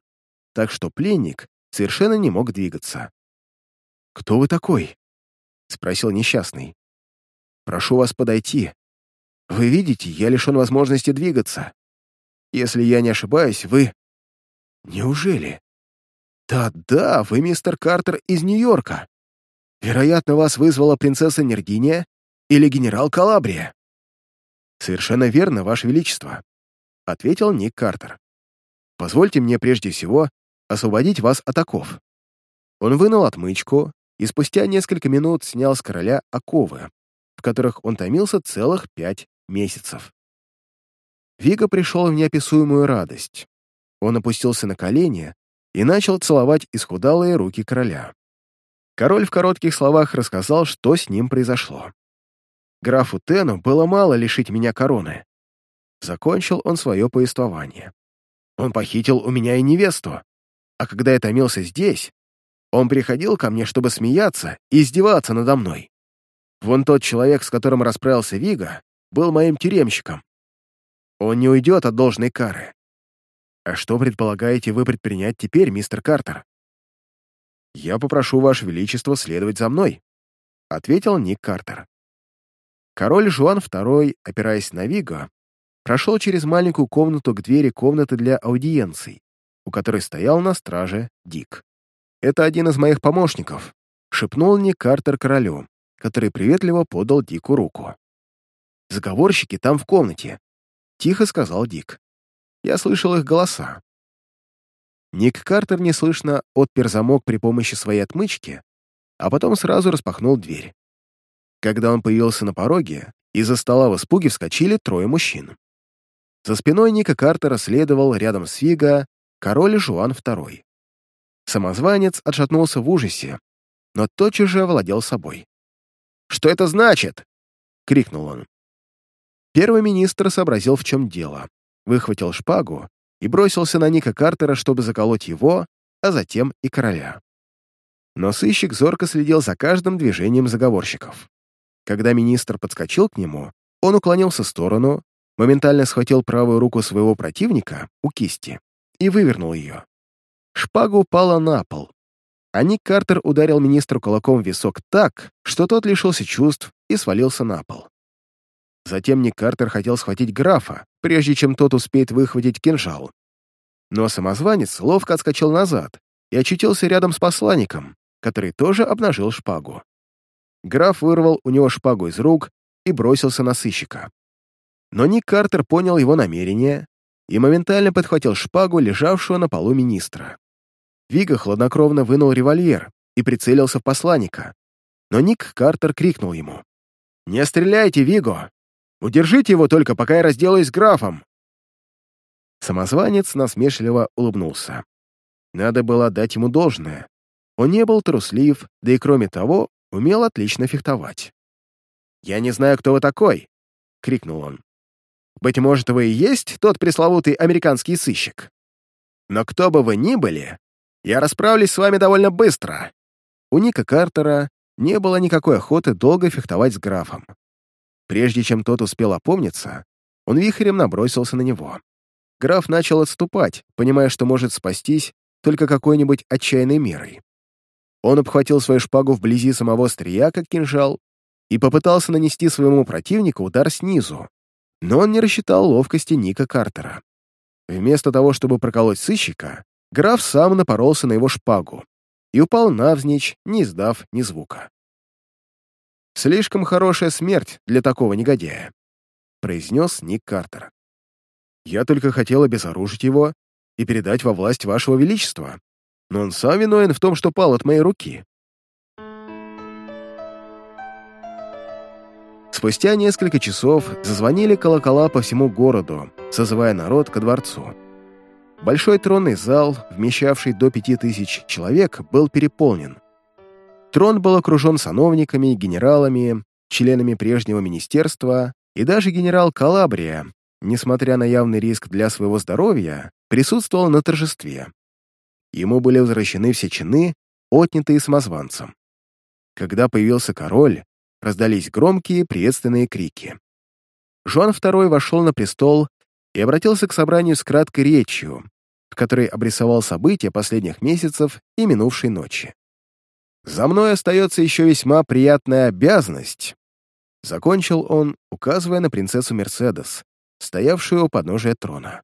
так что пленник совершенно не мог двигаться. «Кто вы такой?» — спросил несчастный. «Прошу вас подойти. Вы видите, я лишен возможности двигаться. Если я не ошибаюсь, вы... Неужели? Да-да, вы мистер Картер из Нью-Йорка. Вероятно, вас вызвала принцесса Нердиния или генерал Калабрия. «Совершенно верно, Ваше Величество», — ответил Ник Картер. «Позвольте мне прежде всего освободить вас от оков». Он вынул отмычку и спустя несколько минут снял с короля оковы, в которых он томился целых пять месяцев. Вига пришел в неописуемую радость. Он опустился на колени и начал целовать исхудалые руки короля. Король в коротких словах рассказал, что с ним произошло. Графу Тену было мало лишить меня короны. Закончил он свое повествование. Он похитил у меня и невесту, а когда я томился здесь, он приходил ко мне, чтобы смеяться и издеваться надо мной. Вон тот человек, с которым расправился Вига, был моим тюремщиком. Он не уйдет от должной кары. А что предполагаете вы предпринять теперь, мистер Картер? Я попрошу Ваше Величество следовать за мной, ответил Ник Картер. Король Жуан II, опираясь на Виго, прошел через маленькую комнату к двери комнаты для аудиенций, у которой стоял на страже Дик. «Это один из моих помощников», — шепнул Ник Картер королю, который приветливо подал Дику руку. «Заговорщики там в комнате», — тихо сказал Дик. Я слышал их голоса. Ник Картер неслышно отпер замок при помощи своей отмычки, а потом сразу распахнул дверь. Когда он появился на пороге, из-за стола в испуге вскочили трое мужчин. За спиной Ника Картера следовал рядом с Вига король Жуан II. Самозванец отшатнулся в ужасе, но тотчас же овладел собой. «Что это значит?» — крикнул он. Первый министр сообразил, в чем дело, выхватил шпагу и бросился на Ника Картера, чтобы заколоть его, а затем и короля. Но сыщик зорко следил за каждым движением заговорщиков. Когда министр подскочил к нему, он уклонился в сторону, моментально схватил правую руку своего противника у кисти и вывернул ее. Шпага упала на пол, а Ник Картер ударил министру кулаком в висок так, что тот лишился чувств и свалился на пол. Затем Ник Картер хотел схватить графа, прежде чем тот успеет выхватить кинжал. Но самозванец ловко отскочил назад и очутился рядом с посланником, который тоже обнажил шпагу. Граф вырвал у него шпагу из рук и бросился на сыщика. Но Ник Картер понял его намерение и моментально подхватил шпагу, лежавшую на полу министра. Вига хладнокровно вынул револьвер и прицелился в посланника. Но Ник Картер крикнул ему. «Не стреляйте, Виго! Удержите его только, пока я разделаюсь с графом!» Самозванец насмешливо улыбнулся. Надо было дать ему должное. Он не был труслив, да и кроме того, умел отлично фехтовать. «Я не знаю, кто вы такой!» — крикнул он. «Быть может, вы и есть тот пресловутый американский сыщик? Но кто бы вы ни были, я расправлюсь с вами довольно быстро!» У Ника Картера не было никакой охоты долго фехтовать с графом. Прежде чем тот успел опомниться, он вихрем набросился на него. Граф начал отступать, понимая, что может спастись только какой-нибудь отчаянной мерой. Он обхватил свою шпагу вблизи самого острия, как кинжал, и попытался нанести своему противнику удар снизу, но он не рассчитал ловкости Ника Картера. Вместо того, чтобы проколоть сыщика, граф сам напоролся на его шпагу и упал навзничь, не издав ни звука. Слишком хорошая смерть для такого негодяя», — произнес Ник Картер. «Я только хотел обезоружить его и передать во власть вашего величества, но он сам виновен в том, что пал от моей руки». Спустя несколько часов зазвонили колокола по всему городу, созывая народ ко дворцу. Большой тронный зал, вмещавший до пяти тысяч человек, был переполнен. Трон был окружен сановниками, генералами, членами прежнего министерства, и даже генерал Калабрия, несмотря на явный риск для своего здоровья, присутствовал на торжестве. Ему были возвращены все чины, отнятые самозванцем. Когда появился король, раздались громкие приветственные крики. Жуан II вошел на престол и обратился к собранию с краткой речью, в которой обрисовал события последних месяцев и минувшей ночи. За мной остается еще весьма приятная обязанность. Закончил он, указывая на принцессу Мерседес, стоявшую у подножия трона.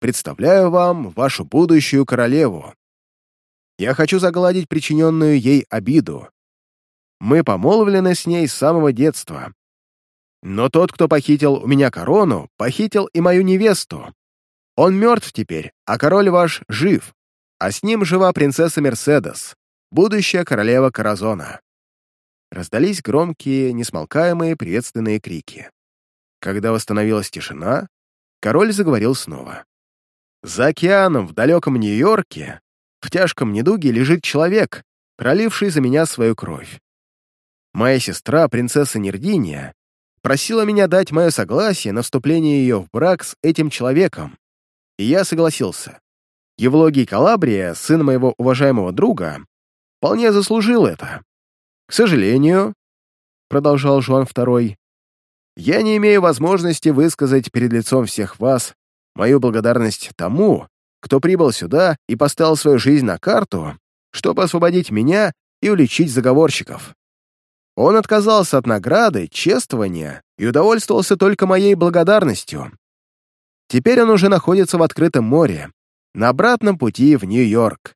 Представляю вам вашу будущую королеву. Я хочу загладить причиненную ей обиду. Мы помолвлены с ней с самого детства. Но тот, кто похитил у меня корону, похитил и мою невесту. Он мертв теперь, а король ваш жив, а с ним жива принцесса Мерседес, будущая королева Каразона». Раздались громкие, несмолкаемые приветственные крики. Когда восстановилась тишина, король заговорил снова. «За океаном, в далеком Нью-Йорке, в тяжком недуге лежит человек, проливший за меня свою кровь. Моя сестра, принцесса Нердиния, просила меня дать мое согласие на вступление ее в брак с этим человеком, и я согласился. Евлогий Калабрия, сын моего уважаемого друга, вполне заслужил это. К сожалению, продолжал Жуан II, я не имею возможности высказать перед лицом всех вас мою благодарность тому, кто прибыл сюда и поставил свою жизнь на карту чтобы освободить меня и уличить заговорщиков. Он отказался от награды, чествования и удовольствовался только моей благодарностью. Теперь он уже находится в открытом море, на обратном пути в Нью-Йорк.